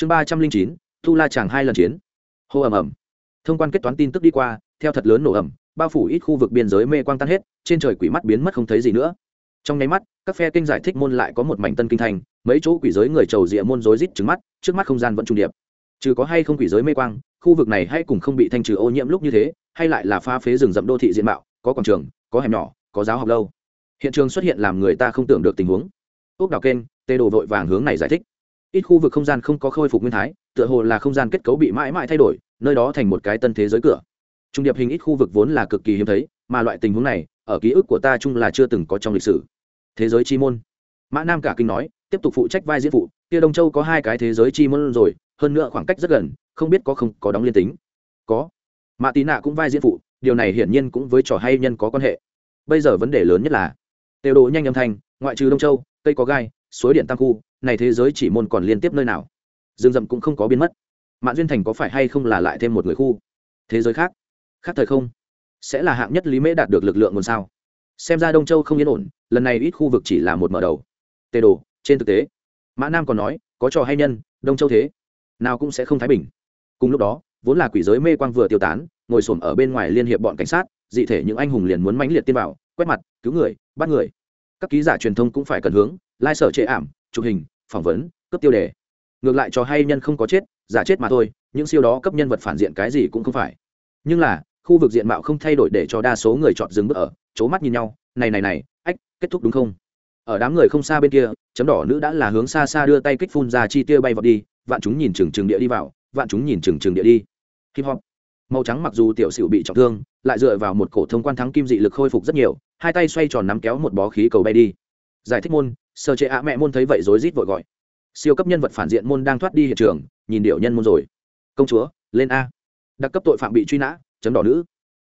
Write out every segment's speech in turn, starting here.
chương ba trăm linh chín tu la chàng hai lần chiến. Hô ầm ầm. Thông quan kết toán tin tức đi qua, theo thật lớn nổ ầm, bao phủ ít khu vực biên giới mê quang tan hết, trên trời quỷ mắt biến mất không thấy gì nữa. Trong nháy mắt, các phe kinh giải thích môn lại có một mảnh tân kinh thành, mấy chỗ quỷ giới người trầu rịa môn rối rít trứng mắt, trước mắt không gian vẫn trung điệp. Trừ có hay không quỷ giới mê quang, khu vực này hay cùng không bị thanh trừ ô nhiễm lúc như thế, hay lại là pha phế rừng rậm đô thị diện mạo, có quảng trường, có hẻm nhỏ, có giáo học lâu. Hiện trường xuất hiện làm người ta không tưởng được tình huống. Ốc đào kênh, tê đồ vội vàng hướng này giải thích ít khu vực không gian không có khôi phục nguyên thái, tựa hồ là không gian kết cấu bị mãi mãi thay đổi, nơi đó thành một cái tân thế giới cửa. Trung điệp hình ít khu vực vốn là cực kỳ hiếm thấy, mà loại tình huống này, ở ký ức của ta chung là chưa từng có trong lịch sử. Thế giới chi môn. Mã nam cả kinh nói, tiếp tục phụ trách vai diễn phụ, kia đông châu có hai cái thế giới chi môn rồi, hơn nữa khoảng cách rất gần, không biết có không, có đóng liên tính. Có. Mã tí nạ cũng vai diễn phụ, điều này hiển nhiên cũng với trò hay nhân có quan hệ. Bây giờ vấn đề lớn nhất là tiêu đồ nhanh âm thanh, ngoại trừ đông châu, cây có gai suối điện tam khu, này thế giới chỉ môn còn liên tiếp nơi nào? Rừng rậm cũng không có biến mất. Mạng duyên thành có phải hay không là lại thêm một người khu? Thế giới khác? Khác thời không? Sẽ là hạng nhất lý mễ đạt được lực lượng nguồn sao? Xem ra đông châu không yên ổn, lần này ít khu vực chỉ là một mở đầu. Tê đồ, trên thực tế, mã nam còn nói, có trò hay nhân, đông châu thế. Nào cũng sẽ không thái bình. Cùng lúc đó, vốn là quỷ giới mê quang vừa tiêu tán, ngồi xổm ở bên ngoài liên hiệp bọn cảnh sát, dị thể những anh hùng liền muốn mãnh liệt tiên vào, quét mặt, cứu người, bắt người các ký giả truyền thông cũng phải cần hướng lai sở ảm, chụp hình, phỏng vấn cấp tiêu đề. Ngược lại cho hay nhân không có chết, giả chết mà thôi, những siêu đó cấp nhân vật phản diện cái gì cũng không phải. Nhưng là, khu vực diện mạo không thay đổi để cho đa số người chọn dừng bước ở c mắt nhìn nhau, này này này, ách, kết thúc đúng không? Ở đám người không xa bên kia, chấm đỏ nữ đã là hướng xa xa đưa tay kích phun ra chi tiêu bay vào đi, vạn chúng nhìn trừng trừng địa đi vào, vạn chúng nhìn trừng trừng địa đi. Hip hop. Màu trắng mặc dù tiểu sửu bị trọng thương, lại dựa vào một cổ thông quan thắng kim dị lực khôi phục rất nhiều hai tay xoay tròn nắm kéo một bó khí cầu bay đi. Giải thích môn sơ chế ạ mẹ môn thấy vậy rối rít vội gọi. Siêu cấp nhân vật phản diện môn đang thoát đi hiện trường, nhìn điệu nhân môn rồi. Công chúa, lên a. Đặc cấp tội phạm bị truy nã, chấm đỏ nữ.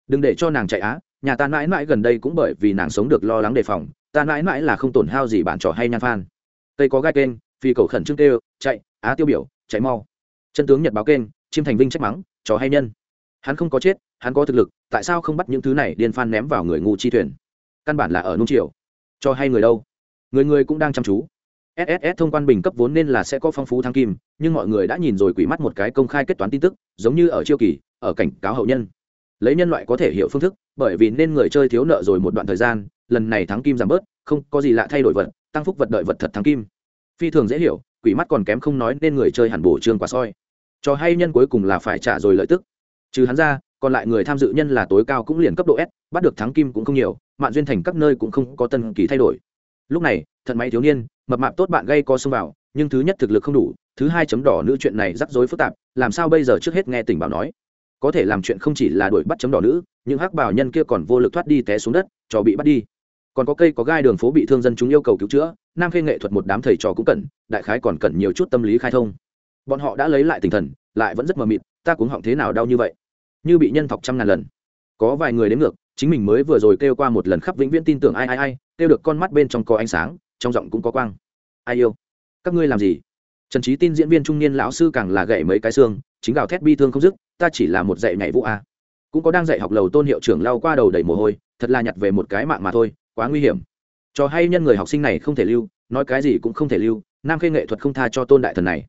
Đừng để cho nàng chạy á, nhà ta mãi mãi gần đây cũng bởi vì nàng sống được lo lắng đề phòng, ta mãi mãi là không tổn hao gì bản trò hay nhan phan cây có gai kênh, phi cầu khẩn trương kêu, chạy, á tiêu biểu, chạy mau. Chân tướng nhật báo kênh, chim thành vinh trách mắng, trò hay nhân. Hắn không có chết, hắn có thực lực, tại sao không bắt những thứ này điên phan ném vào người ngu chi thuyền? Căn bản là ở nung triều cho hay người đâu? Người người cũng đang chăm chú. Sss thông quan bình cấp vốn nên là sẽ có phong phú thăng kim, nhưng mọi người đã nhìn rồi quỷ mắt một cái công khai kết toán tin tức, giống như ở chiêu kỳ, ở cảnh cáo hậu nhân. Lấy nhân loại có thể hiểu phương thức, bởi vì nên người chơi thiếu nợ rồi một đoạn thời gian, lần này thắng kim giảm bớt, không có gì lạ thay đổi vật, tăng phúc vật đợi vật thật thắng kim. Phi thường dễ hiểu, quỷ mắt còn kém không nói nên người chơi hẳn bổ trương quả soi. Cho hay nhân cuối cùng là phải trả rồi lợi tức. Trừ hắn ra còn lại người tham dự nhân là tối cao cũng liền cấp độ s, bắt được thắng kim cũng không nhiều, mạn duyên thành các nơi cũng không có tân kỳ thay đổi. Lúc này, thận máy thiếu niên, mập mạp tốt bạn gây co xông vào, nhưng thứ nhất thực lực không đủ, thứ hai chấm đỏ nữ chuyện này rắc rối phức tạp, làm sao bây giờ trước hết nghe tình bảo nói? Có thể làm chuyện không chỉ là đuổi bắt chấm đỏ nữ, những hắc bảo nhân kia còn vô lực thoát đi té xuống đất, cho bị bắt đi. Còn có cây có gai đường phố bị thương dân chúng yêu cầu cứu chữa, nam khê nghệ thuật một đám thầy trò cũng cần, đại khái còn cần nhiều chút tâm lý khai thông. Bọn họ đã lấy lại tinh thần, lại vẫn rất mờ mịt, ta cũng họng thế nào đau như vậy? Như bị nhân thọc trăm ngàn lần. Có vài người đến ngược, chính mình mới vừa rồi kêu qua một lần khắp vĩnh viễn tin tưởng ai ai ai, kêu được con mắt bên trong có ánh sáng, trong giọng cũng có quang. Ai yêu? Các ngươi làm gì? Trần trí tin diễn viên trung niên lão sư càng là gậy mấy cái xương, chính gào thét bi thương không dứt, ta chỉ là một dạy nhảy vũ a. Cũng có đang dạy học lầu tôn hiệu trưởng lao qua đầu đầy mồ hôi, thật là nhặt về một cái mạng mà thôi, quá nguy hiểm. Cho hay nhân người học sinh này không thể lưu, nói cái gì cũng không thể lưu, nam khê nghệ thuật không tha cho tôn đại thần này.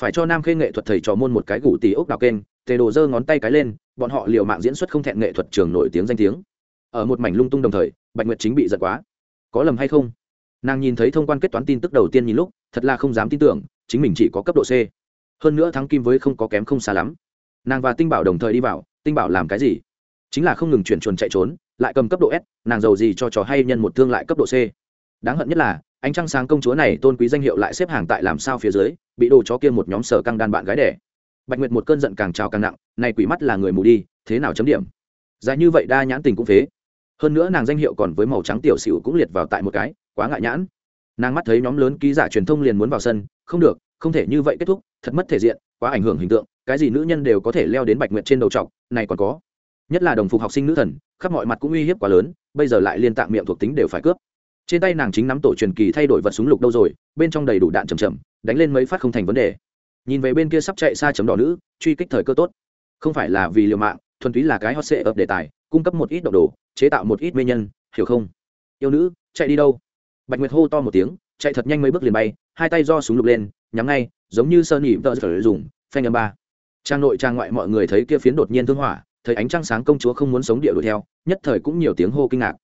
Phải cho nam khê nghệ thuật thầy trò môn một cái gủ tỷ ốc đào kênh tề đồ giơ ngón tay cái lên, bọn họ liều mạng diễn xuất không thẹn nghệ thuật trường nổi tiếng danh tiếng. Ở một mảnh lung tung đồng thời, bạch nguyệt chính bị giật quá. Có lầm hay không? Nàng nhìn thấy thông quan kết toán tin tức đầu tiên nhìn lúc, thật là không dám tin tưởng, chính mình chỉ có cấp độ c. Hơn nữa thắng kim với không có kém không xa lắm. Nàng và tinh bảo đồng thời đi vào, tinh bảo làm cái gì? Chính là không ngừng chuyển chuồn chạy trốn, lại cầm cấp độ s, nàng giàu gì cho trò hay nhân một thương lại cấp độ c. Đáng hận nhất là, ánh trăng sáng công chúa này tôn quý danh hiệu lại xếp hàng tại làm sao phía dưới, bị đồ chó kia một nhóm sở căng đan bạn gái đẻ bạch nguyệt một cơn giận càng trào càng nặng này quỷ mắt là người mù đi, thế nào chấm điểm? Dài như vậy đa nhãn tình cũng phế. Hơn nữa nàng danh hiệu còn với màu trắng tiểu xỉu cũng liệt vào tại một cái, quá ngại nhãn. Nàng mắt thấy nhóm lớn ký giả truyền thông liền muốn vào sân, không được, không thể như vậy kết thúc, thật mất thể diện, quá ảnh hưởng hình tượng, cái gì nữ nhân đều có thể leo đến bạch nguyệt trên đầu trọc, này còn có. Nhất là đồng phục học sinh nữ thần, khắp mọi mặt cũng uy hiếp quá lớn, bây giờ lại liên tạng miệng thuộc tính đều phải cướp. Trên tay nàng chính nắm tổ truyền kỳ thay đổi vật súng lục đâu rồi, bên trong đầy đủ đạn chầm chầm đánh lên mấy phát không thành vấn đề nhìn về bên kia sắp chạy xa chấm đỏ nữ, truy kích thời cơ tốt. Không phải là vì liều mạng, thuần túy là cái hot sệ ập đề tài, cung cấp một ít độc đồ, chế tạo một ít mê nhân, hiểu không? Yêu nữ, chạy đi đâu? Bạch nguyệt hô to một tiếng, chạy thật nhanh mấy bước liền bay, hai tay do súng lục lên, nhắm ngay, giống như sơn nhị vợ phải dùng, phanh âm ba. Trang nội trang ngoại mọi người thấy kia phiến đột nhiên thương hỏa, thấy ánh trăng sáng công chúa không muốn sống địa đuổi theo, nhất thời cũng nhiều tiếng hô kinh ngạc.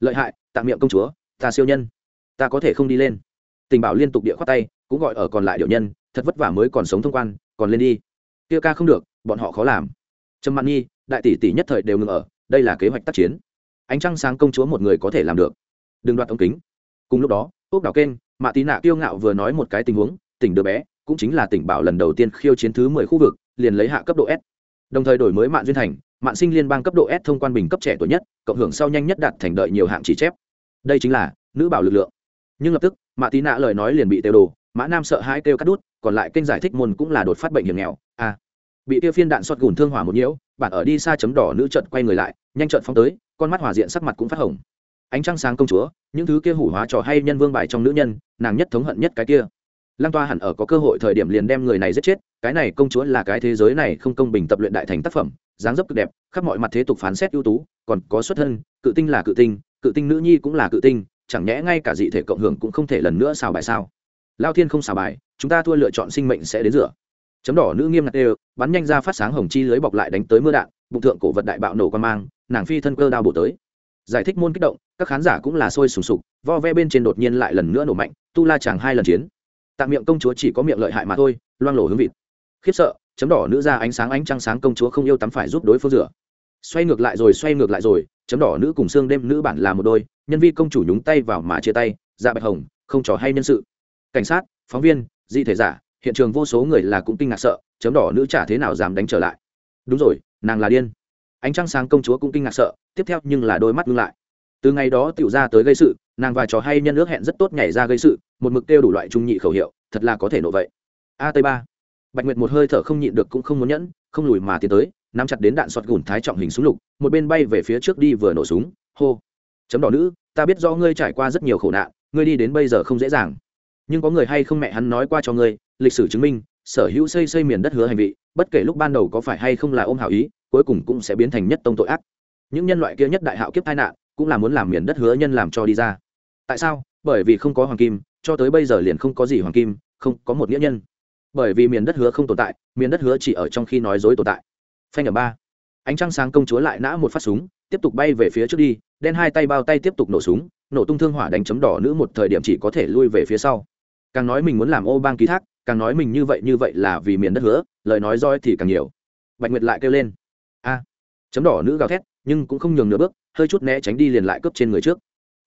Lợi hại, tạm miệng công chúa, ta siêu nhân, ta có thể không đi lên. Tình bảo liên tục địa khoát tay, cũng gọi ở còn lại điệu nhân thật vất vả mới còn sống thông quan, còn lên đi. Kia ca không được, bọn họ khó làm. Trầm mạn nhi, đại tỷ tỷ nhất thời đều ngừng ở, đây là kế hoạch tác chiến. Ánh trăng sáng công chúa một người có thể làm được. Đừng đoạt ống kính. Cùng lúc đó ốc đảo kênh, mạ tí nạ kiêu ngạo vừa nói một cái tình huống, tỉnh đứa bé, cũng chính là tỉnh bảo lần đầu tiên khiêu chiến thứ mười khu vực, liền lấy hạ cấp độ s. Đồng thời đổi mới mạng duyên thành mạng sinh liên bang cấp độ s thông quan bình cấp trẻ tuổi nhất, cộng hưởng sau nhanh nhất đạt thành đợi nhiều hạng chỉ chép. Đây chính là nữ bảo lực lượng. Nhưng lập tức, mạ tí nạ lời nói liền bị tiêu đồ, mã nam sợ hãi kêu cắt đút còn lại kênh giải thích môn cũng là đột phát bệnh hiểm nghèo. A à, bị tiêu phiên đạn xót gùn thương hỏa một nhiễu bạn ở đi xa chấm đỏ nữ trận quay người lại nhanh trận phóng tới con mắt hỏa diện sắc mặt cũng phát hồng. Ánh trăng sáng công chúa những thứ kia hủ hóa trò hay nhân vương bài trong nữ nhân nàng nhất thống hận nhất cái kia. Lăng toa hẳn ở có cơ hội thời điểm liền đem người này giết chết cái này công chúa là cái thế giới này không công bình tập luyện đại thành tác phẩm dáng dấp cực đẹp khắp mọi mặt thế tục phán xét ưu tú còn có xuất thân cự tinh là cự tinh cự tinh nữ nhi cũng là cự tinh chẳng nhẽ ngay cả dị thể cộng hưởng cũng không thể lần nữa xào bài sao? Lao thiên không xả bài, chúng ta thua lựa chọn sinh mệnh sẽ đến rửa. Chấm đỏ nữ nghiêm ngặt đều, bắn nhanh ra phát sáng hồng chi lưới bọc lại đánh tới mưa đạn, bụng thượng cổ vật đại bạo nổ quan mang, nàng phi thân cơ đao bổ tới. Giải thích môn kích động, các khán giả cũng là sôi sùng sục, vo ve bên trên đột nhiên lại lần nữa nổ mạnh, tu la chàng hai lần chiến. Tạm miệng công chúa chỉ có miệng lợi hại mà thôi, loang lổ hướng vịt. Khiếp sợ, chấm đỏ nữ ra ánh sáng ánh trăng sáng công chúa không yêu tắm phải giúp đối phương rửa. Xoay ngược lại rồi, xoay ngược lại rồi, chấm đỏ nữ cùng xương đêm nữ bản là một đôi, nhân vi công chủ nhúng tay vào mà chia tay dạ bạch hồng, không trò hay nhân sự cảnh sát, phóng viên, dị thể giả, hiện trường vô số người là cũng kinh ngạc sợ, chấm đỏ nữ chả thế nào dám đánh trở lại. Đúng rồi, nàng là điên. Ánh trăng sáng công chúa cũng kinh ngạc sợ, tiếp theo nhưng là đôi mắt ngưng lại. Từ ngày đó tiểu ra tới gây sự, nàng và trò hay nhân ước hẹn rất tốt nhảy ra gây sự, một mực kêu đủ loại trung nhị khẩu hiệu, thật là có thể nộ vậy. A t ba. Bạch nguyệt một hơi thở không nhịn được cũng không muốn nhẫn, không lùi mà tiến tới, nắm chặt đến đạn sọt gùn thái trọng hình súng lục, một bên bay về phía trước đi vừa nổ súng. Hô. Chấm đỏ nữ, ta biết do ngươi trải qua rất nhiều khổ nạn, ngươi đi đến bây giờ không dễ dàng nhưng có người hay không mẹ hắn nói qua cho ngươi, lịch sử chứng minh, sở hữu xây xây miền đất hứa hành vị, bất kể lúc ban đầu có phải hay không là ôm hảo ý, cuối cùng cũng sẽ biến thành nhất tông tội ác. Những nhân loại kia nhất đại hạo kiếp tai nạn, cũng là muốn làm miền đất hứa nhân làm cho đi ra. Tại sao? Bởi vì không có hoàng kim, cho tới bây giờ liền không có gì hoàng kim, không có một nghĩa nhân. Bởi vì miền đất hứa không tồn tại, miền đất hứa chỉ ở trong khi nói dối tồn tại. Phanh ở ba. Ánh trăng sáng công chúa lại nã một phát súng, tiếp tục bay về phía trước đi, đen hai tay bao tay tiếp tục nổ súng, nổ tung thương hỏa đánh chấm đỏ nữ một thời điểm chỉ có thể lui về phía sau càng nói mình muốn làm ô bang ký thác, càng nói mình như vậy như vậy là vì miền đất hứa, lời nói roi thì càng nhiều. Bạch nguyệt lại kêu lên. A, chấm đỏ nữ gào thét, nhưng cũng không nhường nửa bước, hơi chút né tránh đi liền lại cướp trên người trước.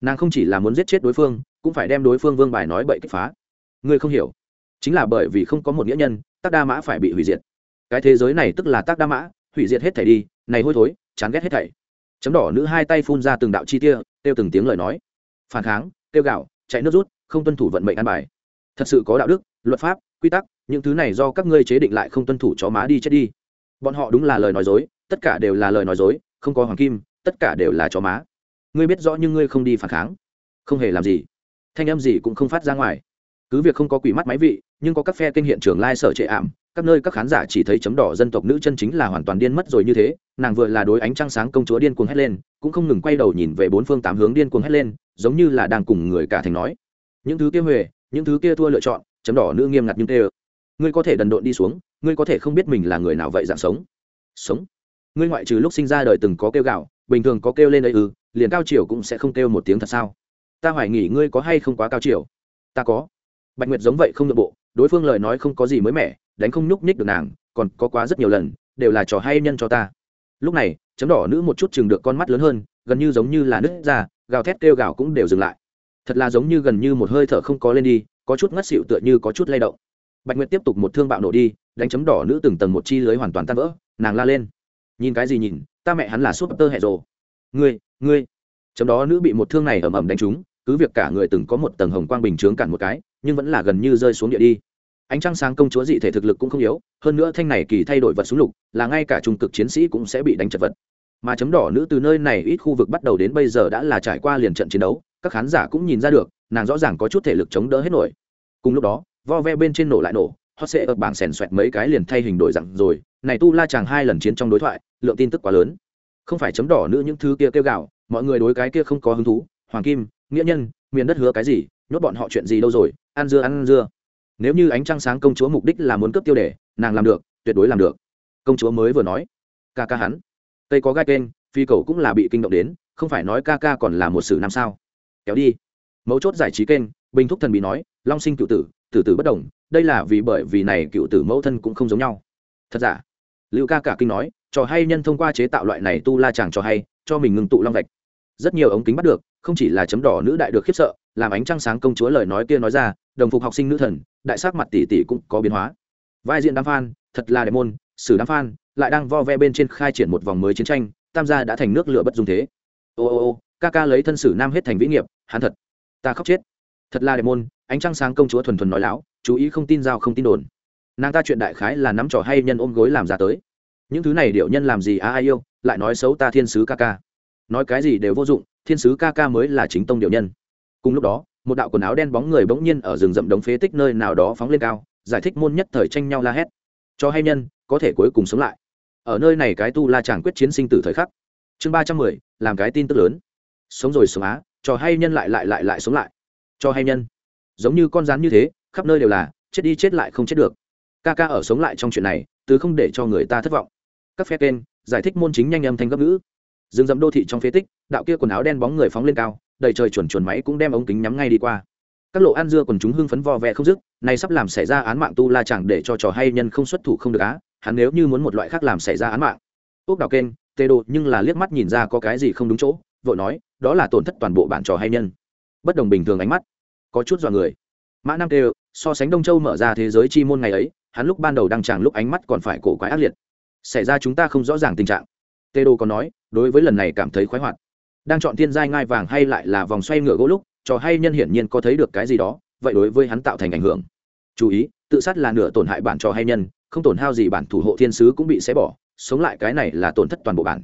Nàng không chỉ là muốn giết chết đối phương, cũng phải đem đối phương vương bài nói bậy kích phá. Ngươi không hiểu. Chính là bởi vì không có một nghĩa nhân tác đa mã phải bị hủy diệt. Cái thế giới này tức là tác đa mã, hủy diệt hết thảy đi, này hôi thối, chán ghét hết thảy. Chấm đỏ nữ hai tay phun ra từng đạo chi tia, kêu từng tiếng lời nói. Phản kháng, kêu gạo chạy nước rút, không tuân thủ vận mệnh an bài thật sự có đạo đức, luật pháp, quy tắc, những thứ này do các ngươi chế định lại không tuân thủ chó má đi chết đi. Bọn họ đúng là lời nói dối, tất cả đều là lời nói dối, không có hoàng kim, tất cả đều là chó má. Ngươi biết rõ nhưng ngươi không đi phản kháng, không hề làm gì. Thanh âm gì cũng không phát ra ngoài. Cứ việc không có quỷ mắt máy vị, nhưng có các phe kênh hiện trường lai、like、sở trệ ảm, các nơi các khán giả chỉ thấy chấm đỏ dân tộc nữ chân chính là hoàn toàn điên mất rồi như thế, nàng vừa là đối ánh trăng sáng công chúa điên cuồng hét lên, cũng không ngừng quay đầu nhìn về bốn phương tám hướng điên cuồng hét lên, giống như là đang cùng người cả thành nói. Những thứ kia huề những thứ kia thua lựa chọn, chấm đỏ nữ nghiêm ngặt nhưng tê ơ. Ngươi có thể đần độn đi xuống, ngươi có thể không biết mình là người nào vậy dạng sống. Sống. Ngươi ngoại trừ lúc sinh ra đời từng có kêu gạo bình thường có kêu lên đây ư, liền cao triều cũng sẽ không kêu một tiếng thật sao? Ta hoài nghỉ ngươi có hay không quá cao triều? ta có. Bạch nguyệt giống vậy không nội bộ, đối phương lời nói không có gì mới mẻ, đánh không nhúc nhích được nàng, còn có quá rất nhiều lần, đều là trò hay nhân cho ta. Lúc này, chấm đỏ nữ một chút chừng được con mắt lớn hơn, gần như giống như là nứt ra, gào thét kêu gào cũng đều dừng lại thật là giống như gần như một hơi thở không có lên đi, có chút ngất xịu tựa như có chút lay động. Bạch nguyệt tiếp tục một thương bạo nổ đi, đánh chấm đỏ nữ từng tầng một chi lưới hoàn toàn tan vỡ, nàng la lên. Nhìn cái gì nhìn, ta mẹ hắn là súp tơ hẹ rồ. Ngươi ngươi. Chấm đó nữ bị một thương này ầm ầm đánh trúng, cứ việc cả người từng có một tầng hồng quang bình chướng cản một cái, nhưng vẫn là gần như rơi xuống địa đi. Ánh trăng sáng công chúa dị thể thực lực cũng không yếu, hơn nữa thanh này kỳ thay đổi vật súng lục, là ngay cả trung cực chiến sĩ cũng sẽ bị đánh chật vật. Mà chấm đỏ nữ từ nơi này ít khu vực bắt đầu đến bây giờ đã là trải qua liền trận chiến đấu các khán giả cũng nhìn ra được, nàng rõ ràng có chút thể lực chống đỡ hết nổi. Cùng lúc đó, vo ve bên trên nổ lại nổ, hot sẽ ở bảng sèn xoẹt mấy cái liền thay hình đổi dặn rồi. Này tu la chàng hai lần chiến trong đối thoại, lượng tin tức quá lớn. Không phải chấm đỏ nữ những thứ kia kêu gạo, mọi người đối cái kia không có hứng thú. Hoàng kim, nghĩa nhân, miền đất hứa cái gì, nhốt bọn họ chuyện gì đâu rồi, ăn dưa ăn dưa. Nếu như ánh trăng sáng công chúa mục đích là muốn cướp tiêu đề, nàng làm được, tuyệt đối làm được. Công chúa mới vừa nói, ca ca hắn tây có gai kênh, phi cầu cũng là bị kinh động đến, không phải nói ca ca còn là một sử nam sao? Kéo đi. Mấu chốt giải trí kênh, bình thúc thần bị nói, long sinh cựu tử tử tử bất đồng, đây là vì bởi vì này cựu tử mẫu thân cũng không giống nhau. Thật giả? Lưu ca cả kinh nói, trò hay nhân thông qua chế tạo loại này tu la chàng trò hay, cho mình ngừng tụ long vạch. Rất nhiều ống kính bắt được, không chỉ là chấm đỏ nữ đại được khiếp sợ, làm ánh trăng sáng công chúa lời nói kia nói ra, đồng phục học sinh nữ thần, đại sắc mặt tỷ tỷ cũng có biến hóa. Vai diện đám phan thật là đẹp môn, sử đám phan lại đang vo ve bên trên khai triển một vòng mới chiến tranh, tam gia đã thành nước lửa bất dung thế. Ô ô ô ca ca lấy thân sử nam hết thành vĩ nghiệp, hắn thật, ta khóc chết. Thật là đẹp môn, ánh trăng sáng công chúa thuần thuần nói láo, chú ý không tin giao không tin đồn. Nàng ta chuyện đại khái là nắm trò hay nhân ôm gối làm ra tới. Những thứ này điệu nhân làm gì á ai yêu, lại nói xấu ta thiên sứ ca ca. Nói cái gì đều vô dụng, thiên sứ ca ca mới là chính tông điệu nhân. Cùng lúc đó, một đạo quần áo đen bóng người bỗng nhiên ở rừng rậm đống phế tích nơi nào đó phóng lên cao, giải thích môn nhất thời tranh nhau la hét. Cho hay nhân, có thể cuối cùng sống lại. Ở nơi này cái tu la chàng quyết chiến sinh tử thời khắc. Chương ba trăm mười, làm cái tin tức lớn sống rồi sống á, trò hay nhân lại lại lại lại sống lại. Cho hay nhân. Giống như con rắn như thế, khắp nơi đều là, chết đi chết lại không chết được. Ca ca ở sống lại trong chuyện này, từ không để cho người ta thất vọng. Các phe kênh giải thích môn chính nhanh âm thanh gấp ngữ. Rừng rậm đô thị trong phế tích, đạo kia quần áo đen bóng người phóng lên cao, đầy trời chuẩn chuẩn máy cũng đem ống kính nhắm ngay đi qua. Các lộ ăn dưa còn chúng hưng phấn vo vẹ không dứt, này sắp làm xảy ra án mạng tu la chẳng để cho trò hay nhân không xuất thủ không được á, hắn nếu như muốn một loại khác làm xảy ra án mạng. Ốc đào kênh, tê đồ nhưng là liếc mắt nhìn ra có cái gì không đúng chỗ vội nói, đó là tổn thất toàn bộ bản trò hay nhân? Bất đồng bình thường ánh mắt. Có chút dọa người. Mã nam kêu, so sánh đông châu mở ra thế giới chi môn ngày ấy, hắn lúc ban đầu đăng tràng lúc ánh mắt còn phải cổ quái ác liệt. Xảy ra chúng ta không rõ ràng tình trạng. Tê đô còn nói, đối với lần này cảm thấy khoái hoạt. Đang chọn thiên giai ngai vàng hay lại là vòng xoay ngựa gỗ lúc, trò hay nhân hiển nhiên có thấy được cái gì đó, vậy đối với hắn tạo thành ảnh hưởng. Chú ý, tự sát là nửa tổn hại bản trò hay nhân, không tổn hao gì bản thủ hộ thiên sứ cũng bị xé bỏ, sống lại cái này là tổn thất toàn bộ bản.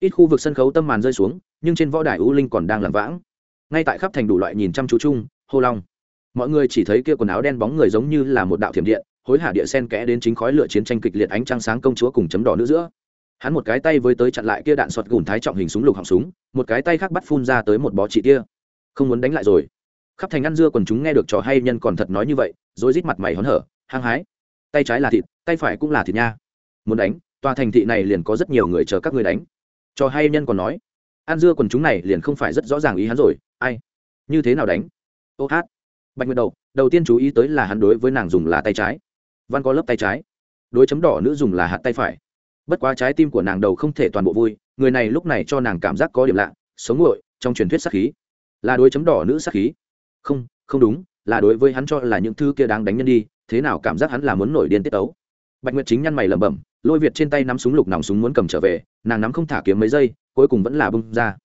Ít khu vực sân khấu tâm màn rơi xuống nhưng trên võ đài u linh còn đang làm vãng. Ngay tại khắp thành đủ loại nhìn chăm chú chung, hô long. Mọi người chỉ thấy kia quần áo đen bóng người giống như là một đạo thiểm điện, hối hả địa sen kẽ đến chính khói lửa chiến tranh kịch liệt ánh trăng sáng công chúa cùng chấm đỏ nữ giữa. Hắn một cái tay với tới chặn lại kia đạn sọt gùn thái trọng hình súng lục họng súng, một cái tay khác bắt phun ra tới một bó chị kia không muốn đánh lại rồi. Khắp thành ăn dưa còn chúng nghe được trò hay nhân còn thật nói như vậy rồi rít mặt mày hớn hở, hăng hái. Tay trái là thịt, tay phải cũng là thịt nha. Muốn đánh, tòa thành thị này liền có rất nhiều người chờ các người đánh. Trò hay nhân còn nói ăn dưa quần chúng này liền không phải rất rõ ràng ý hắn rồi, ai? Như thế nào đánh? Ô hát. Bạch nguyệt đầu đầu tiên chú ý tới là hắn đối với nàng dùng là tay trái. Văn có lớp tay trái. Đối chấm đỏ nữ dùng là hạt tay phải. Bất quá trái tim của nàng đầu không thể toàn bộ vui, người này lúc này cho nàng cảm giác có điểm lạ, sống nguội, trong truyền thuyết sắc khí. Là đối chấm đỏ nữ sắc khí. Không không đúng, là đối với hắn cho là những thứ kia đáng đánh nhân đi, thế nào cảm giác hắn là muốn nổi điên tiết ấu bạch nguyệt chính nhăn mày lẩm bẩm lôi việt trên tay nắm súng lục nòng súng muốn cầm trở về nàng nắm không thả kiếm mấy giây cuối cùng vẫn là bung ra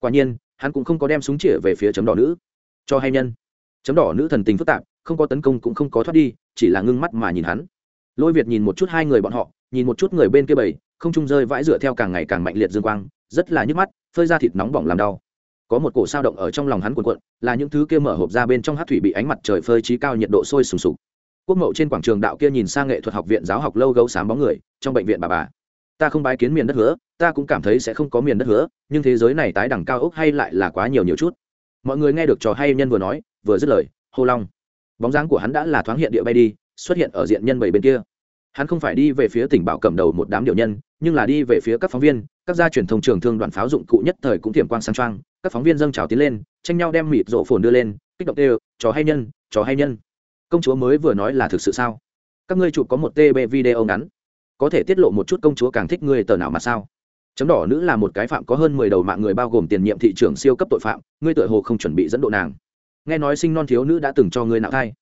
quả nhiên hắn cũng không có đem súng chĩa về phía chấm đỏ nữ cho hay nhân chấm đỏ nữ thần tình phức tạp không có tấn công cũng không có thoát đi chỉ là ngưng mắt mà nhìn hắn lôi việt nhìn một chút hai người bọn họ nhìn một chút người bên kia bầy không trung rơi vãi dựa theo càng ngày càng mạnh liệt dương quang rất là nhức mắt phơi ra thịt nóng bỏng làm đau có một cổ sao động ở trong lòng hắn cuộn cuộn là những thứ kia mở hộp ra bên trong hát thủy bị ánh mặt trời phơi trí cao nhiệt độ sôi sùng sục quốc mậu trên quảng trường đạo kia nhìn sang nghệ thuật học viện giáo học lâu gấu sáng bóng người, trong bệnh viện bà bà. Ta không bái kiến miền đất hứa, ta cũng cảm thấy sẽ không có miền đất hứa, nhưng thế giới này tái đẳng cao ốc hay lại là quá nhiều nhiều chút. Mọi người nghe được trò hay nhân vừa nói, vừa dứt lời, hô long. Bóng dáng của hắn đã là thoáng hiện địa bay đi, xuất hiện ở diện nhân bảy bên kia. Hắn không phải đi về phía tỉnh bảo cầm đầu một đám điều nhân, nhưng là đi về phía các phóng viên, các gia truyền thông trường thương đoàn pháo dụng cụ nhất thời cũng tiềm quang sang trang các phóng viên dâng trào tiến lên, tranh nhau đem mịt rộ phồn đưa lên, kích động đều trò hay nhân, trò hay nhân công chúa mới vừa nói là thực sự sao? Các ngươi chụp có một tb video ngắn, có thể tiết lộ một chút công chúa càng thích ngươi tờ nào mà sao? Chấm đỏ nữ là một cái phạm có hơn mười đầu mạng người bao gồm tiền nhiệm thị trưởng siêu cấp tội phạm, ngươi tựa hồ không chuẩn bị dẫn độ nàng. Nghe nói sinh non thiếu nữ đã từng cho ngươi nạo thai.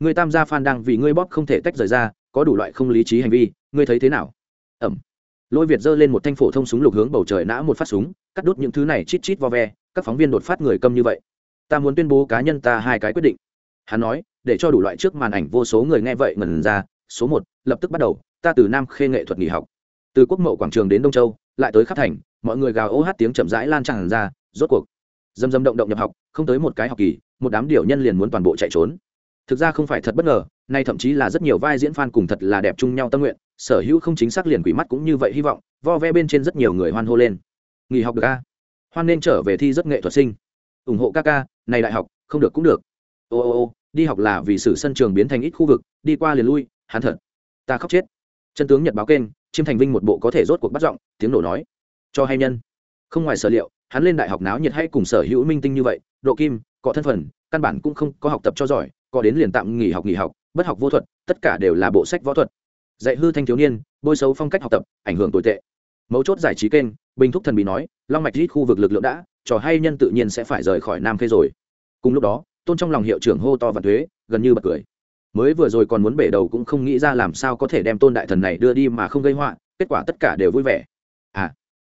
Ngươi tam gia phan đang vì ngươi bóp không thể tách rời ra, có đủ loại không lý trí hành vi, ngươi thấy thế nào? Ẩm. Lôi việt giơ lên một thanh phổ thông súng lục hướng bầu trời nã một phát súng, cắt đốt những thứ này chít chít vo ve, các phóng viên đột phát người câm như vậy. Ta muốn tuyên bố cá nhân ta hai cái quyết định. Hắn nói để cho đủ loại trước màn ảnh vô số người nghe vậy ngần ra, số một, lập tức bắt đầu, ta từ nam khê nghệ thuật nghỉ học. Từ quốc mậu quảng trường đến đông châu, lại tới khắp thành, mọi người gào ô hát tiếng chậm rãi lan tràn ra, rốt cuộc, dầm dầm động động nhập học, không tới một cái học kỳ, một đám điều nhân liền muốn toàn bộ chạy trốn. Thực ra không phải thật bất ngờ, nay thậm chí là rất nhiều vai diễn f cùng thật là đẹp chung nhau tâm nguyện, sở hữu không chính xác liền quỷ mắt cũng như vậy hy vọng, vo ve bên trên rất nhiều người hoan hô lên. Nghỉ học được ca hoan nên trở về thi rất nghệ thuật sinh. Ủng hộ ca ca, này đại học, không được cũng được. Ô ô ô đi học là vì sử sân trường biến thành ít khu vực, đi qua liền lui, hắn thật. Ta khóc chết. Chân tướng nhật báo kênh, chiêm thành vinh một bộ có thể rốt cuộc bắt giọng, tiếng nổ nói. Cho hay nhân. Không ngoài sở liệu, hắn lên đại học náo nhiệt hay cùng sở hữu minh tinh như vậy, độ kim có thân phận căn bản cũng không có học tập cho giỏi có đến liền tạm nghỉ học nghỉ học, bất học vô thuật, tất cả đều là bộ sách võ thuật. Dạy hư thanh thiếu niên, bôi xấu phong cách học tập, ảnh hưởng tồi tệ. Mấu chốt giải trí kênh, bình thúc thần bị nói, long mạch rít khu vực lực lượng đã, trò hay nhân tự nhiên sẽ phải rời khỏi nam khê rồi. Cùng lúc đó tôn trong lòng hiệu trưởng hô to và thuế, gần như bật cười. Mới vừa rồi còn muốn bể đầu cũng không nghĩ ra làm sao có thể đem tôn đại thần này đưa đi mà không gây họa, kết quả tất cả đều vui vẻ. À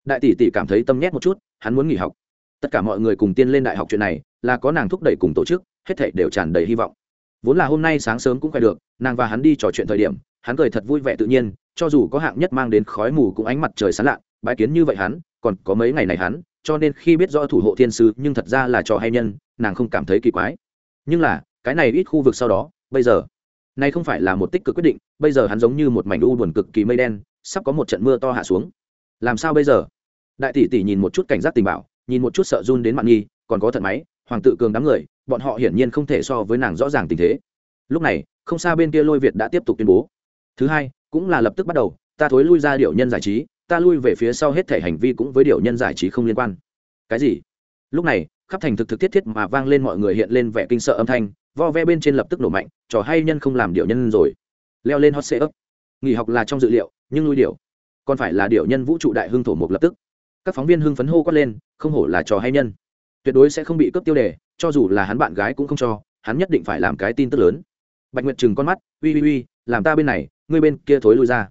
đại tỷ tỷ cảm thấy tâm nhét một chút, hắn muốn nghỉ học. Tất cả mọi người cùng tiên lên đại học chuyện này, là có nàng thúc đẩy cùng tổ chức, hết thảy đều tràn đầy hy vọng. Vốn là hôm nay sáng sớm cũng phải được, nàng và hắn đi trò chuyện thời điểm, hắn cười thật vui vẻ tự nhiên, cho dù có hạng nhất mang đến khói mù cũng ánh mặt trời sáng lạ bãi kiến như vậy hắn, còn có mấy ngày này hắn cho nên khi biết rõ thủ hộ thiên sứ nhưng thật ra là trò hay nhân, nàng không cảm thấy kỳ quái. Nhưng là, cái này ít khu vực sau đó, bây giờ, này không phải là một tích cực quyết định, bây giờ hắn giống như một mảnh u buồn cực kỳ mây đen, sắp có một trận mưa to hạ xuống. Làm sao bây giờ? Đại tỷ tỷ nhìn một chút cảnh giác tình bảo, nhìn một chút sợ run đến mạng nghi, còn có thận máy, hoàng tự cường đám người, bọn họ hiển nhiên không thể so với nàng rõ ràng tình thế. Lúc này, không xa bên kia lôi việt đã tiếp tục tuyên bố. Thứ hai, cũng là lập tức bắt đầu, ta thối lui ra điệu nhân giải trí ta lui về phía sau hết thể hành vi cũng với điệu nhân giải trí không liên quan. Cái gì? Lúc này, khắp thành thực thực thiết thiết mà vang lên mọi người hiện lên vẻ kinh sợ âm thanh, vo ve bên trên lập tức nổ mạnh, trò hay nhân không làm điệu nhân rồi. Leo lên hot xe ấp nghỉ học là trong dự liệu, nhưng lui điệu còn phải là điệu nhân vũ trụ đại hưng thổ một lập tức. Các phóng viên hưng phấn hô quát lên, không hổ là trò hay nhân. Tuyệt đối sẽ không bị cướp tiêu đề, cho dù là hắn bạn gái cũng không cho, hắn nhất định phải làm cái tin tức lớn. Bạch nguyệt chừng con mắt, uy uy uy, làm ta bên này, ngươi bên kia thối lui ra.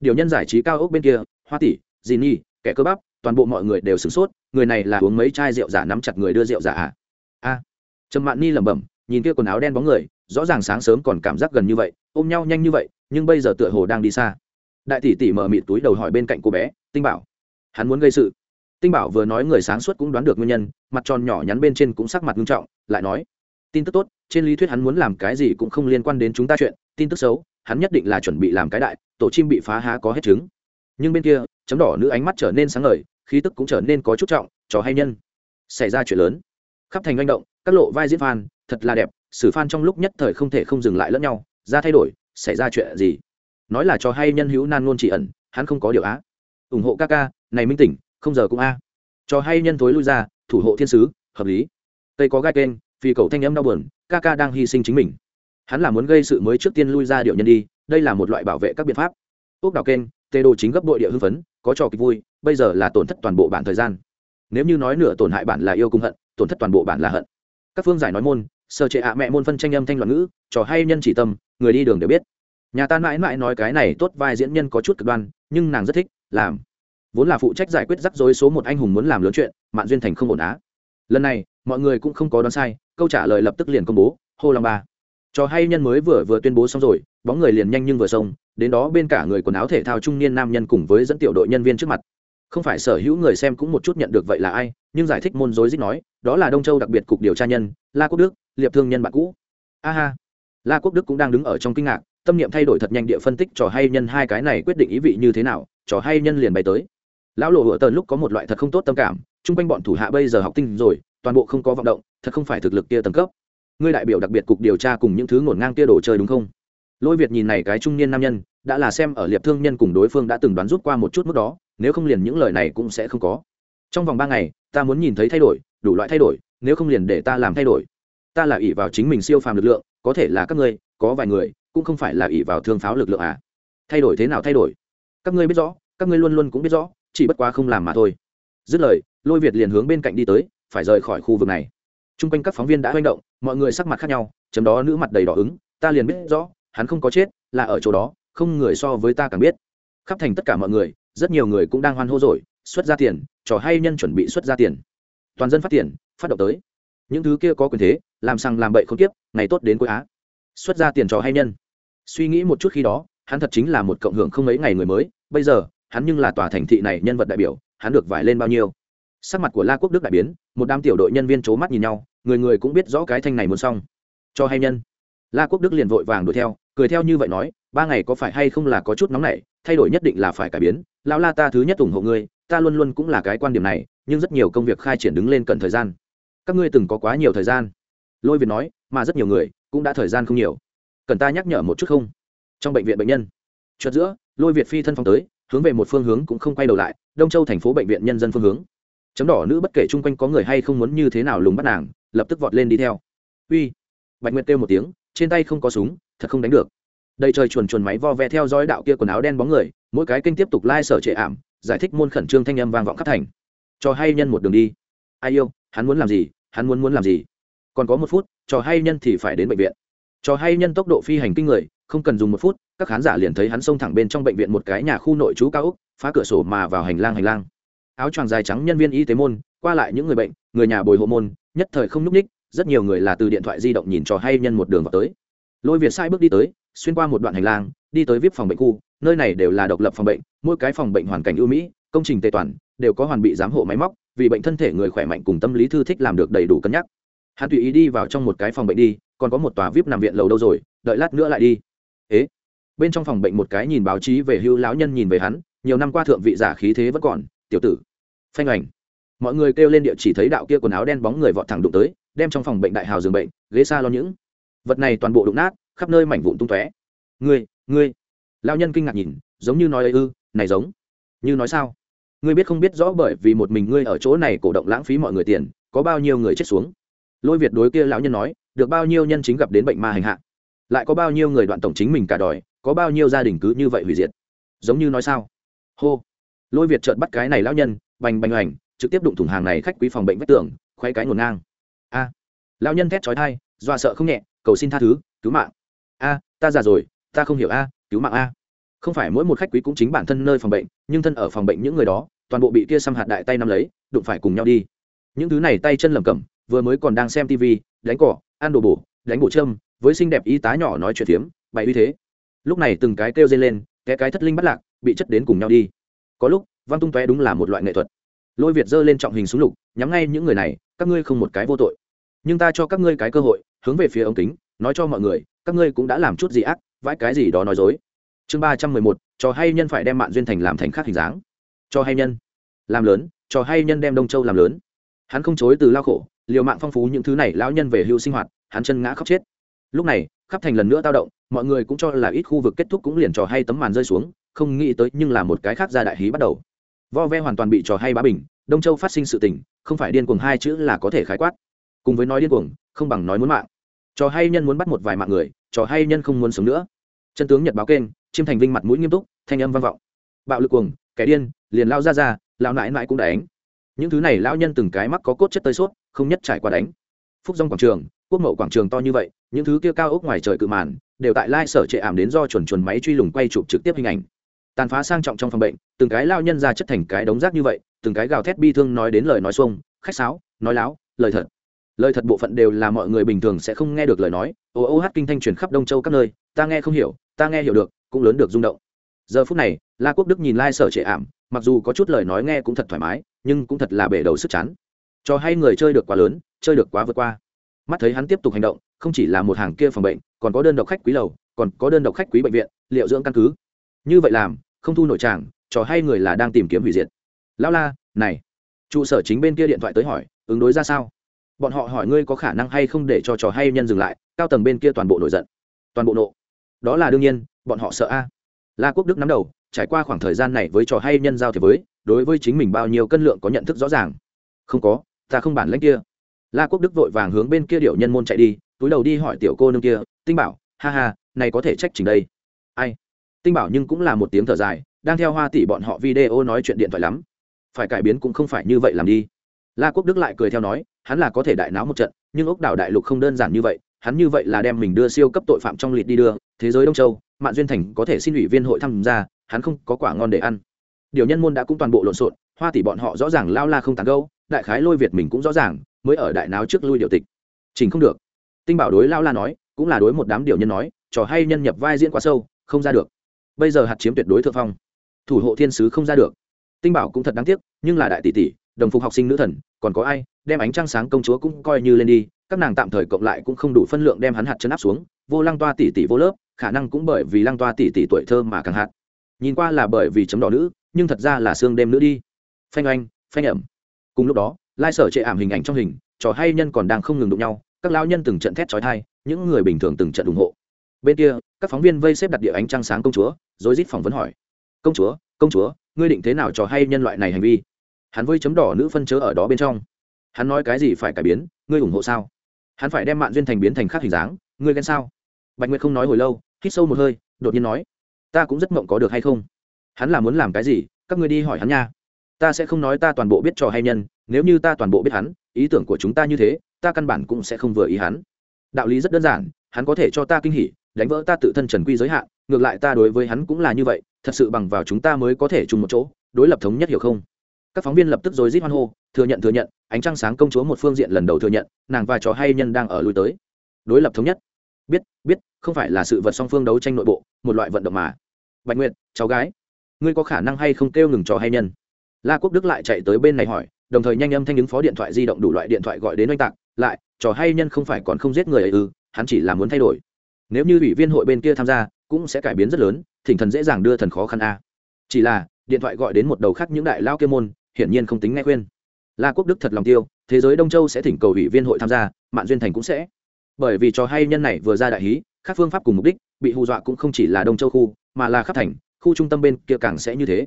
Điều nhân giải trí cao ốc bên kia hoa tỷ dì nhi, kẻ cơ bắp, toàn bộ mọi người đều sửng sốt, người này là uống mấy chai rượu giả nắm chặt người đưa rượu giả à? A. Trầm mạn ni lẩm bẩm, nhìn kia quần áo đen bóng người, rõ ràng sáng sớm còn cảm giác gần như vậy, ôm nhau nhanh như vậy, nhưng bây giờ tựa hồ đang đi xa. Đại tỷ tỷ mở mịt túi đầu hỏi bên cạnh cô bé, tinh bảo. Hắn muốn gây sự. Tinh bảo vừa nói người sáng suốt cũng đoán được nguyên nhân, mặt tròn nhỏ nhắn bên trên cũng sắc mặt nghiêm trọng, lại nói, tin tức tốt, trên lý thuyết hắn muốn làm cái gì cũng không liên quan đến chúng ta chuyện, tin tức xấu, hắn nhất định là chuẩn bị làm cái đại, tổ chim bị phá há có hết trứng nhưng bên kia, chấm đỏ nữ ánh mắt trở nên sáng ngời, khí tức cũng trở nên có chút trọng, trò hay nhân. Xảy ra chuyện lớn. Khắp thành manh động, các lộ vai diễn phan, thật là đẹp xử phan trong lúc nhất thời không thể không dừng lại lẫn nhau, ra thay đổi, xảy ra chuyện gì? Nói là trò hay nhân hữu nan ngôn chỉ ẩn, hắn không có điều á. Ủng hộ ca ca, này minh tỉnh, không giờ cũng a. À. trò hay nhân thối lui ra, thủ hộ thiên sứ, hợp lý. Tây có gai kênh, vì cầu thanh âm đau buồn, ca ca đang hy sinh chính mình. Hắn là muốn gây sự mới trước tiên lui ra điệu nhân đi, đây là một loại bảo vệ các biện pháp. Ốc đào kênh tê đồ chính gấp bội địa hưng phấn, có trò kịch vui, bây giờ là tổn thất toàn bộ bản thời gian. Nếu như nói nửa tổn hại bản là yêu cung hận, tổn thất toàn bộ bản là hận. Các phương giải nói môn, sơ chế ạ mẹ môn phân tranh âm thanh loạn ngữ, trò hay nhân chỉ tâm, người đi đường đều biết. Nhà ta mãi mãi nói cái này tốt vai diễn nhân có chút cực đoan, nhưng nàng rất thích, làm. Vốn là phụ trách giải quyết rắc rối số một anh hùng muốn làm lớn chuyện, mạn duyên thành không ổn á. Lần này, mọi người cũng không có đoán sai, câu trả lời lập tức liền công bố, hô long ba. Trò hay nhân mới vừa vừa tuyên bố xong rồi, bóng người liền nhanh nhưng vừa xông đến đó bên cả người quần áo thể thao trung niên nam nhân cùng với dẫn tiểu đội nhân viên trước mặt. Không phải sở hữu người xem cũng một chút nhận được vậy là ai, nhưng giải thích môn dối dích nói, đó là đông châu đặc biệt cục điều tra nhân, la quốc đức, liệp thương nhân bạn cũ. Aha la quốc đức cũng đang đứng ở trong kinh ngạc, tâm niệm thay đổi thật nhanh địa phân tích trò hay nhân hai cái này quyết định ý vị như thế nào, trò hay nhân liền bày tới. Lão lộ hựa tờn lúc có một loại thật không tốt tâm cảm, chung quanh bọn thủ hạ bây giờ học tinh rồi, toàn bộ không có vọng động, thật không phải thực lực kia tầng cấp. Ngươi đại biểu đặc biệt cục điều tra cùng những thứ ngổn ngang kia đồ chơi đúng không? Lôi việt nhìn này cái trung niên nam nhân, đã là xem ở liệp thương nhân cùng đối phương đã từng đoán rút qua một chút mức đó, nếu không liền những lời này cũng sẽ không có. Trong vòng ba ngày, ta muốn nhìn thấy thay đổi, đủ loại thay đổi, nếu không liền để ta làm thay đổi. Ta là ỷ vào chính mình siêu phàm lực lượng, có thể là các ngươi, có vài người, cũng không phải là ỷ vào thương pháo lực lượng à. Thay đổi thế nào thay đổi? Các ngươi biết rõ, các ngươi luôn luôn cũng biết rõ, chỉ bất quá không làm mà thôi. Dứt lời, lôi việt liền hướng bên cạnh đi tới, phải rời khỏi khu vực này. T r u n g quanh các phóng viên đã manh động, mọi người sắc mặt khác nhau, chấm đó nữ mặt đầy đỏ ứng, ta liền biết rõ hắn không có chết, là ở chỗ đó, không người so với ta càng biết. Khắp thành tất cả mọi người, rất nhiều người cũng đang hoan hô rồi, xuất ra tiền, trò hay nhân chuẩn bị xuất ra tiền. Toàn dân phát tiền, phát động tới. Những thứ kia có quyền thế, làm sang làm bậy không tiếp ngày tốt đến cuối á. Xuất ra tiền trò hay nhân. Suy nghĩ một chút khi đó, hắn thật chính là một cộng hưởng không mấy ngày người mới, bây giờ, hắn nhưng là tòa thành thị này nhân vật đại biểu, hắn được vải lên bao nhiêu. Sắc mặt của la quốc đức đại biến, một đám tiểu đội nhân viên c h ố mắt nhìn nhau, người người cũng biết rõ cái thanh này muốn xong. Cho hay nhân. La quốc đức liền vội vàng đuổi theo cười theo như vậy nói, ba ngày có phải hay không là có chút nóng nảy, thay đổi nhất định là phải cải biến. Lão la ta thứ nhất ủng hộ ngươi, ta luôn luôn cũng là cái quan điểm này, nhưng rất nhiều công việc khai triển đứng lên cần thời gian. Các ngươi từng có quá nhiều thời gian. Lôi việt nói, mà rất nhiều người cũng đã thời gian không nhiều. Cần ta nhắc nhở một chút không? Trong bệnh viện bệnh nhân. Chợt giữa, lôi việt phi thân phong tới, hướng về một phương hướng cũng không quay đầu lại, đông châu thành phố bệnh viện nhân dân phương hướng. Chấm đỏ nữ bất kể chung quanh có người hay không muốn như thế nào lùng bắt nàng, lập tức vọt lên đi theo. Uy. Bạch nguyệt kêu một tiếng trên tay không có súng, thật không đánh được. Đầy trời chuồn chuồn máy vo ve theo dõi đạo kia quần áo đen bóng người, mỗi cái kênh tiếp tục lai、like、sở trệ ảm, giải thích môn khẩn trương thanh âm vang vọng khắp thành. Cho hay nhân một đường đi. Ai yêu, hắn muốn làm gì, hắn muốn muốn làm gì. Còn có một phút, cho hay nhân thì phải đến bệnh viện. Cho hay nhân tốc độ phi hành kinh người, không cần dùng một phút, các khán giả liền thấy hắn xông thẳng bên trong bệnh viện một cái nhà khu nội trú cao úc, phá cửa sổ mà vào hành lang hành lang. Áo choàng dài trắng nhân viên y tế môn, qua lại những người bệnh, người nhà bồi hộ môn, nhất thời không nhúc ních rất nhiều người là từ điện thoại di động nhìn cho hay nhân một đường vào tới. Lôi việt sai bước đi tới, xuyên qua một đoạn hành lang, đi tới vip phòng bệnh khu, nơi này đều là độc lập phòng bệnh, mỗi cái phòng bệnh hoàn cảnh ưu mỹ, công trình tề toàn, đều có hoàn bị giám hộ máy móc, vì bệnh thân thể người khỏe mạnh cùng tâm lý thư thích làm được đầy đủ cân nhắc. Hắn tùy ý đi vào trong một cái phòng bệnh đi, còn có một tòa vip nằm viện lầu đâu rồi, đợi lát nữa lại đi. Ế? Bên trong phòng bệnh một cái nhìn báo chí về hưu lão nhân nhìn về hắn, nhiều năm qua thượng vị giả khí thế vẫn còn, tiểu tử. Phanh ảnh. Mọi người kêu lên địa chỉ thấy đạo kia quần áo đen bóng người vọt thẳng đụng tới đem trong phòng bệnh đại hào giường bệnh, ghế xa lo những. Vật này toàn bộ đụng nát, khắp nơi mảnh vụn tung tóe. Ngươi ngươi. Lao nhân kinh ngạc nhìn, giống như nói ấy ư, này giống. Như nói sao? Ngươi biết không biết rõ bởi vì một mình ngươi ở chỗ này cổ động lãng phí mọi người tiền, có bao nhiêu người chết xuống. Lôi việt đối kia lão nhân nói, được bao nhiêu nhân chính gặp đến bệnh ma hành hạ. Lại có bao nhiêu người đoạn tổng chính mình cả đòi, có bao nhiêu gia đình cứ như vậy hủy diệt. Giống như nói sao? Hô. Lôi việt trợn bắt cái này lão nhân, bành bành hoành, trực tiếp đụng thủng hàng này khách quý phòng bệnh vách tường, khoe cái ngổn ngang a. Lão nhân thét chói thai dọa sợ không nhẹ, cầu xin tha thứ, cứu mạng. A, ta già rồi, ta không hiểu a, cứu mạng a. Không phải mỗi một khách quý cũng chính bản thân nơi phòng bệnh, nhưng thân ở phòng bệnh những người đó, toàn bộ bị kia xăm hạt đại tay nắm lấy, đụng phải cùng nhau đi. Những thứ này tay chân lầm cầm vừa mới còn đang xem tv đánh cỏ, ăn đồ bổ, đánh bổ châm, với xinh đẹp y tá nhỏ nói chuyện phiếm, bày uy thế. Lúc này từng cái kêu dây lên, té cái thất linh bắt lạc, bị chất đến cùng nhau đi. Có lúc văn tung tóe đúng là một loại nghệ thuật. Lôi việt giơ lên trọng hình súng lục, nhắm ngay những người này các ngươi không một cái vô tội. Nhưng ta cho các ngươi cái cơ hội, hướng về phía ống kính, nói cho mọi người, các ngươi cũng đã làm chút gì ác, vãi cái gì đó nói dối. Chương ba trăm mười một, trò hay nhân phải đem mạng duyên thành làm thành khác hình dáng. Cho hay nhân. Làm lớn, trò hay nhân đem đông châu làm lớn. Hắn không chối từ lao khổ, liều mạng phong phú những thứ này lão nhân về hưu sinh hoạt, hắn chân ngã khóc chết. Lúc này, khắp thành lần nữa tao động, mọi người cũng cho là ít khu vực kết thúc cũng liền trò hay tấm màn rơi xuống, không nghĩ tới nhưng là một cái khác ra đại hí bắt đầu. Vo ve hoàn toàn bị trò hay bá bình đông châu phát sinh sự tình không phải điên cuồng hai chữ là có thể khái quát. Cùng với nói điên cuồng không bằng nói muốn mạng. Trò hay nhân muốn bắt một vài mạng người trò hay nhân không muốn sống nữa. Chân tướng nhật báo kênh chiêm thành vinh mặt mũi nghiêm túc thanh âm vang vọng. Bạo lực cuồng kẻ điên liền lao ra ra lao nãi nãi cũng đánh. Những thứ này lão nhân từng cái mắc có cốt chất tơi suốt, không nhất trải qua đánh. Phúc dông quảng trường quốc mậu quảng trường to như vậy những thứ kia cao ốc ngoài trời cự màn đều tại lai sở trệ ảm đến do chuẩn chuẩn máy truy lùng quay chụp trực tiếp hình ảnh. Tàn phá sang trọng trong phòng bệnh từng cái lao nhân ra chất thành cái đống rác như vậy từng cái gào thét bi thương nói đến lời nói xuông, khách sáo, nói láo, lời thật. Lời thật bộ phận đều là mọi người bình thường sẽ không nghe được lời nói. Ô ô, hát kinh thanh truyền khắp đông châu các nơi, ta nghe không hiểu, ta nghe hiểu được, cũng lớn được rung động. Giờ phút này, la quốc đức nhìn lai sở trệ ảm, mặc dù có chút lời nói nghe cũng thật thoải mái, nhưng cũng thật là bể đầu sức chán. Cho hay người chơi được quá lớn, chơi được quá vượt qua. Mắt thấy hắn tiếp tục hành động, không chỉ là một hàng kia phòng bệnh, còn có đơn độc khách quý lầu, còn có đơn độc khách quý bệnh viện, liệu dưỡng căn cứ. Như vậy làm, không thu nội tràng trò hay người là đang tìm kiếm hủy diệt lao la, này. Trụ sở chính bên kia điện thoại tới hỏi, ứng đối ra sao? Bọn họ hỏi ngươi có khả năng hay không để cho trò hay nhân dừng lại, cao tầng bên kia toàn bộ nổi giận. Toàn bộ nộ. Đó là đương nhiên, bọn họ sợ a. La quốc đức nắm đầu, trải qua khoảng thời gian này với trò hay nhân giao thế với, đối với chính mình bao nhiêu cân lượng có nhận thức rõ ràng. Không có, ta không bản lãnh kia. La quốc đức vội vàng hướng bên kia điệu nhân môn chạy đi, túi đầu đi hỏi tiểu cô nương kia, tinh bảo, ha ha, này có thể trách trình đây. Ai? Tinh bảo nhưng cũng là một tiếng thở dài, đang theo hoa tỷ bọn họ video nói chuyện điện thoại lắm phải cải biến cũng không phải như vậy làm đi. La quốc đức lại cười theo nói, hắn là có thể đại náo một trận, nhưng ốc đảo đại lục không đơn giản như vậy, hắn như vậy là đem mình đưa siêu cấp tội phạm trong lịt đi đưa, thế giới đông châu, mạn duyên thành có thể xin ủy viên hội tham gia, hắn không có quả ngon để ăn. Điều nhân môn đã cũng toàn bộ lộn xộn, hoa tỷ bọn họ rõ ràng lao la không tán gâu đại khái lôi việt mình cũng rõ ràng, mới ở đại náo trước lui điều tịch. Chỉnh không được. Tinh bảo đối lao la nói, cũng là đối một đám điều nhân nói, trò hay nhân nhập vai diễn quá sâu, không ra được. Bây giờ hạt chiếm tuyệt đối thượng phong. Thủ hộ thiên sứ không ra được tinh bảo cũng thật đáng tiếc, nhưng là đại tỷ tỷ, đồng phục học sinh nữ thần, còn có ai, đem ánh trăng sáng công chúa cũng coi như lên đi, các nàng tạm thời cộng lại cũng không đủ phân lượng đem hắn hạt chân áp xuống, vô lăng toa tỷ tỷ vô lớp, khả năng cũng bởi vì lăng toa tỷ tỷ tuổi thơ mà càng hạt nhìn qua là bởi vì chấm đỏ nữ, nhưng thật ra là xương đêm nữ đi. Phanh oanh, phanh ẩm. Cùng lúc đó, lai sở chệ ảm hình ảnh trong hình, trò hay nhân còn đang không ngừng đụng nhau, các lao nhân từng trận thét trói thai những người bình thường từng trận ủng hộ. Bên kia, các phóng viên vây xếp đặt địa ánh trăng sáng công chúa rồi rít phỏng vấn hỏi. Công chúa công chúa ngươi định thế nào trò hay nhân loại này hành vi? Hắn với chấm đỏ nữ phân chớ ở đó bên trong. Hắn nói cái gì phải cải biến, ngươi ủng hộ sao? Hắn phải đem mạng duyên thành biến thành khác hình dáng, ngươi ghen sao? Bạch nguyệt không nói hồi lâu, hít sâu một hơi, đột nhiên nói, ta cũng rất mộng có được hay không? Hắn là muốn làm cái gì? Các ngươi đi hỏi hắn nha. Ta sẽ không nói ta toàn bộ biết trò hay nhân, nếu như ta toàn bộ biết hắn, ý tưởng của chúng ta như thế, ta căn bản cũng sẽ không vừa ý hắn. Đạo lý rất đơn giản, hắn có thể cho ta kinh hỉ, đánh vỡ ta tự thân trần quy giới hạn, ngược lại ta đối với hắn cũng là như vậy thật sự bằng vào chúng ta mới có thể chung một chỗ, đối lập thống nhất hiểu không? Các phóng viên lập tức rối rít hoan hô, thừa nhận thừa nhận, ánh trăng sáng công chúa một phương diện lần đầu thừa nhận, nàng và trò hay nhân đang ở lui tới. Đối lập thống nhất. Biết biết, không phải là sự vật song phương đấu tranh nội bộ, một loại vận động mà. Bạch nguyệt, cháu gái, ngươi có khả năng hay không kêu ngừng trò hay nhân? La quốc đức lại chạy tới bên này hỏi, đồng thời nhanh âm thanh ứng phó điện thoại di động đủ loại điện thoại gọi đến oanh tạc, lại, trò hay nhân không phải còn không giết người ấy ư, hắn chỉ là muốn thay đổi. Nếu như ủy viên hội bên kia tham gia, cũng sẽ cải biến rất lớn thỉnh thần dễ dàng đưa thần khó khăn a. Chỉ là, điện thoại gọi đến một đầu khác những đại lao kia môn, hiển nhiên không tính nghe khuyên. La quốc đức thật lòng tiêu, thế giới đông châu sẽ thỉnh cầu ủy viên hội tham gia, mạn duyên thành cũng sẽ. Bởi vì trò hay nhân này vừa ra đại hí, các phương pháp cùng mục đích, bị hù dọa cũng không chỉ là đông châu khu, mà là khắp thành, khu trung tâm bên kia càng sẽ như thế.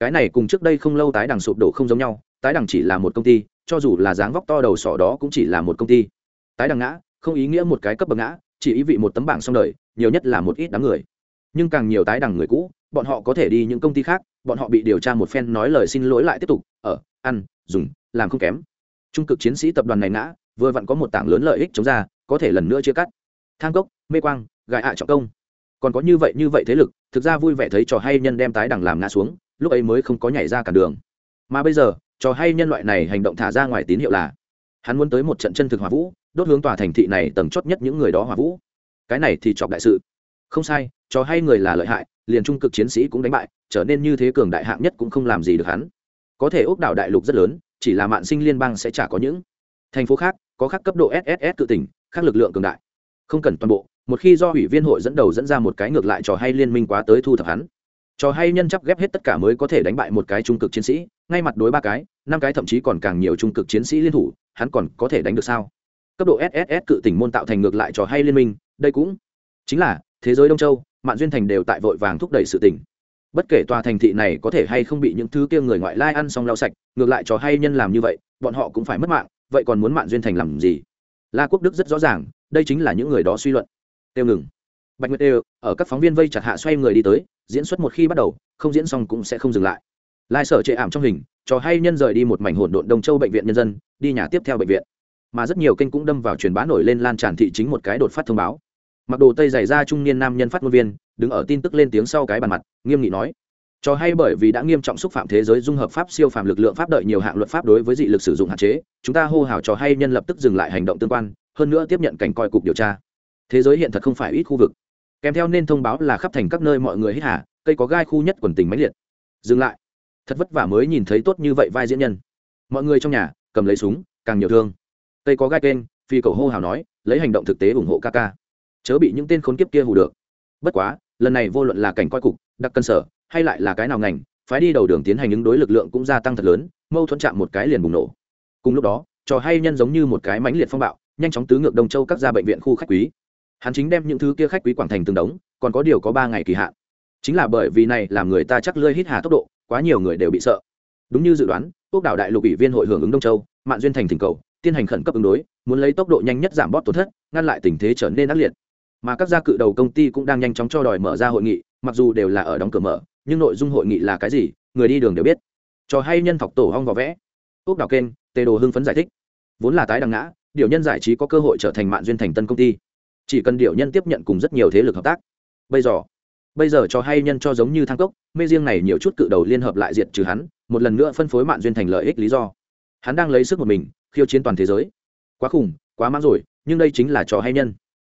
Cái này cùng trước đây không lâu tái đằng sụp đổ không giống nhau, tái đằng chỉ là một công ty, cho dù là dáng vóc to đầu sỏ đó cũng chỉ là một công ty. Tái đằng ngã, không ý nghĩa một cái cấp bậc ngã, chỉ ý vị một tấm bảng xong đời, nhiều nhất là một ít đám người nhưng càng nhiều tái đẳng người cũ, bọn họ có thể đi những công ty khác, bọn họ bị điều tra một phen nói lời xin lỗi lại tiếp tục ở ăn, dùng, làm không kém. Trung cực chiến sĩ tập đoàn này ngã, vừa vặn có một tảng lớn lợi ích chống ra, có thể lần nữa chia cắt. Thang cốc, mê quang gại hạ trọng công. Còn có như vậy như vậy thế lực, thực ra vui vẻ thấy trò hay nhân đem tái đẳng làm ngã xuống, lúc ấy mới không có nhảy ra cả đường. Mà bây giờ, trò hay nhân loại này hành động thả ra ngoài tín hiệu là, hắn muốn tới một trận chân thực hỏa vũ, đốt hướng tòa thành thị này tầng chót nhất những người đó hỏa vũ. Cái này thì chọc đại sự không sai trò hay người là lợi hại, liền trung cực chiến sĩ cũng đánh bại, trở nên như thế cường đại hạng nhất cũng không làm gì được hắn. Có thể ốc đảo đại lục rất lớn, chỉ là mạng sinh liên bang sẽ chả có những. Thành phố khác, có khác cấp độ sss cự tỉnh, khác lực lượng cường đại. Không cần toàn bộ, một khi do ủy viên hội dẫn đầu dẫn ra một cái ngược lại trò hay liên minh quá tới thu thập hắn. Trò hay nhân chấp ghép hết tất cả mới có thể đánh bại một cái trung cực chiến sĩ, ngay mặt đối ba cái, năm cái thậm chí còn càng nhiều trung cực chiến sĩ liên thủ, hắn còn có thể đánh được sao? Cấp độ sss cự tỉnh môn tạo thành ngược lại trò hay liên minh, đây cũng chính là thế giới đông châu, mạn duyên thành đều tại vội vàng thúc đẩy sự tỉnh bất kể tòa thành thị này có thể hay không bị những thứ kia người ngoại lai ăn xong lau sạch, ngược lại trò hay nhân làm như vậy, bọn họ cũng phải mất mạng, vậy còn muốn mạn duyên thành làm gì? La quốc đức rất rõ ràng, đây chính là những người đó suy luận. Tiêu ngừng. Bạch nguyệt đều, ở các phóng viên vây chặt hạ xoay người đi tới, diễn xuất một khi bắt đầu, không diễn xong cũng sẽ không dừng lại. Lai sở chệ ảm trong hình, trò hay nhân rời đi một mảnh hỗn độn đông châu bệnh viện nhân dân, đi nhà tiếp theo bệnh viện. Mà rất nhiều kênh cũng đâm vào truyền bá nổi lên lan tràn thị chính một cái đột phát thông báo mặc đồ tây dày ra trung niên nam nhân phát ngôn viên, đứng ở tin tức lên tiếng sau cái bàn mặt, nghiêm nghị nói. Cho hay bởi vì đã nghiêm trọng xúc phạm thế giới dung hợp pháp siêu phạm lực lượng pháp đợi nhiều hạng luật pháp đối với dị lực sử dụng hạn chế, chúng ta hô hào cho hay nhân lập tức dừng lại hành động tương quan, hơn nữa tiếp nhận cảnh coi cục điều tra. Thế giới hiện thật không phải ít khu vực. Kèm theo nên thông báo là khắp thành các nơi mọi người hít hà, cây có gai khu nhất quần tình mãnh liệt. Dừng lại. Thật vất vả mới nhìn thấy tốt như vậy vai diễn nhân. Mọi người trong nhà, cầm lấy súng, càng nhiều thương. Cây có gai kênh, phi cầu hô hào nói, lấy hành động thực tế ủng hộ ca ca chớ bị những tên khốn kiếp kia hù được. Bất quá, lần này vô luận là cảnh coi cục, đặc cân sở, hay lại là cái nào ngành, phái đi đầu đường tiến hành ứng đối lực lượng cũng gia tăng thật lớn, mâu thuẫn chạm một cái liền bùng nổ. Cùng lúc đó, trò hay nhân giống như một cái mãnh liệt phong bạo, nhanh chóng tứ ngược đông châu các gia bệnh viện khu khách quý. Hắn chính đem những thứ kia khách quý quảng thành từng đống, còn có điều có ba ngày kỳ hạn. Chính là bởi vì này làm người ta chắc lơi hít hà tốc độ, quá nhiều người đều bị sợ. Đúng như dự đoán, quốc đảo đại lục ủy viên hội hưởng ứng đông châu, mạn duyên thành thỉnh cầu, tiến hành khẩn cấp ứng đối, muốn lấy tốc độ nhanh nhất giảm bót tổn thất, ngăn lại tình thế trở nên ác liệt mà các gia cự đầu công ty cũng đang nhanh chóng cho đòi mở ra hội nghị, mặc dù đều là ở đóng cửa mở, nhưng nội dung hội nghị là cái gì, người đi đường đều biết. Trò hay nhân thọc tổ hong vỏ vẽ. Ốc đào kênh tê đồ hưng phấn giải thích. Vốn là tái đằng ngã, điều nhân giải trí có cơ hội trở thành mạng duyên thành tân công ty. Chỉ cần điều nhân tiếp nhận cùng rất nhiều thế lực hợp tác. Bây giờ bây giờ cho hay nhân cho giống như thang cốc, mê riêng này nhiều chút cự đầu liên hợp lại diệt trừ hắn, một lần nữa phân phối mạng duyên thành lợi ích lý do. Hắn đang lấy sức một mình, khiêu chiến toàn thế giới. Quá khủng, quá mang rồi, nhưng đây chính là trò hay nhân.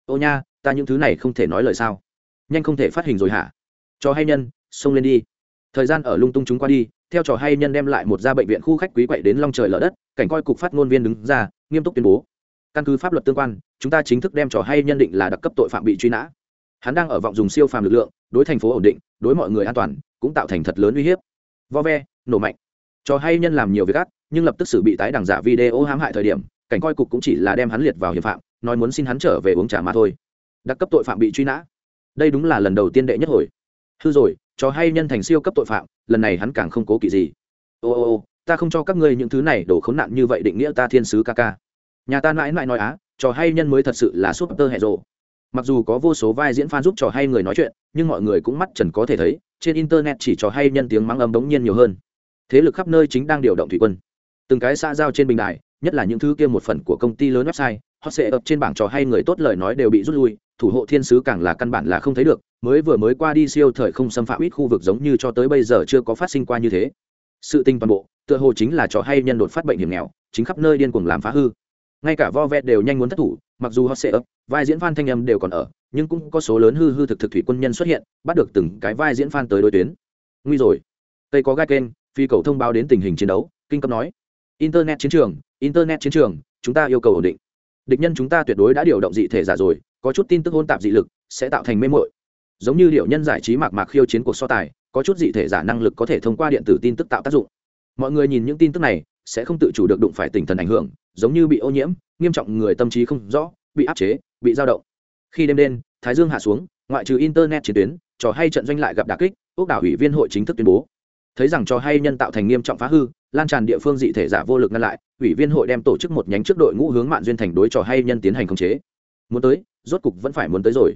Ô nha ta những thứ này không thể nói lời sao? Nhanh không thể phát hình rồi hả? Trò hay nhân, xông lên đi. Thời gian ở lung tung chúng qua đi, theo trò hay nhân đem lại một gia bệnh viện khu khách quý quậy đến long trời lở đất, cảnh coi cục phát ngôn viên đứng ra, nghiêm túc tuyên bố. Căn cứ pháp luật tương quan, chúng ta chính thức đem trò hay nhân định là đặc cấp tội phạm bị truy nã. Hắn đang ở vọng dùng siêu phàm lực lượng, đối thành phố ổn định, đối mọi người an toàn, cũng tạo thành thật lớn uy hiếp. Vo ve, nổ mạnh. Trò hay nhân làm nhiều việc ác, nhưng lập tức xử bị tái đẳng giả video hãm hại thời điểm, cảnh coi cục cũng chỉ là đem hắn liệt vào hiệp phạm, nói muốn xin hắn trở về uống trà mà thôi đặc cấp tội phạm bị truy nã. Đây đúng là lần đầu tiên đệ nhất hồi. Hư rồi cho hay nhân thành siêu cấp tội phạm, lần này hắn càng không cố kỵ gì. Ô ô ô, ta không cho các ngươi những thứ này đổ khốn nạn như vậy định nghĩa ta thiên sứ ca ca. Nhà ta mãi mãi nói á, trò hay nhân mới thật sự là súp tơ hệ rộ mặc dù có vô số vai diễn fan giúp trò hay người nói chuyện, nhưng mọi người cũng mắt trần có thể thấy, trên internet chỉ trò hay nhân tiếng mắng âm đống nhiên nhiều hơn. Thế lực khắp nơi chính đang điều động thủy quân. Từng cái xã giao trên bình đài, nhất là những thứ kia một phần của công ty lớn website họ sẽ ập trên bảng trò hay người tốt lời nói đều bị rút lui thủ hộ thiên sứ càng là căn bản là không thấy được, mới vừa mới qua đi siêu thời không xâm phạm ít khu vực giống như cho tới bây giờ chưa có phát sinh qua như thế. Sự tinh toàn bộ, tựa hồ chính là trò hay nhân đột phát bệnh hiểm nghèo, chính khắp nơi điên cuồng làm phá hư. Ngay cả vo vẹt đều nhanh muốn thất thủ, mặc dù họ sẽ ấp, vai diễn phan thanh âm đều còn ở, nhưng cũng có số lớn hư hư thực thực thủy quân nhân xuất hiện, bắt được từng cái vai diễn phan tới đối tuyến. Nguy rồi. Tây có gai kênh, phi cầu thông báo đến tình hình chiến đấu, kinh cấp nói. Internet chiến trường, internet chiến trường, chúng ta yêu cầu ổn định. Địch nhân chúng ta tuyệt đối đã điều động dị thể giả rồi có chút tin tức hôn tạp dị lực sẽ tạo thành mê mội giống như điệu nhân giải trí mạc mạc khiêu chiến cuộc so tài, có chút dị thể giả năng lực có thể thông qua điện tử tin tức tạo tác dụng. Mọi người nhìn những tin tức này sẽ không tự chủ được đụng phải tinh thần ảnh hưởng, giống như bị ô nhiễm, nghiêm trọng người tâm trí không rõ, bị áp chế, bị dao động. Khi đêm đen, thái dương hạ xuống, ngoại trừ internet chiến tuyến, trò hay trận doanh lại gặp đà kích ốc đảo ủy viên hội chính thức tuyên bố. Thấy rằng trò hay nhân tạo thành nghiêm trọng phá hư, lan tràn địa phương dị thể giả vô lực ngăn lại, ủy viên hội đem tổ chức một nhánh trước đội ngũ hướng mạng duyên thành đối trò hay nhân tiến hành khống chế muốn tới, rốt cục vẫn phải muốn tới rồi.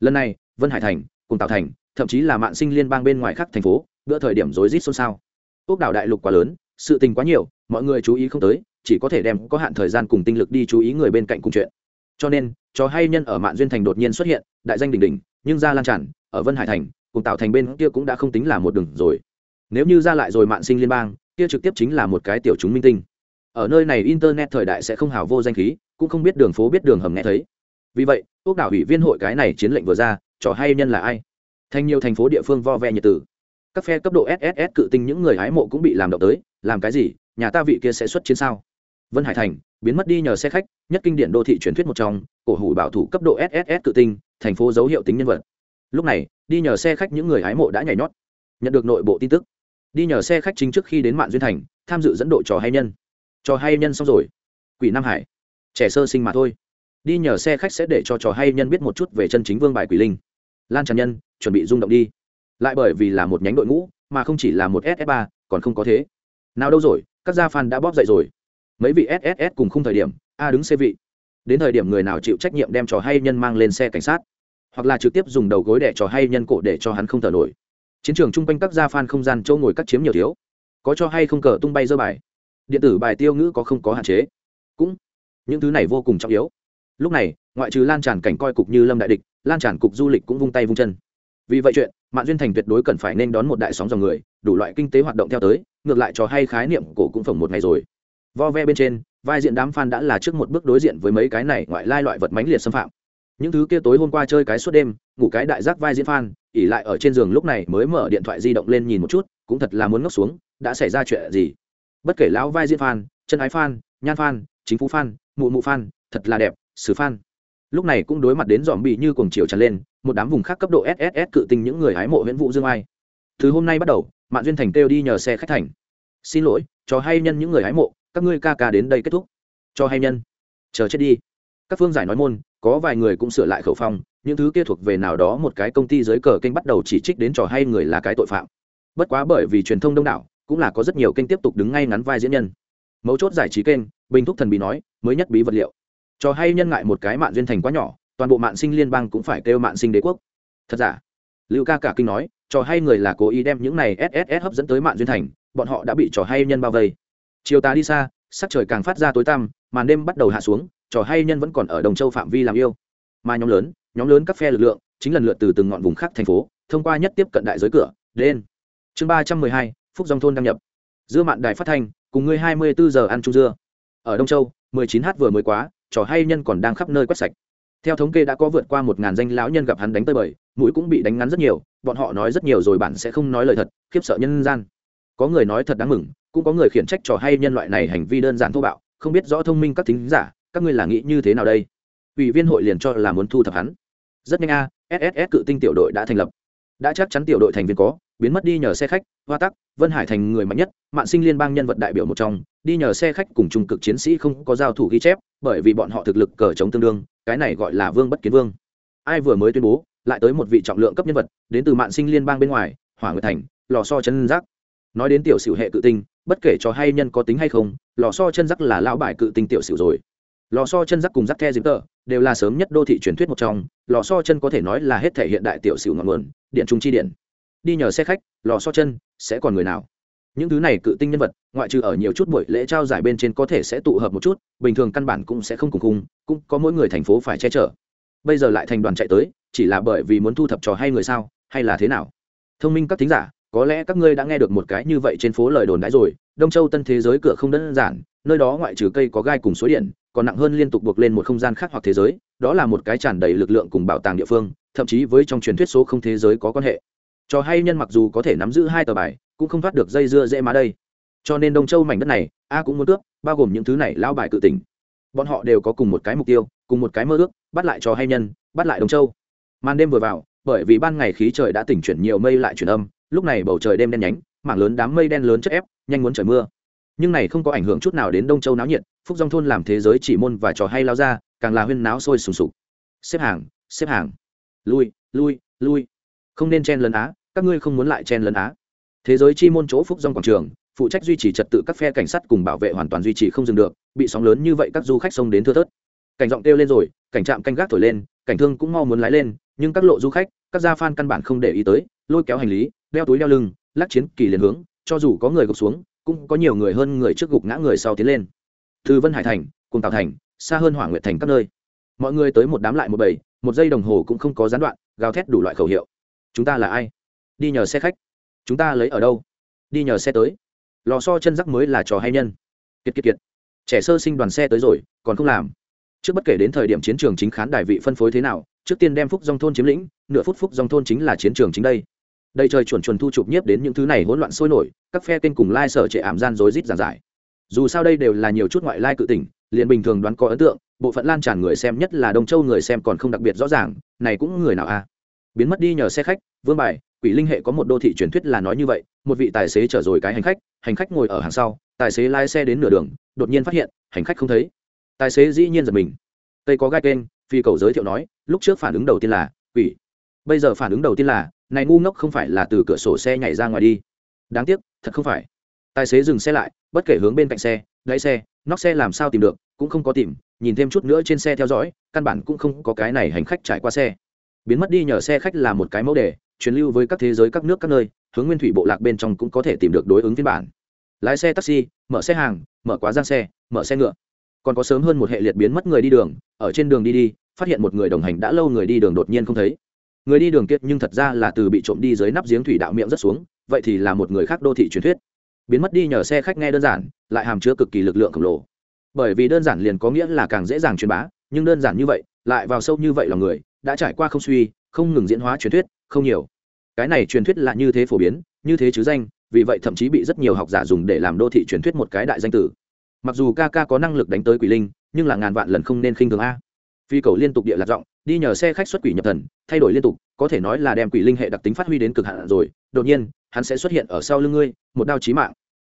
Lần này, vân hải thành, cùng tạo thành, thậm chí là mạng sinh liên bang bên ngoài khác thành phố, bữa thời điểm rối rít xôn xao. Ốc đảo đại lục quá lớn, sự tình quá nhiều, mọi người chú ý không tới, chỉ có thể đem có hạn thời gian cùng tinh lực đi chú ý người bên cạnh cùng chuyện. Cho nên, trò hay nhân ở mạng duyên thành đột nhiên xuất hiện, đại danh đỉnh đỉnh, nhưng ra lan tràn, ở vân hải thành, cùng tạo thành bên kia cũng đã không tính là một đường rồi. Nếu như ra lại rồi mạng sinh liên bang, kia trực tiếp chính là một cái tiểu chúng minh tinh. Ở nơi này internet thời đại sẽ không hào vô danh khí, cũng không biết đường phố biết đường hầm nghe thấy vì vậy, quốc đảo ủy viên hội cái này chiến lệnh vừa ra, trò hay nhân là ai? Thành nhiều thành phố địa phương vo ve nhiệt tử. Các phe cấp độ sss cự tinh những người hái mộ cũng bị làm động tới, làm cái gì? Nhà ta vị kia sẽ xuất chiến sao? Vân hải thành, biến mất đi nhờ xe khách, nhất kinh điển đô thị truyền thuyết một trong, cổ hủ bảo thủ cấp độ sss cự tinh, thành phố dấu hiệu tính nhân vật. Lúc này, đi nhờ xe khách những người hái mộ đã nhảy nhót. Nhận được nội bộ tin tức, đi nhờ xe khách chính trước khi đến mạng duyên thành, tham dự dẫn độ trò hay nhân. Trò hay nhân xong rồi. Quỷ nam hải, trẻ sơ sinh mà thôi đi nhờ xe khách sẽ để cho trò hay nhân biết một chút về chân chính vương bài quỷ linh. Lan tràn nhân, chuẩn bị rung động đi. Lại bởi vì là một nhánh đội ngũ, mà không chỉ là một ss ba, còn không có thế. Nào đâu rồi, các gia fan đã bóp dậy rồi. Mấy vị sss cùng khung thời điểm, a đứng xe vị. Đến thời điểm người nào chịu trách nhiệm đem trò hay nhân mang lên xe cảnh sát, hoặc là trực tiếp dùng đầu gối đẻ trò hay nhân cổ để cho hắn không thở nổi. Chiến trường chung quanh các gia fan không gian châu ngồi cắt chiếm nhiều thiếu. Có cho hay không cờ tung bay dơ bài. Điện tử bài tiêu ngữ có không có hạn chế. Cũng, những thứ này vô cùng trọng yếu lúc này, ngoại trừ lan tràn cảnh coi cục như lâm đại địch, lan tràn cục du lịch cũng vung tay vung chân. Vì vậy chuyện mạng duyên thành tuyệt đối cần phải nên đón một đại sóng dòng người, đủ loại kinh tế hoạt động theo tới, ngược lại cho hay khái niệm cổ cũng phồng một ngày rồi. Vo ve bên trên, vai diện đám fan đã là trước một bước đối diện với mấy cái này ngoại lai loại vật mánh liệt xâm phạm. Những thứ kia tối hôm qua chơi cái suốt đêm, ngủ cái đại giác vai diễn fan, ỉ lại ở trên giường lúc này mới mở điện thoại di động lên nhìn một chút, cũng thật là muốn ngốc xuống, đã xảy ra chuyện gì? Bất kể lão vai diễn fan, chân ái fan, nhan fan, chính phủ fan, mụ mụ fan, thật là đẹp xử Phan, lúc này cũng đối mặt đến dòm bị như cuồng chiều tràn lên một đám vùng khác cấp độ sss cự tinh những người hái mộ nguyễn vụ dương ai. Từ hôm nay bắt đầu mạng duyên thành kêu đi nhờ xe khách thành. Xin lỗi cho hay nhân những người hái mộ các ngươi ca ca đến đây kết thúc. Cho hay nhân. Chờ chết đi. Các phương giải nói môn có vài người cũng sửa lại khẩu phong những thứ kia thuộc về nào đó một cái công ty dưới cờ kênh bắt đầu chỉ trích đến trò hay người là cái tội phạm. Bất quá bởi vì truyền thông đông đảo cũng là có rất nhiều kênh tiếp tục đứng ngay ngắn vai diễn nhân. Mấu chốt giải trí kênh bình thúc thần bí nói mới nhất bí vật liệu trò hay nhân ngại một cái mạng duyên thành quá nhỏ, toàn bộ mạng sinh liên bang cũng phải kêu mạng sinh đế quốc. Thật giả? Lưu ca cả kinh nói trò hay người là cố ý đem những này sss hấp dẫn tới mạng duyên thành, bọn họ đã bị trò hay nhân bao vây. Chiều ta đi xa, sắc trời càng phát ra tối tăm, màn đêm bắt đầu hạ xuống trò hay nhân vẫn còn ở đồng châu phạm vi làm yêu. Mà nhóm lớn nhóm lớn các phe lực lượng, chính lần lượt từ từng ngọn vùng khác thành phố, thông qua nhất tiếp cận đại giới cửa đen chương ba trăm mười hai, phúc dòng thôn đăng nhập. Dưa mạn đài phát thanh, cùng ngươi hai mươi bốn giờ ăn chung dưa. Ở đông châu, mười chín h vừa mới quá trò hay nhân còn đang khắp nơi quét sạch. Theo thống kê đã có vượt qua một ngàn danh lão nhân gặp hắn đánh tơi bời, mũi cũng bị đánh ngắn rất nhiều, bọn họ nói rất nhiều rồi bạn sẽ không nói lời thật, khiếp sợ nhân gian. Có người nói thật đáng mừng, cũng có người khiển trách trò hay nhân loại này hành vi đơn giản thô bạo, không biết rõ thông minh các thính giả, các ngươi là nghĩ như thế nào đây? Ủy viên hội liền cho là muốn thu thập hắn. Rất nhanh a sss cự tinh tiểu đội đã thành lập. Đã chắc chắn tiểu đội thành viên có, biến mất đi nhờ xe khách, hoa tắc, vân hải thành người mạnh nhất mạng sinh liên bang nhân vật đại biểu một trong đi nhờ xe khách cùng trung cực chiến sĩ không có giao thủ ghi chép, bởi vì bọn họ thực lực cờ chống tương đương, cái này gọi là vương bất kiến vương. Ai vừa mới tuyên bố, lại tới một vị trọng lượng cấp nhân vật, đến từ mạng sinh liên bang bên ngoài, hỏa nguyệt thành, lò so chân giác. Nói đến tiểu sử hệ cự tinh, bất kể cho hay nhân có tính hay không, lò so chân giác là lão bài cự tinh tiểu sử rồi. Lò so chân giác cùng giác the diễm tờ đều là sớm nhất đô thị truyền thuyết một trong, lò so chân có thể nói là hết thể hiện đại tiểu sử ngọn nguồn, điện trung chi điện. Đi nhờ xe khách, lò so chân, sẽ còn người nào? Những thứ này cự tinh nhân vật, ngoại trừ ở nhiều chút buổi lễ trao giải bên trên có thể sẽ tụ hợp một chút, bình thường căn bản cũng sẽ không cùng khung cũng có mỗi người thành phố phải che chở. Bây giờ lại thành đoàn chạy tới, chỉ là bởi vì muốn thu thập trò hay người sao, hay là thế nào? Thông minh các thính giả, có lẽ các ngươi đã nghe được một cái như vậy trên phố lời đồn đãi rồi, đông châu tân thế giới cửa không đơn giản, nơi đó ngoại trừ cây có gai cùng suối điện, còn nặng hơn liên tục buộc lên một không gian khác hoặc thế giới, đó là một cái tràn đầy lực lượng cùng bảo tàng địa phương, thậm chí với trong truyền thuyết số không thế giới có quan hệ. Trò hay nhân mặc dù có thể nắm giữ hai tờ bài cũng không thoát được dây dưa dễ má đây. Cho nên đông châu mảnh đất này, a cũng muốn cướp bao gồm những thứ này lao bài cự tỉnh bọn họ đều có cùng một cái mục tiêu, cùng một cái mơ ước, bắt lại trò hay nhân, bắt lại đông châu. Màn đêm vừa vào, bởi vì ban ngày khí trời đã tỉnh chuyển nhiều mây lại chuyển âm, lúc này bầu trời đêm đen nhánh, mảng lớn đám mây đen lớn chất ép, nhanh muốn trời mưa. Nhưng này không có ảnh hưởng chút nào đến đông châu náo nhiệt, phúc dòng thôn làm thế giới chỉ môn và trò hay lao ra, càng là huyên náo sôi sùng sục. Xếp hàng xếp hàng. Lui lui lui. Không nên chen lấn á, các ngươi không muốn lại chen lấn á thế giới chi môn chỗ phúc dòng quảng trường, phụ trách duy trì trật tự các phe cảnh sát cùng bảo vệ hoàn toàn duy trì không dừng được, bị sóng lớn như vậy các du khách xông đến thưa thớt. Cảnh giọng kêu lên rồi, cảnh trạm canh gác thổi lên, cảnh thương cũng mau muốn lái lên, nhưng các lộ du khách, các gia phan căn bản không để ý tới, lôi kéo hành lý, đeo túi đeo lưng, lắc chiến kỳ liền hướng, cho dù có người gục xuống, cũng có nhiều người hơn người trước gục ngã người sau tiến lên. Từ vân hải thành, cùng tào thành, xa hơn hỏa nguyệt thành các nơi. Mọi người tới một đám lại một bầy, một giây đồng hồ cũng không có gián đoạn, gào thét đủ loại khẩu hiệu. Chúng ta là ai? Đi nhờ xe khách chúng ta lấy ở đâu? Đi nhờ xe tới. Lò so chân rắc mới là trò hay nhân. Kiệt kiệt kiệt. Trẻ sơ sinh đoàn xe tới rồi, còn không làm. Trước bất kể đến thời điểm chiến trường chính khán đài vị phân phối thế nào, trước tiên đem phúc dòng thôn chiếm lĩnh, nửa phút phúc dòng thôn chính là chiến trường chính đây. Đây trời chuẩn chuẩn thu chụp nhiếp đến những thứ này hỗn loạn sôi nổi, các phe kênh cùng lai sở trệ ảm gian rối rít giàn giải. Dù sao đây đều là nhiều chút ngoại lai cự tỉnh liền bình thường đoán có ấn tượng, bộ phận lan tràn người xem nhất là đông châu người xem còn không đặc biệt rõ ràng, này cũng người nào a à? Biến mất đi nhờ xe khách, vương bài, quỷ linh hệ có một đô thị truyền thuyết là nói như vậy, một vị tài xế chở rồi cái hành khách hành khách ngồi ở hàng sau, tài xế lái xe đến nửa đường, đột nhiên phát hiện, hành khách không thấy. Tài xế dĩ nhiên giật mình. Tây có gai kênh, phi cầu giới thiệu nói, lúc trước phản ứng đầu tiên là, quỷ. Bây giờ phản ứng đầu tiên là, này ngu ngốc không phải là từ cửa sổ xe nhảy ra ngoài đi. Đáng tiếc, thật không phải. Tài xế dừng xe lại, bất kể hướng bên cạnh xe, gãy xe, nóc xe làm sao tìm được, cũng không có tìm, nhìn thêm chút nữa trên xe theo dõi, căn bản cũng không có cái này hành khách trải qua xe biến mất đi nhờ xe khách là một cái mẫu đề, truyền lưu với các thế giới các nước các nơi, hướng nguyên thủy bộ lạc bên trong cũng có thể tìm được đối ứng phiên bản. Lái xe taxi, mở xe hàng, mở quá giang xe, mở xe ngựa. Còn có sớm hơn một hệ liệt biến mất người đi đường, ở trên đường đi đi, phát hiện một người đồng hành đã lâu người đi đường đột nhiên không thấy. Người đi đường kiệt nhưng thật ra là từ bị trộm đi dưới nắp giếng thủy đạo miệng rất xuống, vậy thì là một người khác đô thị truyền thuyết. Biến mất đi nhờ xe khách nghe đơn giản, lại hàm chứa cực kỳ lực lượng khổng lồ. Bởi vì đơn giản liền có nghĩa là càng dễ dàng truyền bá, nhưng đơn giản như vậy, lại vào sâu như vậy là người đã trải qua không suy, không ngừng diễn hóa truyền thuyết, không nhiều. Cái này truyền thuyết là như thế phổ biến, như thế chứ danh, vì vậy thậm chí bị rất nhiều học giả dùng để làm đô thị truyền thuyết một cái đại danh tử. Mặc dù ca ca có năng lực đánh tới quỷ linh, nhưng là ngàn vạn lần không nên khinh thường a. Phi cầu liên tục địa lạc giọng, đi nhờ xe khách xuất quỷ nhập thần, thay đổi liên tục, có thể nói là đem quỷ linh hệ đặc tính phát huy đến cực hạn rồi. Đột nhiên, hắn sẽ xuất hiện ở sau lưng ngươi, một đao chí mạng.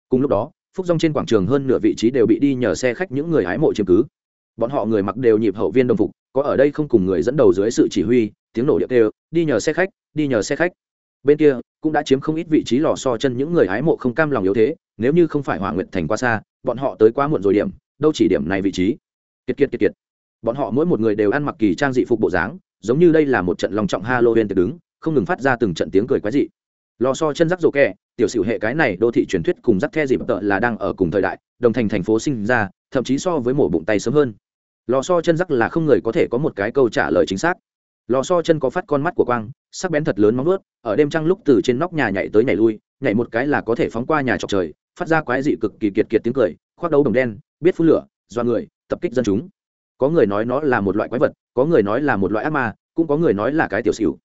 Cùng lúc đó, phúc rong trên quảng trường hơn nửa vị trí đều bị đi nhờ xe khách những người hái mộ chiếm cứ bọn họ người mặc đều nhịp hậu viên đồng phục, có ở đây không cùng người dẫn đầu dưới sự chỉ huy, tiếng nổ điệp đều đi nhờ xe khách, đi nhờ xe khách. Bên kia, cũng đã chiếm không ít vị trí lò so chân những người hái mộ không cam lòng yếu thế, nếu như không phải hỏa nguyện thành quá xa, bọn họ tới quá muộn rồi điểm, đâu chỉ điểm này vị trí. Kiệt kiệt kiệt kiệt. Bọn họ mỗi một người đều ăn mặc kỳ trang dị phục bộ dáng, giống như đây là một trận lòng trọng halloween tự đứng, không ngừng phát ra từng trận tiếng cười quái dị. Lò so chân rắc rổ kẹ, tiểu sử hệ cái này đô thị truyền thuyết cùng rắc the dịp tợ là đang ở cùng thời đại, đồng thành thành phố sinh ra, thậm chí so với mổ bụng tay sớm hơn lò so chân rắc là không người có thể có một cái câu trả lời chính xác. Lò so chân có phát con mắt của quang, sắc bén thật lớn móng ướt ở đêm trăng lúc từ trên nóc nhà nhảy tới nhảy lui, nhảy một cái là có thể phóng qua nhà trọc trời, phát ra quái dị cực kỳ kiệt kiệt tiếng cười, khoác đấu đồng đen, biết phun lửa do người, tập kích dân chúng. Có người nói nó là một loại quái vật, có người nói là một loại ác ma, cũng có người nói là cái tiểu xỉu.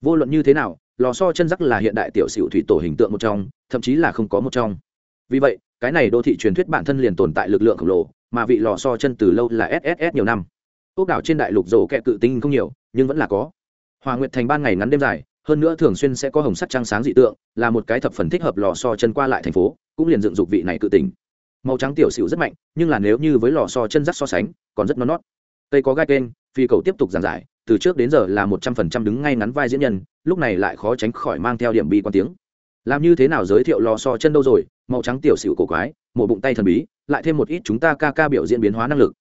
Vô luận như thế nào, lò so chân rắc là hiện đại tiểu xỉu thủy tổ hình tượng một trong, thậm chí là không có một trong. Vì vậy, cái này đô thị truyền thuyết bản thân liền tồn tại lực lượng khổng lồ mà vị lò so chân từ lâu là sss nhiều năm. Ốc đảo trên đại lục rổ kẹ cự tinh không nhiều, nhưng vẫn là có. Hòa nguyệt thành ban ngày ngắn đêm dài, hơn nữa thường xuyên sẽ có hồng sắt trăng sáng dị tượng, là một cái thập phần thích hợp lò so chân qua lại thành phố, cũng liền dựng dục vị này cự tình màu trắng tiểu xịu rất mạnh, nhưng là nếu như với lò so chân rắc so sánh, còn rất non nót. Cây có gai kênh, phi cầu tiếp tục giảng giải, từ trước đến giờ là một trăm phần trăm đứng ngay ngắn vai diễn nhân, lúc này lại khó tránh khỏi mang theo điểm bi quan tiếng làm như thế nào giới thiệu lò so chân đâu rồi? Màu trắng tiểu xỉu cổ quái một bụng tay thần bí, lại thêm một ít chúng ta ca ca biểu diễn biến hóa năng lực.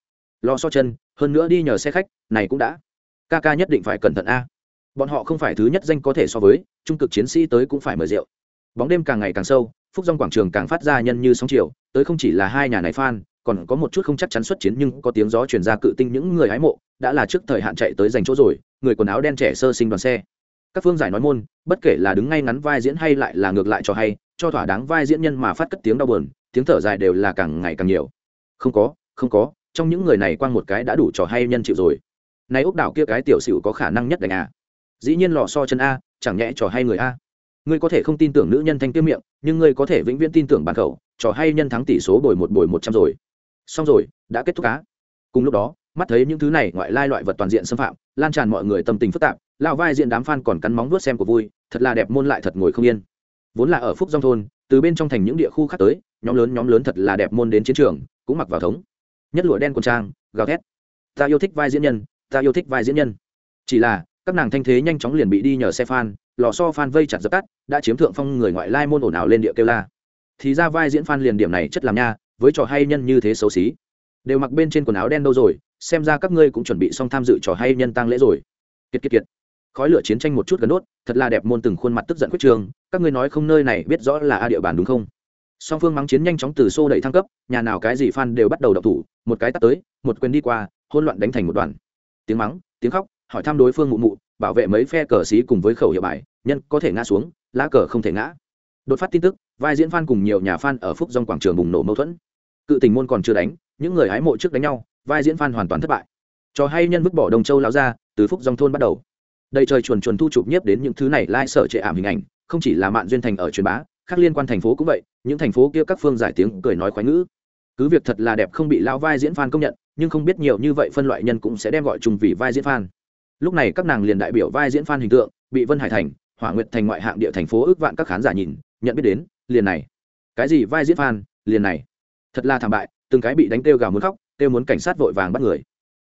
Lò so chân, hơn nữa đi nhờ xe khách, này cũng đã. Ca ca nhất định phải cẩn thận a. Bọn họ không phải thứ nhất danh có thể so với, trung cực chiến sĩ tới cũng phải mời rượu. Bóng đêm càng ngày càng sâu, phúc dòng quảng trường càng phát ra nhân như sóng chiều, tới không chỉ là hai nhà này fan, còn có một chút không chắc chắn xuất chiến nhưng có tiếng gió truyền ra cự tinh những người hái mộ, đã là trước thời hạn chạy tới giành chỗ rồi, người quần áo đen trẻ sơ sinh đoàn xe các phương giải nói môn, bất kể là đứng ngay ngắn vai diễn hay lại là ngược lại cho hay, cho thỏa đáng vai diễn nhân mà phát cất tiếng đau buồn, tiếng thở dài đều là càng ngày càng nhiều. Không có không có, trong những người này quang một cái đã đủ trò hay nhân chịu rồi. Nay ốc đảo kia cái tiểu xỉu có khả năng nhất đánh à? Dĩ nhiên lò so chân a, chẳng nhẽ trò hay người a. Ngươi có thể không tin tưởng nữ nhân thanh tiêu miệng, nhưng ngươi có thể vĩnh viễn tin tưởng bản khẩu trò hay nhân thắng tỷ số bồi một bồi một trăm rồi. Xong rồi, đã kết thúc cá cùng lúc đó mắt thấy những thứ này ngoại lai loại vật toàn diện xâm phạm, lan tràn mọi người tâm tình phức tạp lao vai diện đám f a n còn cắn móng vuốt xem của vui, thật là đẹp môn lại thật ngồi không yên. Vốn là ở phúc dòng thôn, từ bên trong thành những địa khu khác tới, nhóm lớn nhóm lớn thật là đẹp môn đến chiến trường, cũng mặc vào thống. Nhất lụa đen quần trang, gào thét. Ta yêu thích vai diễn nhân, ta yêu thích vai diễn nhân. Chỉ là, các nàng thanh thế nhanh chóng liền bị đi nhờ xe fan, lò so fan vây chặt dập tắt, đã chiếm thượng phong người ngoại lai môn ồn ào lên địa kêu la. Thì ra vai diễn fan liền điểm này chất làm nha, với trò hay nhân như thế xấu xí. Đều mặc bên trên quần áo đen đâu rồi xem ra các ngươi cũng chuẩn bị xong tham dự trò hay nhân tăng lễ rồi. Kiệt kiệt kiệt. Khói lửa chiến tranh một chút gần đốt, thật là đẹp môn từng khuôn mặt tức giận quyết trường, các ngươi nói không nơi này biết rõ là a địa bàn đúng không? Song phương mắng chiến nhanh chóng từ xô đẩy thăng cấp, nhà nào cái gì fan đều bắt đầu đậu thủ, một cái tắt tới, một quyền đi qua hôn loạn đánh thành một đoàn. Tiếng mắng, tiếng khóc, hỏi thăm đối phương mụ mụ, bảo vệ mấy phe cờ xí cùng với khẩu hiệu bài, nhân có thể ngã xuống, lá cờ không thể ngã. Đột phát tin tức, vai diễn fan cùng nhiều nhà fan ở phúc dòng quảng trường bùng nổ mâu thuẫn. Cự tình môn còn chưa đánh, những người hái mộ trước đánh nhau vai diễn phan hoàn toàn thất bại. Cho hay nhân vứt bỏ đồng châu lão ra từ phúc dòng thôn bắt đầu. Đầy trời chuồn chuồn thu chụp nhiếp đến những thứ này lai sở trệ ảm hình ảnh không chỉ là mạn duyên thành ở truyền bá khác liên quan thành phố cũng vậy những thành phố kia các phương giải tiếng cười nói khoái ngữ. Cứ việc thật là đẹp không bị lão vai diễn phan công nhận nhưng không biết nhiều như vậy phân loại nhân cũng sẽ đem gọi chung vì vai diễn phan. lúc này các nàng liền đại biểu vai diễn phan hình tượng bị vân hải thành hỏa nguyệt thành ngoại hạng địa thành phố ước vạn các khán giả nhìn nhận biết đến liền này. Cái gì vai diễn phan, liền này. Thật là thảm bại từng cái bị đánh tiêu gào muốn khóc kêu muốn cảnh sát vội vàng bắt người.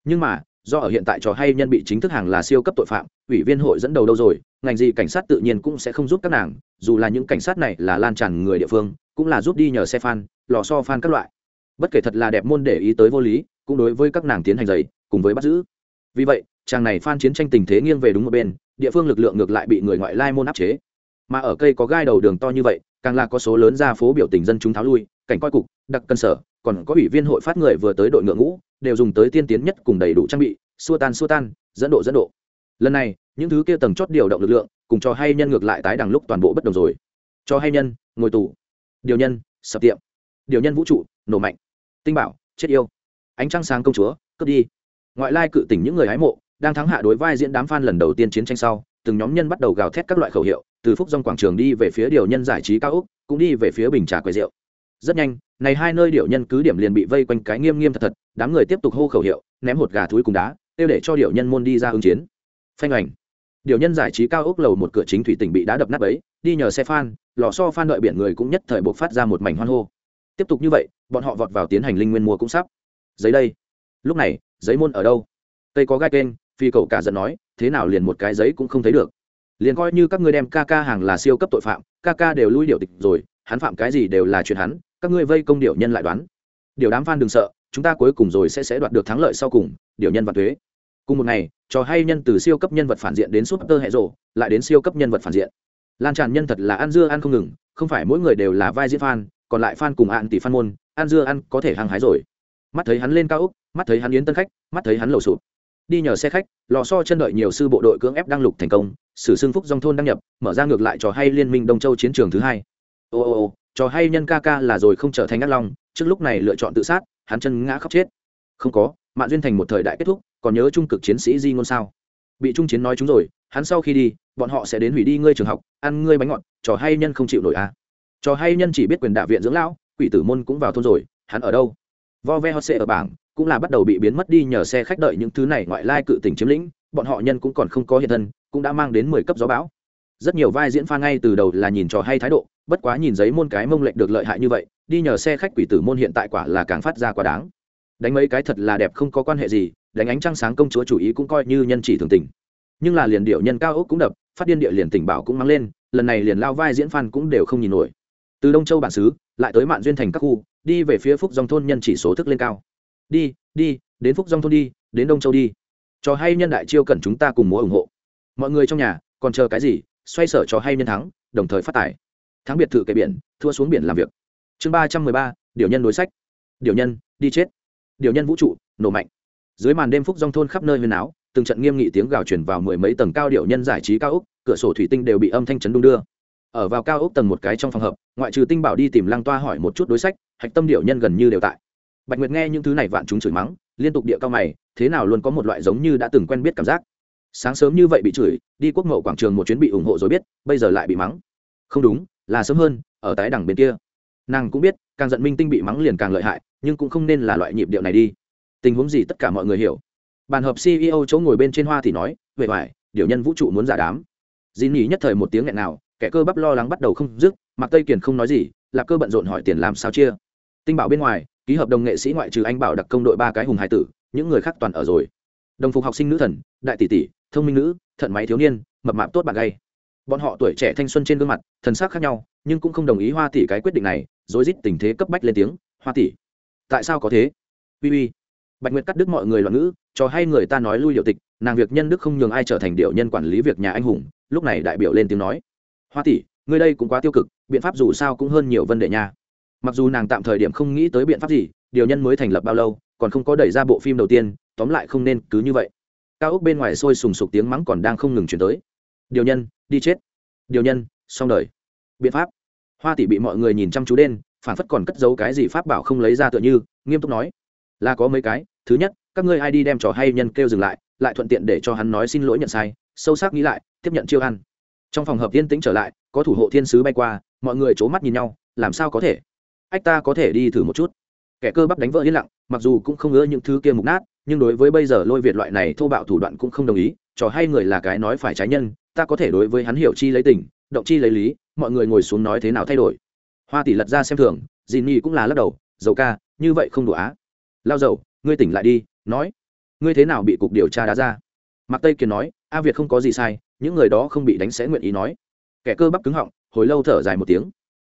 Nhưng mà, do ở hiện tại trò hay nhân bị chính thức hàng là siêu cấp tội phạm, ủy viên hội dẫn đầu đâu rồi, ngành gì cảnh sát tự nhiên cũng sẽ không giúp các nàng, dù là những cảnh sát này là lan tràn người địa phương, cũng là giúp đi nhờ xe fan, lò so fan các loại. Bất kể thật là đẹp môn để ý tới vô lý, cũng đối với các nàng tiến hành giày, cùng với bắt giữ. Vì vậy, chàng này fan chiến tranh tình thế nghiêng về đúng một bên, địa phương lực lượng ngược lại bị người ngoại lai môn áp chế. Mà ở cây có gai đầu đường to như vậy, càng là có số lớn ra phố biểu tình dân chúng tháo lui, cảnh coi cục, đặc cân sở còn có ủy viên hội phát người vừa tới đội ngựa ngũ, đều dùng tới tiên tiến nhất cùng đầy đủ trang bị, xua tan xua tan, dẫn độ dẫn độ. Lần này, những thứ kia tầng chót điều động lực lượng, cùng cho hay nhân ngược lại tái đằng lúc toàn bộ bất đồng rồi. Cho hay nhân, ngồi tù. Điều nhân, sập tiệm. Điều nhân vũ trụ, nổ mạnh. Tinh bảo, chết yêu. Ánh trăng sáng công chúa, cướp đi. Ngoại lai cự tỉnh những người hái mộ, đang thắng hạ đối vai diễn đám f a n lần đầu tiên chiến tranh sau, từng nhóm nhân bắt đầu gào thét các loại khẩu hiệu, từ phúc dòng quảng trường đi về phía điều nhân giải trí cao úc, cũng đi về phía bình trà quầy rượu. Rất nhanh này hai nơi điệu nhân cứ điểm liền bị vây quanh cái nghiêm nghiêm thật thật, đám người tiếp tục hô khẩu hiệu, ném hột gà thúi cùng đá, kêu để cho điệu nhân môn đi ra ứng chiến. Phanh ảnh điệu nhân giải trí cao ốc lầu một cửa chính thủy tỉnh bị đá đập nát ấy đi nhờ xe phan lò so phan đợi biển người cũng nhất thời buộc phát ra một mảnh hoan hô. Tiếp tục như vậy, bọn họ vọt vào tiến hành linh nguyên mua cũng sắp. Giấy đây. Lúc này, giấy môn ở đâu? Cây có gai kênh, phi cầu cả giận nói, thế nào liền một cái giấy cũng không thấy được. Liền coi như các ngươi đem ca ca hàng là siêu cấp tội phạm, ca ca đều lui điệu tịch rồi, hắn phạm cái gì đều là chuyện hắn các ngươi vây công điệu nhân lại đoán. Điều đám phan đừng sợ, chúng ta cuối cùng rồi sẽ sẽ đoạt được thắng lợi sau cùng, điều nhân và thuế. Cùng một ngày, trò hay nhân từ siêu cấp nhân vật phản diện đến súp tơ hệ rộ lại đến siêu cấp nhân vật phản diện. Lan tràn nhân thật là ăn dưa ăn không ngừng, không phải mỗi người đều là vai diễn fan, còn lại fan cùng ạn tỷ fan môn, ăn dưa ăn có thể hàng hái rồi. Mắt thấy hắn lên cao úc, mắt thấy hắn yến tân khách, mắt thấy hắn lầu sụp. Đi nhờ xe khách, lò so chân đợi nhiều sư bộ đội cưỡng ép đăng lục thành công, sử xương phúc dòng thôn đăng nhập, mở ra ngược lại trò hay liên minh đông châu chiến trường thứ hai. Ô ô ô trò hay nhân ca ca là rồi không trở thành ác long, trước lúc này lựa chọn tự sát, hắn chân ngã khóc chết. Không có mạng duyên thành một thời đại kết thúc, còn nhớ trung cực chiến sĩ di ngôn sao? Bị trung chiến nói chúng rồi, hắn sau khi đi, bọn họ sẽ đến hủy đi ngươi trường học, ăn ngươi bánh ngọt trò hay nhân không chịu nổi à? Trò hay nhân chỉ biết quyền đạ viện dưỡng lão, quỷ tử môn cũng vào thôn rồi, hắn ở đâu? Vo ve hot sệ ở bảng, cũng là bắt đầu bị biến mất đi nhờ xe khách đợi những thứ này ngoại lai cự tỉnh chiếm lĩnh, bọn họ nhân cũng còn không có hiện thân, cũng đã mang đến mười cấp gió bão. Rất nhiều vai diễn pha ngay từ đầu là nhìn trò hay thái độ bất quá nhìn giấy môn cái mông lệnh được lợi hại như vậy, đi nhờ xe khách quỷ tử môn hiện tại quả là càng phát ra quá đáng. Đánh mấy cái thật là đẹp không có quan hệ gì, đánh ánh trăng sáng công chúa chủ ý cũng coi như nhân chỉ thường tình. Nhưng là liền điệu nhân cao ốc cũng đập, phát điên địa liền tỉnh bảo cũng mang lên, lần này liền lao vai diễn phan cũng đều không nhìn nổi. Từ đông châu bản xứ, lại tới mạn duyên thành các khu, đi về phía phúc dòng thôn nhân chỉ số thức lên cao. Đi đi, đến phúc dòng thôn đi, đến đông châu đi. Cho hay nhân đại chiêu cần chúng ta cùng múa ủng hộ. Mọi người trong nhà, còn chờ cái gì? Xoay sở cho hay nhân thắng, đồng thời phát tài thắng biệt thự kề biển, thua xuống biển làm việc. Chương ba trăm mười ba, điều nhân đối sách. Điều nhân, đi chết. Điều nhân vũ trụ, nổ mạnh. Dưới màn đêm phúc dòng thôn khắp nơi huyền áo, từng trận nghiêm nghị tiếng gào chuyển vào mười mấy tầng cao điệu nhân giải trí cao ốc, cửa sổ thủy tinh đều bị âm thanh chấn đung đưa. Ở vào cao ốc tầng một cái trong phòng hợp, ngoại trừ tinh bảo đi tìm lăng toa hỏi một chút đối sách, hạch tâm điệu nhân gần như đều tại. Bạch nguyệt nghe những thứ này vạn chúng chửi mắng, liên tục địa cao mày, thế nào luôn có một loại giống như đã từng quen biết cảm giác. Sáng sớm như vậy bị chửi, đi quốc mậu quảng trường một chuyến bị ủng hộ rồi biết, bây giờ lại bị mắng. Không đúng là sớm hơn, ở tái đẳng bên kia. Nàng cũng biết, càng giận minh tinh bị mắng liền càng lợi hại, nhưng cũng không nên là loại nhịp điệu này đi. Tình huống gì tất cả mọi người hiểu. Bàn hợp ceo chỗ ngồi bên trên hoa thì nói, vệ vải điều nhân vũ trụ muốn giả đám. Dì nhỉ nhất thời một tiếng nghẹn nào, kẻ cơ bắp lo lắng bắt đầu không dứt mặc tây kiền không nói gì là cơ bận rộn hỏi tiền làm sao chia. Tinh bảo bên ngoài, ký hợp đồng nghệ sĩ ngoại trừ anh bảo đặc công đội ba cái hùng hải tử, những người khác toàn ở rồi. Đồng phục học sinh nữ thần, đại tỷ tỷ, thông minh nữ, thận máy thiếu niên, mập mạp tốt bạn gay bọn họ tuổi trẻ thanh xuân trên gương mặt, thần sắc khác nhau, nhưng cũng không đồng ý hoa tỷ cái quyết định này, rối rít tình thế cấp bách lên tiếng, hoa tỷ, tại sao có thế? Uy uy. Bạch nguyệt cắt đứt mọi người loạn ngữ, cho hay người ta nói lui điệu tịch, nàng việc nhân đức không nhường ai trở thành điệu nhân quản lý việc nhà anh hùng, lúc này đại biểu lên tiếng nói, hoa tỷ, ngươi đây cũng quá tiêu cực, biện pháp dù sao cũng hơn nhiều vấn đề nha. Mặc dù nàng tạm thời điểm không nghĩ tới biện pháp gì, điều nhân mới thành lập bao lâu, còn không có đẩy ra bộ phim đầu tiên, tóm lại không nên cứ như vậy. Cao ốc bên ngoài sôi sùng sục tiếng mắng còn đang không ngừng chuyển tới. Điều nhân đi chết. Điều nhân, xong đời. Biện pháp. Hoa tỷ bị mọi người nhìn chăm chú đen phản phất còn cất giấu cái gì pháp bảo không lấy ra tựa như, nghiêm túc nói. Là có mấy cái. Thứ nhất, các ngươi ai đi đem trò hay nhân kêu dừng lại lại thuận tiện để cho hắn nói xin lỗi nhận sai, sâu sắc nghĩ lại, tiếp nhận chiêu ăn. Trong phòng hợp yên tĩnh trở lại, có thủ hộ thiên sứ bay qua, mọi người c h ố mắt nhìn nhau, làm sao có thể? Ách ta có thể đi thử một chút. Kẻ cơ bắp đánh vỡ yên lặng, mặc dù cũng không ngỡ những thứ kia mục nát, nhưng đối với bây giờ lôi việt loại này thô bạo thủ đoạn cũng không đồng ý, trò hay người là cái nói phải trái nhân ta có thể đối với hắn hiểu chi lấy tình, động chi lấy lý, mọi người ngồi xuống nói thế nào thay đổi. Hoa tỷ lật ra xem thường, dì nhi cũng là lắc đầu, dầu ca, như vậy không đủ á. Lao dầu, ngươi tỉnh lại đi, nói, ngươi thế nào bị cục điều tra đá ra? Mạc tây kiền nói, a việt không có gì sai, những người đó không bị đánh sẽ nguyện ý nói. Kẻ cơ bắp cứng họng, hồi lâu thở dài một tiếng.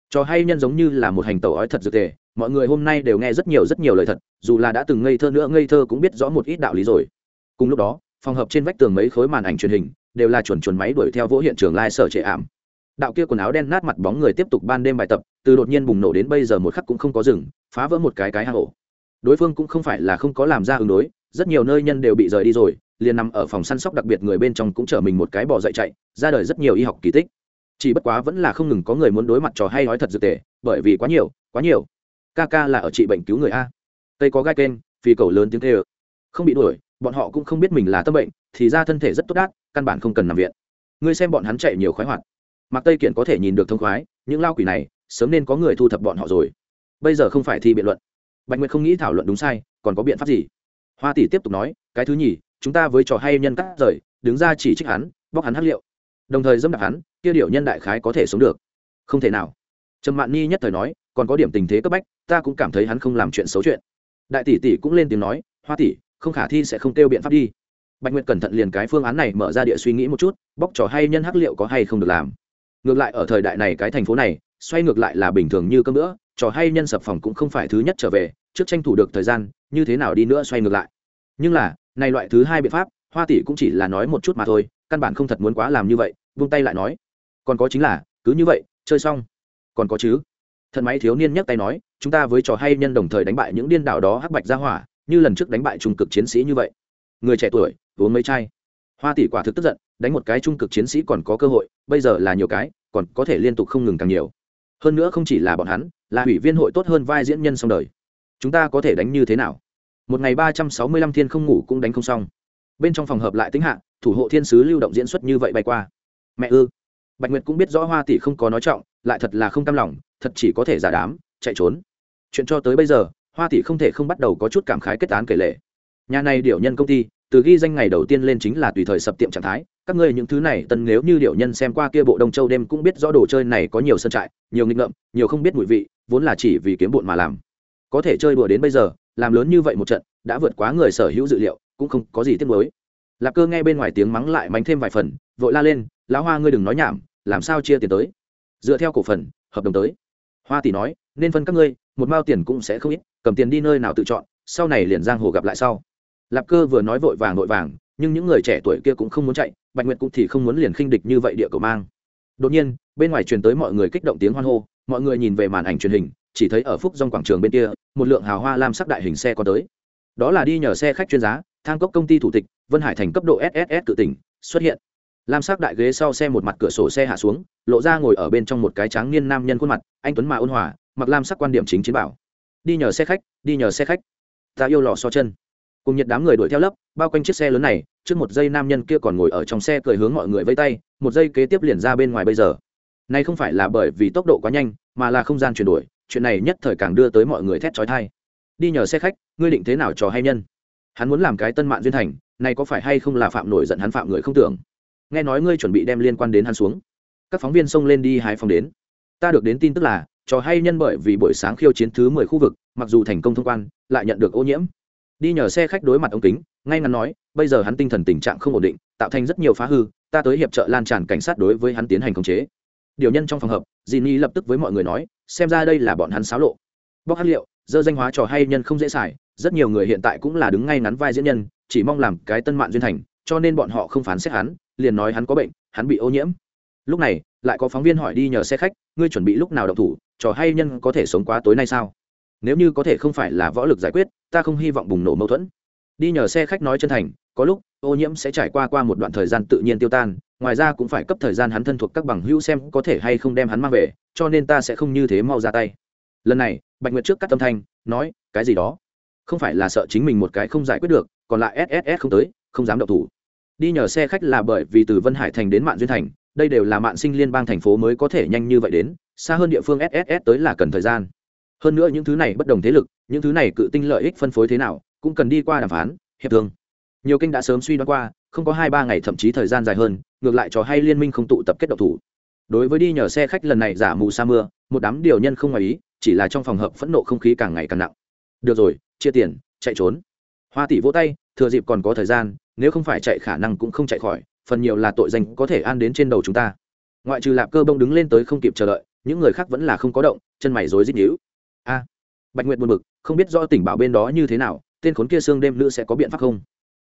Trò hay nhân giống như là một hành tàu ói thật dược tề, mọi người hôm nay đều nghe rất nhiều rất nhiều lời thật, dù là đã từng ngây thơ nữa, ngây thơ cũng biết rõ một ít đạo lý rồi. Cùng lúc đó, phòng hợp trên vách tường mấy khối màn ảnh truyền hình đều là chuẩn chuẩn máy đuổi theo vỗ hiện trường lai、like、sở trệ ảm. Đạo kia quần áo đen nát mặt bóng người tiếp tục ban đêm bài tập, từ đột nhiên bùng nổ đến bây giờ một khắc cũng không có rừng phá vỡ một cái cái hang ổ. Đối phương cũng không phải là không có làm ra ứng đối, rất nhiều nơi nhân đều bị rời đi rồi, liền nằm ở phòng săn sóc đặc biệt người bên trong cũng chở mình một cái bò dậy chạy, ra đời rất nhiều y học kỳ tích. Chỉ bất quá vẫn là không ngừng có người muốn đối mặt trò hay nói thật dược tệ bởi vì quá nhiều quá nhiều. Ca ca là ở trị bệnh cứu người a. Tây có gai kênh phi cầu lớn tiếng tê ơ không bị đuổi bọn họ cũng không biết mình là tâm bệnh, thì ra thân thể rất tốt đát, căn bản không cần nằm viện. Ngươi xem bọn hắn chạy nhiều khoái hoạt. Mặc tây kiện có thể nhìn được thông khoái, những lao quỷ này, sớm nên có người thu thập bọn họ rồi. Bây giờ không phải thi biện luận. Bạch nguyệt không nghĩ thảo luận đúng sai, còn có biện pháp gì? Hoa tỷ tiếp tục nói, cái thứ nhì, chúng ta với trò hay nhân cắt rời, đứng ra chỉ trích hắn, bóc hắn hắc liệu. Đồng thời dâm đạp hắn, kia điệu nhân đại khái có thể sống được. Không thể nào. Trầm mạn ni nhất thời nói, còn có điểm tình thế cấp bách, ta cũng cảm thấy hắn không làm chuyện xấu chuyện. Đại tỷ tỷ cũng lên tiếng nói, hoa tỷ không khả thi sẽ không kêu biện pháp đi. Bạch nguyệt cẩn thận liền cái phương án này mở ra địa suy nghĩ một chút, bóc trò hay nhân hắc liệu có hay không được làm. Ngược lại ở thời đại này cái thành phố này, xoay ngược lại là bình thường như cơm nữa trò hay nhân sập phòng cũng không phải thứ nhất trở về, trước tranh thủ được thời gian, như thế nào đi nữa xoay ngược lại. Nhưng là, này loại thứ hai biện pháp, hoa tỷ cũng chỉ là nói một chút mà thôi, căn bản không thật muốn quá làm như vậy vung tay lại nói. Còn có chính là, cứ như vậy, chơi xong. Còn có chứ. Thần máy thiếu niên nhấc tay nói, chúng ta với trò hay nhân đồng thời đánh bại những điên đảo đó hắc bạch ra hỏa như lần trước đánh bại trung cực chiến sĩ như vậy. Người trẻ tuổi, uống mấy chai. Hoa tỷ quả thực tức giận, đánh một cái trung cực chiến sĩ còn có cơ hội, bây giờ là nhiều cái, còn có thể liên tục không ngừng càng nhiều. Hơn nữa không chỉ là bọn hắn, là ủy viên hội tốt hơn vai diễn nhân xong đời. Chúng ta có thể đánh như thế nào? Một ngày ba trăm sáu mươi lăm thiên không ngủ cũng đánh không xong. Bên trong phòng hợp lại tính hạ, thủ hộ thiên sứ lưu động diễn xuất như vậy bay qua. Mẹ ư. Bạch nguyệt cũng biết rõ hoa tỷ không có nói trọng, lại thật là không cam lòng, thật chỉ có thể giả đám, chạy trốn. Chuyện cho tới bây giờ hoa tỷ không thể không bắt đầu có chút cảm khái kết án kể lệ. Nhà này điệu nhân công ty, từ ghi danh ngày đầu tiên lên chính là tùy thời sập tiệm trạng thái, các ngươi những thứ này tân nếu như điệu nhân xem qua kia bộ đông châu đêm cũng biết rõ đồ chơi này có nhiều sân trại, nhiều nghịch ngợm, nhiều không biết mùi vị, vốn là chỉ vì kiếm bộn mà làm. Có thể chơi đùa đến bây giờ, làm lớn như vậy một trận, đã vượt quá người sở hữu dự liệu, cũng không có gì tiếc mới lạp cơ nghe bên ngoài tiếng mắng lại mánh thêm vài phần, vội la lên, lão hoa ngươi đừng nói nhảm, làm sao chia tiền tới? Dựa theo cổ phần, hợp đồng tới. Hoa tỷ nói nên phân các ngươi, một mao tiền cũng sẽ không ít, cầm tiền đi nơi nào tự chọn, sau này liền giang hồ gặp lại sau. Lạp cơ vừa nói vội vàng vội vàng, nhưng những người trẻ tuổi kia cũng không muốn chạy, bạch nguyệt cũng thì không muốn liền khinh địch như vậy địa cầu mang. Đột nhiên, bên ngoài truyền tới mọi người kích động tiếng hoan hô, mọi người nhìn về màn ảnh truyền hình, chỉ thấy ở phúc dòng quảng trường bên kia, một lượng hào hoa lam sắc đại hình xe có tới. Đó là đi nhờ xe khách chuyên giá, thang cốc công ty thủ tịch, vân hải thành cấp độ sss tự tỉnh xuất hiện. Lam sắc đại ghế sau xe một mặt cửa sổ xe hạ xuống, lộ ra ngồi ở bên trong một cái tráng niên nam nhân khuôn mặt, anh tuấn mà ôn hòa mặc lam sắc quan điểm chính chiến bảo. Đi nhờ xe khách, đi nhờ xe khách. Ta yêu lò so chân. Cùng nhiệt đám người đuổi theo lớp bao quanh chiếc xe lớn này, trước một giây nam nhân kia còn ngồi ở trong xe cười hướng mọi người vây tay, một giây kế tiếp liền ra bên ngoài bây giờ. Này không phải là bởi vì tốc độ quá nhanh, mà là không gian chuyển đổi, chuyện này nhất thời càng đưa tới mọi người thét trói thai đi nhờ xe khách, ngươi định thế nào trò hay nhân? Hắn muốn làm cái tân mạng duyên thành, này có phải hay không là phạm nổi giận hắn phạm người không tưởng? Nghe nói ngươi chuẩn bị đem liên quan đến hắn xuống. Các phóng viên xông lên đi hái phòng đến. Ta được đến tin tức là trò hay nhân bởi vì buổi sáng khiêu chiến thứ mười khu vực, mặc dù thành công thông quan, lại nhận được ô nhiễm. Đi nhờ xe khách đối mặt ống kính, ngay ngắn nói, bây giờ hắn tinh thần tình trạng không ổn định, tạo thành rất nhiều phá hư, ta tới hiệp trợ lan tràn cảnh sát đối với hắn tiến hành khống chế. Điều nhân trong phòng hợp dì ni lập tức với mọi người nói, xem ra đây là bọn hắn xáo lộ. Bóc hát liệu, dơ danh hóa trò hay nhân không dễ xài, rất nhiều người hiện tại cũng là đứng ngay ngắn vai diễn nhân, chỉ mong làm cái tân mạng duyên thành, cho nên bọn họ không phán xét hắn, liền nói hắn có bệnh, hắn bị ô nhiễm. Lúc này lại có phóng viên hỏi đi nhờ xe khách, ngươi chuẩn bị lúc nào động thủ, trò hay nhân có thể sống quá tối nay sao? Nếu như có thể không phải là võ lực giải quyết, ta không hy vọng bùng nổ mâu thuẫn. Đi nhờ xe khách nói chân thành, có lúc, ô nhiễm sẽ trải qua qua một đoạn thời gian tự nhiên tiêu tan, ngoài ra cũng phải cấp thời gian hắn thân thuộc các bằng hữu xem có thể hay không đem hắn mang về, cho nên ta sẽ không như thế mau ra tay. Lần này, bạch nguyệt trước cắt tâm thanh, nói, cái gì đó? Không phải là sợ chính mình một cái không giải quyết được, còn lại sss không tới, không dám động thủ. Đi nhờ xe khách là bởi vì từ vân hải thành đến mạn duyên thành đây đều là mạng sinh liên bang thành phố mới có thể nhanh như vậy đến, xa hơn địa phương sss tới là cần thời gian. Hơn nữa những thứ này bất đồng thế lực, những thứ này cự tinh lợi ích phân phối thế nào, cũng cần đi qua đàm phán, hiệp thương. Nhiều kênh đã sớm suy đoán qua, không có hai ba ngày thậm chí thời gian dài hơn, ngược lại cho hay liên minh không tụ tập kết độc thủ. Đối với đi nhờ xe khách lần này giả mù sa mưa, một đám điều nhân không ngoài ý, chỉ là trong phòng hợp phẫn nộ không khí càng ngày càng nặng. Được rồi, chia tiền, chạy trốn. Hoa tỷ vỗ tay, thừa dịp còn có thời gian, nếu không phải chạy khả năng cũng không chạy khỏi phần nhiều là tội danh có thể an đến trên đầu chúng ta. Ngoại trừ lạp cơ bông đứng lên tới không kịp chờ đợi, những người khác vẫn là không có động, chân mày rối rít nhíu. A, bạch nguyệt buồn bực, không biết rõ tỉnh bảo bên đó như thế nào, tên khốn kia xương đêm nữ sẽ có biện pháp không?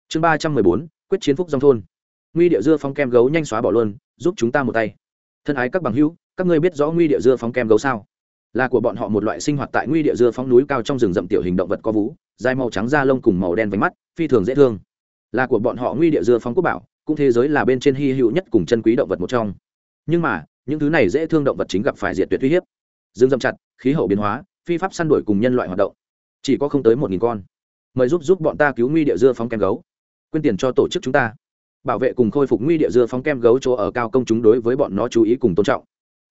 Chương ba trăm mười bốn, quyết chiến phúc dòng thôn. Nguy địa dưa phong kem gấu nhanh xóa bỏ luôn, giúp chúng ta một tay. Thân ái các bằng hữu, các ngươi biết rõ nguy địa dưa phong kem gấu sao? Là của bọn họ một loại sinh hoạt tại nguy địa dưa phong núi cao trong rừng rậm tiểu hình động vật có vú, dài màu trắng da lông cùng màu đen vánh mắt, phi thường dễ thương. Là của bọn họ nguy địa dưa phong quốc bảo cũng thế giới là bên trên hy hữu nhất cùng chân quý động vật một trong. Nhưng mà, những thứ này dễ thương động vật chính gặp phải diệt tuyệt uy hiếp. Rừng rậm chặt, khí hậu biến hóa, phi pháp săn đuổi cùng nhân loại hoạt động. Chỉ có không tới một nghìn con. Mời giúp giúp bọn ta cứu nguy địa dưa phóng kem gấu. Quyên tiền cho tổ chức chúng ta. Bảo vệ cùng khôi phục nguy địa dưa phóng kem gấu chỗ ở cao công chúng đối với bọn nó chú ý cùng tôn trọng.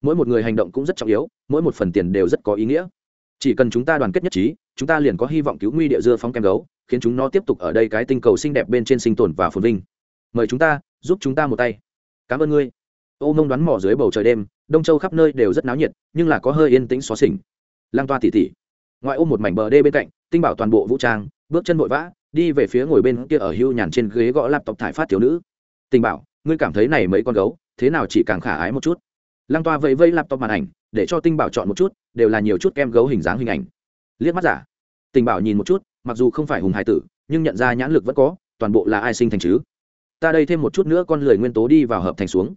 Mỗi một người hành động cũng rất trọng yếu, mỗi một phần tiền đều rất có ý nghĩa. Chỉ cần chúng ta đoàn kết nhất trí, chúng ta liền có hy vọng cứu nguy địa dưa phóng kem gấu, khiến chúng nó tiếp tục ở đây cái tinh cầu xinh đẹp bên trên sinh tồn và phồn vinh mời chúng ta, giúp chúng ta một tay. Cảm ơn ngươi. Ô mông đoán mỏ dưới bầu trời đêm, đông châu khắp nơi đều rất náo nhiệt, nhưng là có hơi yên tĩnh xóa xỉnh. Lang toa tỉ tỉ. Ngoại ô một mảnh bờ đê bên cạnh, tinh bảo toàn bộ vũ trang, bước chân vội vã, đi về phía ngồi bên kia ở hưu nhàn trên ghế gõ lạp tộc thải phát thiếu nữ. Tình bảo, ngươi cảm thấy này mấy con gấu, thế nào chỉ càng khả ái một chút? Lang toa vẫy vẫy tộc màn ảnh, để cho tinh bảo chọn một chút, đều là nhiều chút kem gấu hình dáng hình ảnh. Liếc mắt giả. Tình bảo nhìn một chút, mặc dù không phải hùng hải tử, nhưng nhận ra nhãn lực vẫn có, toàn bộ là ai sinh thành chứ? Ta đây thêm một chút nữa con lười nguyên tố đi vào hợp thành xuống.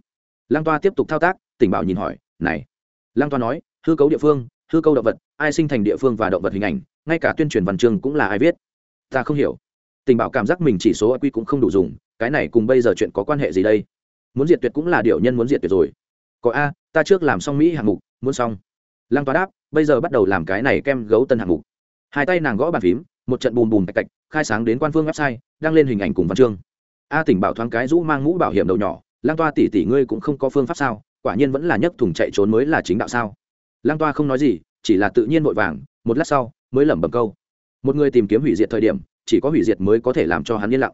Lang toa tiếp tục thao tác, Tỉnh bảo nhìn hỏi, này. Lang toa nói, hư cấu địa phương, hư câu động vật, ai sinh thành địa phương và động vật hình ảnh, ngay cả tuyên truyền văn chương cũng là ai viết? Ta không hiểu. Tình bảo cảm giác mình chỉ số q cũng không đủ dùng, cái này cùng bây giờ chuyện có quan hệ gì đây? Muốn diệt tuyệt cũng là điều nhân muốn diệt tuyệt rồi. Có a, ta trước làm xong mỹ hạng mục, muốn xong. Lăng toa đáp, bây giờ bắt đầu làm cái này kem gấu tân hạng mục. Hai tay nàng gõ bàn phím, một trận bùm bùm tạch tạch, khai sáng đến quan phương website, đăng lên hình ảnh cùng văn chương a tỉnh bảo thoáng cái rũ mang mũ bảo hiểm đầu nhỏ, lang toa tỷ tỷ ngươi cũng không có phương pháp sao? Quả nhiên vẫn là nhấc thùng chạy trốn mới là chính đạo sao? Lang toa không nói gì, chỉ là tự nhiên vội vàng, một lát sau, mới lẩm bẩm câu. Một người tìm kiếm hủy diệt thời điểm, chỉ có hủy diệt mới có thể làm cho hắn yên lặng.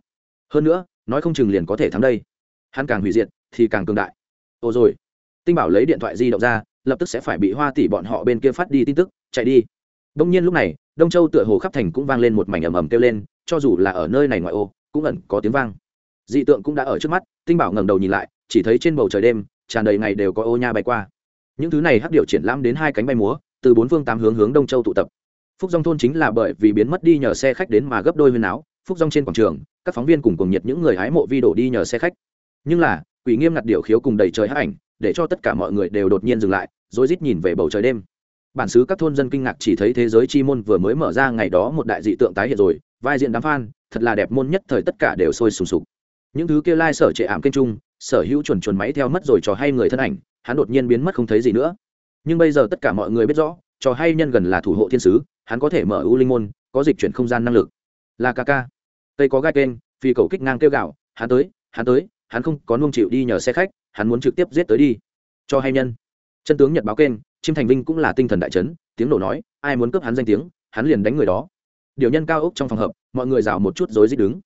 Hơn nữa, nói không chừng liền có thể thắng đây. Hắn càng hủy diệt, thì càng cường đại. Ồ rồi. Tinh bảo lấy điện thoại di động ra, lập tức sẽ phải bị hoa tỷ bọn họ bên kia phát đi tin tức, chạy đi. Đông nhiên lúc này, đông châu tựa hồ khắp thành cũng vang lên một mảnh ầm ầm kêu lên, cho dù là ở nơi này ngoại ô, cũng ẩn có tiếng vang dị tượng cũng đã ở trước mắt tinh bảo ngẩng đầu nhìn lại chỉ thấy trên bầu trời đêm tràn đầy ngày đều có ô nha bay qua. Những thứ này hắc điệu triển lãm đến hai cánh bay múa từ bốn phương tám hướng hướng đông châu tụ tập. Phúc dòng thôn chính là bởi vì biến mất đi nhờ xe khách đến mà gấp đôi huyên áo phúc dòng trên quảng trường các phóng viên cùng cùng nhiệt những người hái mộ vi đổ đi nhờ xe khách. Nhưng là quỷ nghiêm ngặt điệu khiếu cùng đầy trời hắc ảnh để cho tất cả mọi người đều đột nhiên dừng lại rồi rít nhìn về bầu trời đêm. Bản xứ các thôn dân kinh ngạc chỉ thấy thế giới chi môn vừa mới mở ra ngày đó một đại dị tượng tái hiện rồi vai diện đám phan, thật là đẹp môn nhất thời tất cả đều sôi sùng sục những thứ kia lai sở trệ ảm kênh trung sở hữu chuẩn chuẩn máy theo mất rồi trò hay người thân ảnh, hắn đột nhiên biến mất không thấy gì nữa. Nhưng bây giờ tất cả mọi người biết rõ, trò hay nhân gần là thủ hộ thiên sứ, hắn có thể mở ưu linh môn, có dịch chuyển không gian năng lực. Là ca ca. Tây có gai kênh phi cầu kích ngang kêu gạo hắn tới hắn tới, hắn không có nuông chịu đi nhờ xe khách, hắn muốn trực tiếp giết tới đi. Cho hay nhân. Chân tướng nhật báo kênh, chim thành vinh cũng là tinh thần đại chấn, tiếng nổ nói, ai muốn cướp hắn danh tiếng, hắn liền đánh người đó. Điều nhân cao ốc trong phòng hợp, mọi người rào một chút rối rít đứng.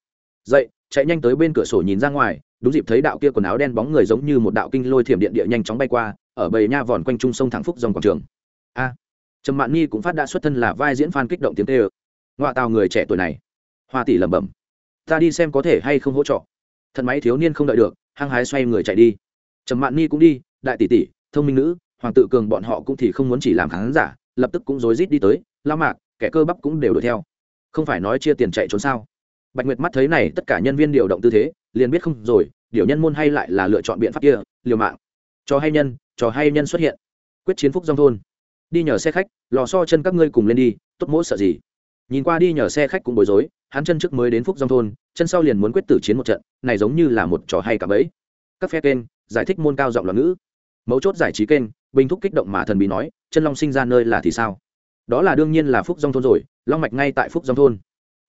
Dậy chạy nhanh tới bên cửa sổ nhìn ra ngoài, đúng dịp thấy đạo kia quần áo đen bóng người giống như một đạo kinh lôi thiểm điện địa nhanh chóng bay qua, ở bầy nha vòn quanh trung sông thẳng phúc dòng quảng trường. A, trầm mạn nhi cũng phát đã xuất thân là vai diễn phan kích động tiếng tê ơ. Ngoại tàu người trẻ tuổi này, hoa tỷ lẩm bẩm. Ta đi xem có thể hay không hỗ trợ. Thần máy thiếu niên không đợi được, hăng hái xoay người chạy đi. Trầm mạn nhi cũng đi, đại tỷ tỷ, thông minh nữ, hoàng tự cường bọn họ cũng thì không muốn chỉ làm khán giả, lập tức cũng rối rít đi tới, lao mạc, kẻ cơ bắp cũng đều đuổi theo. Không phải nói chia tiền chạy trốn sao? Bạch nguyệt mắt thấy này, tất cả nhân viên điều động tư thế, liền biết không rồi, điều nhân môn hay lại là lựa chọn biện pháp kia, liều mạng. Cho hay nhân, cho hay nhân xuất hiện. Quyết chiến phúc dòng thôn. Đi nhờ xe khách, lò so chân các ngươi cùng lên đi, tốt mỗi sợ gì. Nhìn qua đi nhờ xe khách cũng bối rối, hắn chân trước mới đến phúc dòng thôn, chân sau liền muốn quyết tử chiến một trận, này giống như là một trò hay cả bấy các phe kênh, giải thích môn cao giọng loạn ngữ. Mấu chốt giải trí kênh, bình thúc kích động mà thần bí nói, chân long sinh ra nơi là thì sao? Đó là đương nhiên là phúc dòng thôn rồi, long mạch ngay tại phúc dòng thôn.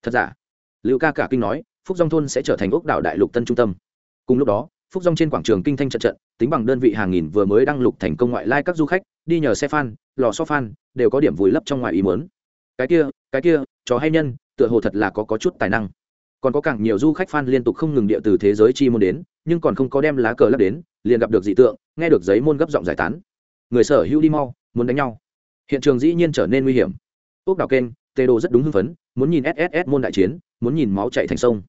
Thật giả? Lưu ca cả kinh nói phúc dòng thôn sẽ trở thành ốc đảo đại lục tân trung tâm. Cùng lúc đó phúc dòng trên quảng trường kinh thanh trận trận tính bằng đơn vị hàng nghìn vừa mới đăng lục thành công ngoại lai các du khách đi nhờ xe phan lò so phan đều có điểm vùi lấp trong ngoài ý muốn. cái kia cái kia chó hay nhân tựa hồ thật là có, có chút tài năng. Còn có càng nhiều du khách fan liên tục không ngừng địa từ thế giới chi môn đến nhưng còn không có đem lá cờ lắp đến liền gặp được dị tượng nghe được giấy môn gấp giọng giải tán. Người sở hữu đi mau muốn đánh nhau. Hiện trường dĩ nhiên trở nên nguy hiểm. Ốc đào kênh tê đồ rất đúng hưng phấn muốn nhìn sss môn đại chiến muốn nhìn máu chạy thành sông.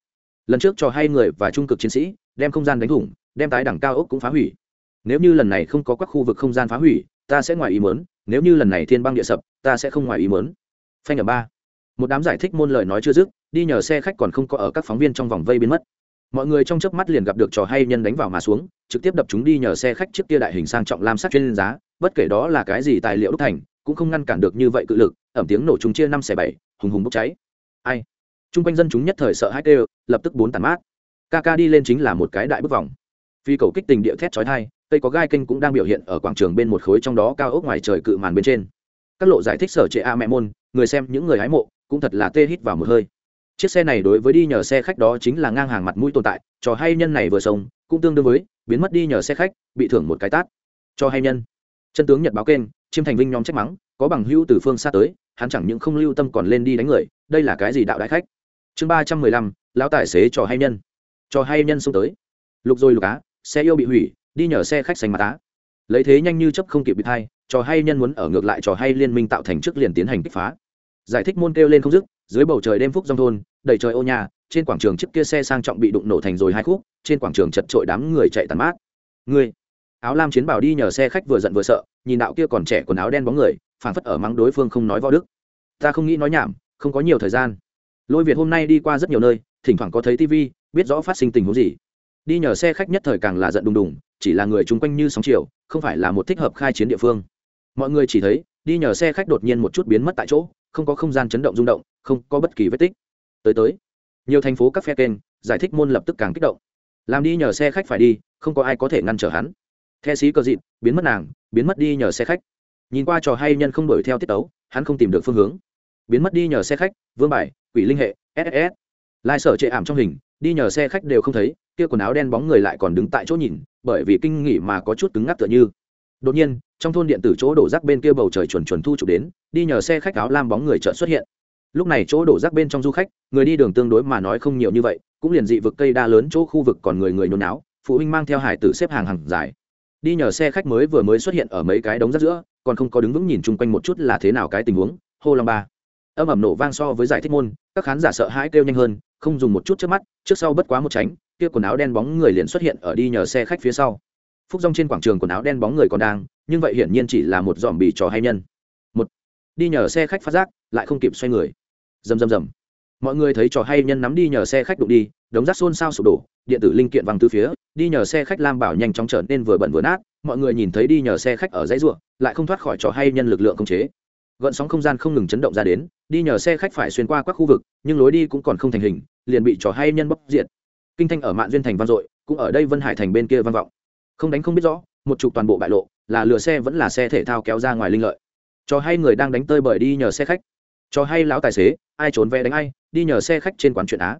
Lần trước cho hay người và trung cực chiến sĩ, đem không gian đánh thủng, đem tái đẳng cao ốc cũng phá hủy. Nếu như lần này không có các khu vực không gian phá hủy, ta sẽ ngoài ý mớn nếu như lần này thiên băng địa sập, ta sẽ không ngoài ý mớn phanh ở ba. Một đám giải thích môn lời nói chưa dứt, đi nhờ xe khách còn không có ở các phóng viên trong vòng vây biến mất. Mọi người trong chớp mắt liền gặp được trò hay nhân đánh vào mà xuống, trực tiếp đập chúng đi nhờ xe khách trước kia đại hình sang trọng lam sắc chuyên giá, bất kể đó là cái gì tài liệu đúc thành, cũng không ngăn cản được như vậy cự lực, ẩm tiếng nổ chúng chia năm xẻ bảy, hùng hùng bốc cháy. Ai? Chung quanh dân chúng nhất thời sợ hãi kêu, lập tức bốn tàn mát. Ca ca đi lên chính là một cái đại bức vòng. Phi cầu kích tình địa thét chói thai cây có gai kênh cũng đang biểu hiện ở quảng trường bên một khối trong đó cao ốc ngoài trời cự màn bên trên. Các lộ giải thích sở trệ a mẹ môn người xem những người hái mộ cũng thật là tê hít vào một hơi. Chiếc xe này đối với đi nhờ xe khách đó chính là ngang hàng mặt mũi tồn tại trò hay nhân này vừa sống cũng tương đương với biến mất đi nhờ xe khách bị thưởng một cái tát. Cho hay nhân. Chân tướng nhật báo kênh chiêm thành vinh nhóm trách mắng có bằng hữu từ phương xa tới hắn chẳng những không lưu tâm còn lên đi đánh người đây là cái gì đạo đại khách? Chương ba trăm mười lăm, lão tài xế trò hay nhân. Trò hay nhân xông tới. Lục rồi lục á, xe yêu bị hủy, đi nhờ xe khách xanh mặt á. Lấy thế nhanh như chấp không kịp bị thay trò hay nhân muốn ở ngược lại trò hay liên minh tạo thành trước liền tiến hành kích phá. Giải thích môn kêu lên không dứt, dưới bầu trời đêm phúc dòng thôn, đầy trời ô nhà, trên quảng trường chiếc kia xe sang trọng bị đụng nổ thành rồi hai khúc, trên quảng trường chật trội đám người chạy tàn mát. Người, áo lam chiến bảo đi nhờ xe khách vừa giận vừa sợ, nhìn đạo kia còn trẻ quần áo đen bóng người, phảng phất ở mắng đối phương không nói võ đức. Ta không nghĩ nói nhảm, không có nhiều thời gian lôi việt hôm nay đi qua rất nhiều nơi, thỉnh thoảng có thấy tv biết rõ phát sinh tình huống gì. Đi nhờ xe khách nhất thời càng là giận đùng đùng, chỉ là người chung quanh như sóng chiều, không phải là một thích hợp khai chiến địa phương. Mọi người chỉ thấy, đi nhờ xe khách đột nhiên một chút biến mất tại chỗ, không có không gian chấn động rung động, không có bất kỳ vết tích. Tới tới, nhiều thành phố các phe kênh, giải thích môn lập tức càng kích động. Làm đi nhờ xe khách phải đi, không có ai có thể ngăn trở hắn. The xí cờ dịt, biến mất nàng, biến mất đi nhờ xe khách. Nhìn qua trò hay nhân không đuổi theo tiết tấu, hắn không tìm được phương hướng biến mất đi nhờ xe khách, vương bài, quỷ linh hệ ss lai sở chệ ảm trong hình, đi nhờ xe khách đều không thấy, kia quần áo đen bóng người lại còn đứng tại chỗ nhìn, bởi vì kinh nghỉ mà có chút cứng ngắc tựa như. Đột nhiên, trong thôn điện tử chỗ đổ rác bên kia bầu trời chuẩn chuẩn thu chụp đến, đi nhờ xe khách áo lam bóng người chợt xuất hiện. Lúc này chỗ đổ rác bên trong du khách, người đi đường tương đối mà nói không nhiều như vậy, cũng liền dị vực cây đa lớn chỗ khu vực còn người người nôn náo phụ huynh mang theo hải tử xếp hàng hàng dài. Đi nhờ xe khách mới vừa mới xuất hiện ở mấy cái đống rác giữa, còn không có đứng vững nhìn chung quanh một chút là thế nào cái tình huống, hô long ba âm ẩm nổ vang so với giải thích môn, các khán giả sợ hãi kêu nhanh hơn, không dùng một chút trước mắt, trước sau bất quá một tránh, kia quần áo đen bóng người liền xuất hiện ở đi nhờ xe khách phía sau. Phúc rong trên quảng trường quần áo đen bóng người còn đang, nhưng vậy hiển nhiên chỉ là một dòm bì trò hay nhân. Một, đi nhờ xe khách phát giác, lại không kịp xoay người. Rầm rầm rầm. Mọi người thấy trò hay nhân nắm đi nhờ xe khách đụng đi, đống rác xôn xao sụp đổ, điện tử linh kiện văng từ phía, đi nhờ xe khách lam bảo nhanh chóng trở nên vừa bẩn vừa nát, mọi người nhìn thấy đi nhờ xe khách ở dãy ruộng, lại không thoát khỏi trò hay nhân lực lượng công chế gợn sóng không gian không ngừng chấn động ra đến, đi nhờ xe khách phải xuyên qua các khu vực, nhưng lối đi cũng còn không thành hình, liền bị trò hay nhân bóc diệt. Kinh thanh ở mạn duyên thành vang dội, cũng ở đây vân hải thành bên kia vang vọng. Không đánh không biết rõ, một chục toàn bộ bại lộ, là lừa xe vẫn là xe thể thao kéo ra ngoài linh lợi. Trò hay người đang đánh tơi bởi đi nhờ xe khách. Trò hay lão tài xế, ai trốn vé đánh ai, đi nhờ xe khách trên quán chuyện á.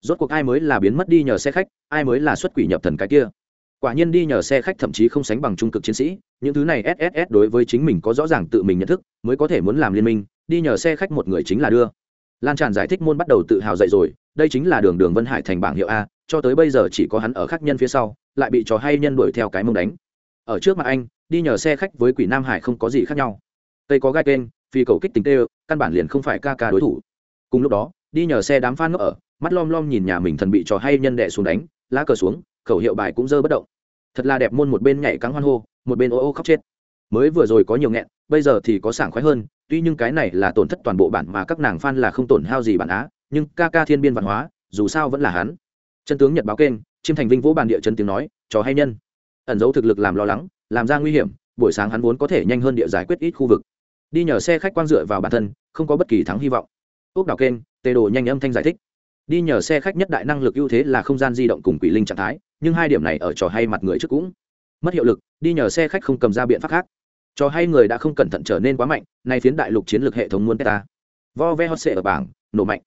Rốt cuộc ai mới là biến mất đi nhờ xe khách, ai mới là xuất quỷ nhập thần cái kia quả nhiên đi nhờ xe khách thậm chí không sánh bằng trung cực chiến sĩ, những thứ này sss đối với chính mình có rõ ràng tự mình nhận thức, mới có thể muốn làm liên minh, đi nhờ xe khách một người chính là đưa. Lan tràn giải thích môn bắt đầu tự hào dậy rồi, đây chính là đường đường vân hải thành bảng hiệu a, cho tới bây giờ chỉ có hắn ở khác nhân phía sau, lại bị trò hay nhân đuổi theo cái mông đánh. Ở trước mặt anh, đi nhờ xe khách với quỷ nam hải không có gì khác nhau. Tây có gai kênh, phi cầu kích tính tê, căn bản liền không phải ca ca đối thủ. Cùng lúc đó, đi nhờ xe đám phan ngốc ở, mắt lom lom nhìn nhà mình thần bị trò hay nhân đệ xuống đánh, lá cờ xuống, khẩu hiệu bài cũng dơ bất động thật là đẹp môn một bên nhảy cắn hoan hô, một bên ô ô khóc chết. Mới vừa rồi có nhiều nghẹn, bây giờ thì có sảng khoái hơn, tuy nhưng cái này là tổn thất toàn bộ bản mà các nàng fan là không tổn hao gì bản á, nhưng ca ca thiên biên văn hóa, dù sao vẫn là hắn. Chân tướng nhật báo kênh, chiêm thành vinh vũ bản địa chân tiếng nói trò hay nhân. Ẩn dấu thực lực làm lo lắng, làm ra nguy hiểm, buổi sáng hắn vốn có thể nhanh hơn địa giải quyết ít khu vực. Đi nhờ xe khách quang dựa vào bản thân, không có bất kỳ thắng hy vọng. Ốc đào kênh, tê đồ nhanh âm thanh giải thích đi nhờ xe khách nhất đại năng lực ưu thế là không gian di động cùng quỷ linh trạng thái, nhưng hai điểm này ở trò hay mặt người trước cũng mất hiệu lực, đi nhờ xe khách không cầm ra biện pháp khác. Trò hay người đã không cẩn thận trở nên quá mạnh, nay phiến đại lục chiến lược hệ thống muốn ta vo ve hot sệ ở bảng, nổ mạnh.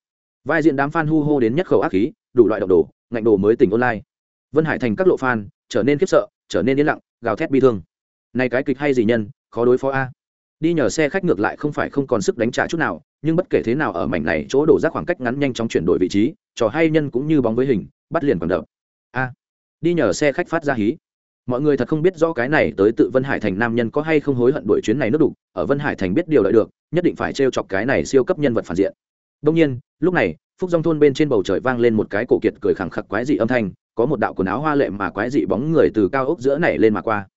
Vai diện đám fan hu hô đến nhất khẩu ác khí, đủ loại độc đồ, ngạnh đồ mới tỉnh online. Vân hải thành các lộ fan, trở nên khiếp sợ, trở nên yên lặng, gào thét bi thương. Này cái kịch hay gì nhân, khó đối phó a đi nhờ xe khách ngược lại không phải không còn sức đánh trả chút nào, nhưng bất kể thế nào ở mảnh này chỗ đổ rác khoảng cách ngắn nhanh chóng chuyển đổi vị trí, trò hay nhân cũng như bóng với hình, bắt liền còn đập. A. Đi nhờ xe khách phát ra hí. Mọi người thật không biết rõ cái này tới tự vân hải thành nam nhân có hay không hối hận đuổi chuyến này nước đục, ở vân hải thành biết điều lợi được, nhất định phải t chọc cái này siêu cấp nhân vật phản diện. Đông nhiên, lúc này, phúc dòng thôn bên trên bầu trời vang lên một cái cổ kiệt cười khẳng khặc quái dị âm thanh, có một đạo quần áo hoa lệ mà quái dị bóng người từ cao ốc giữa này lên mà qua.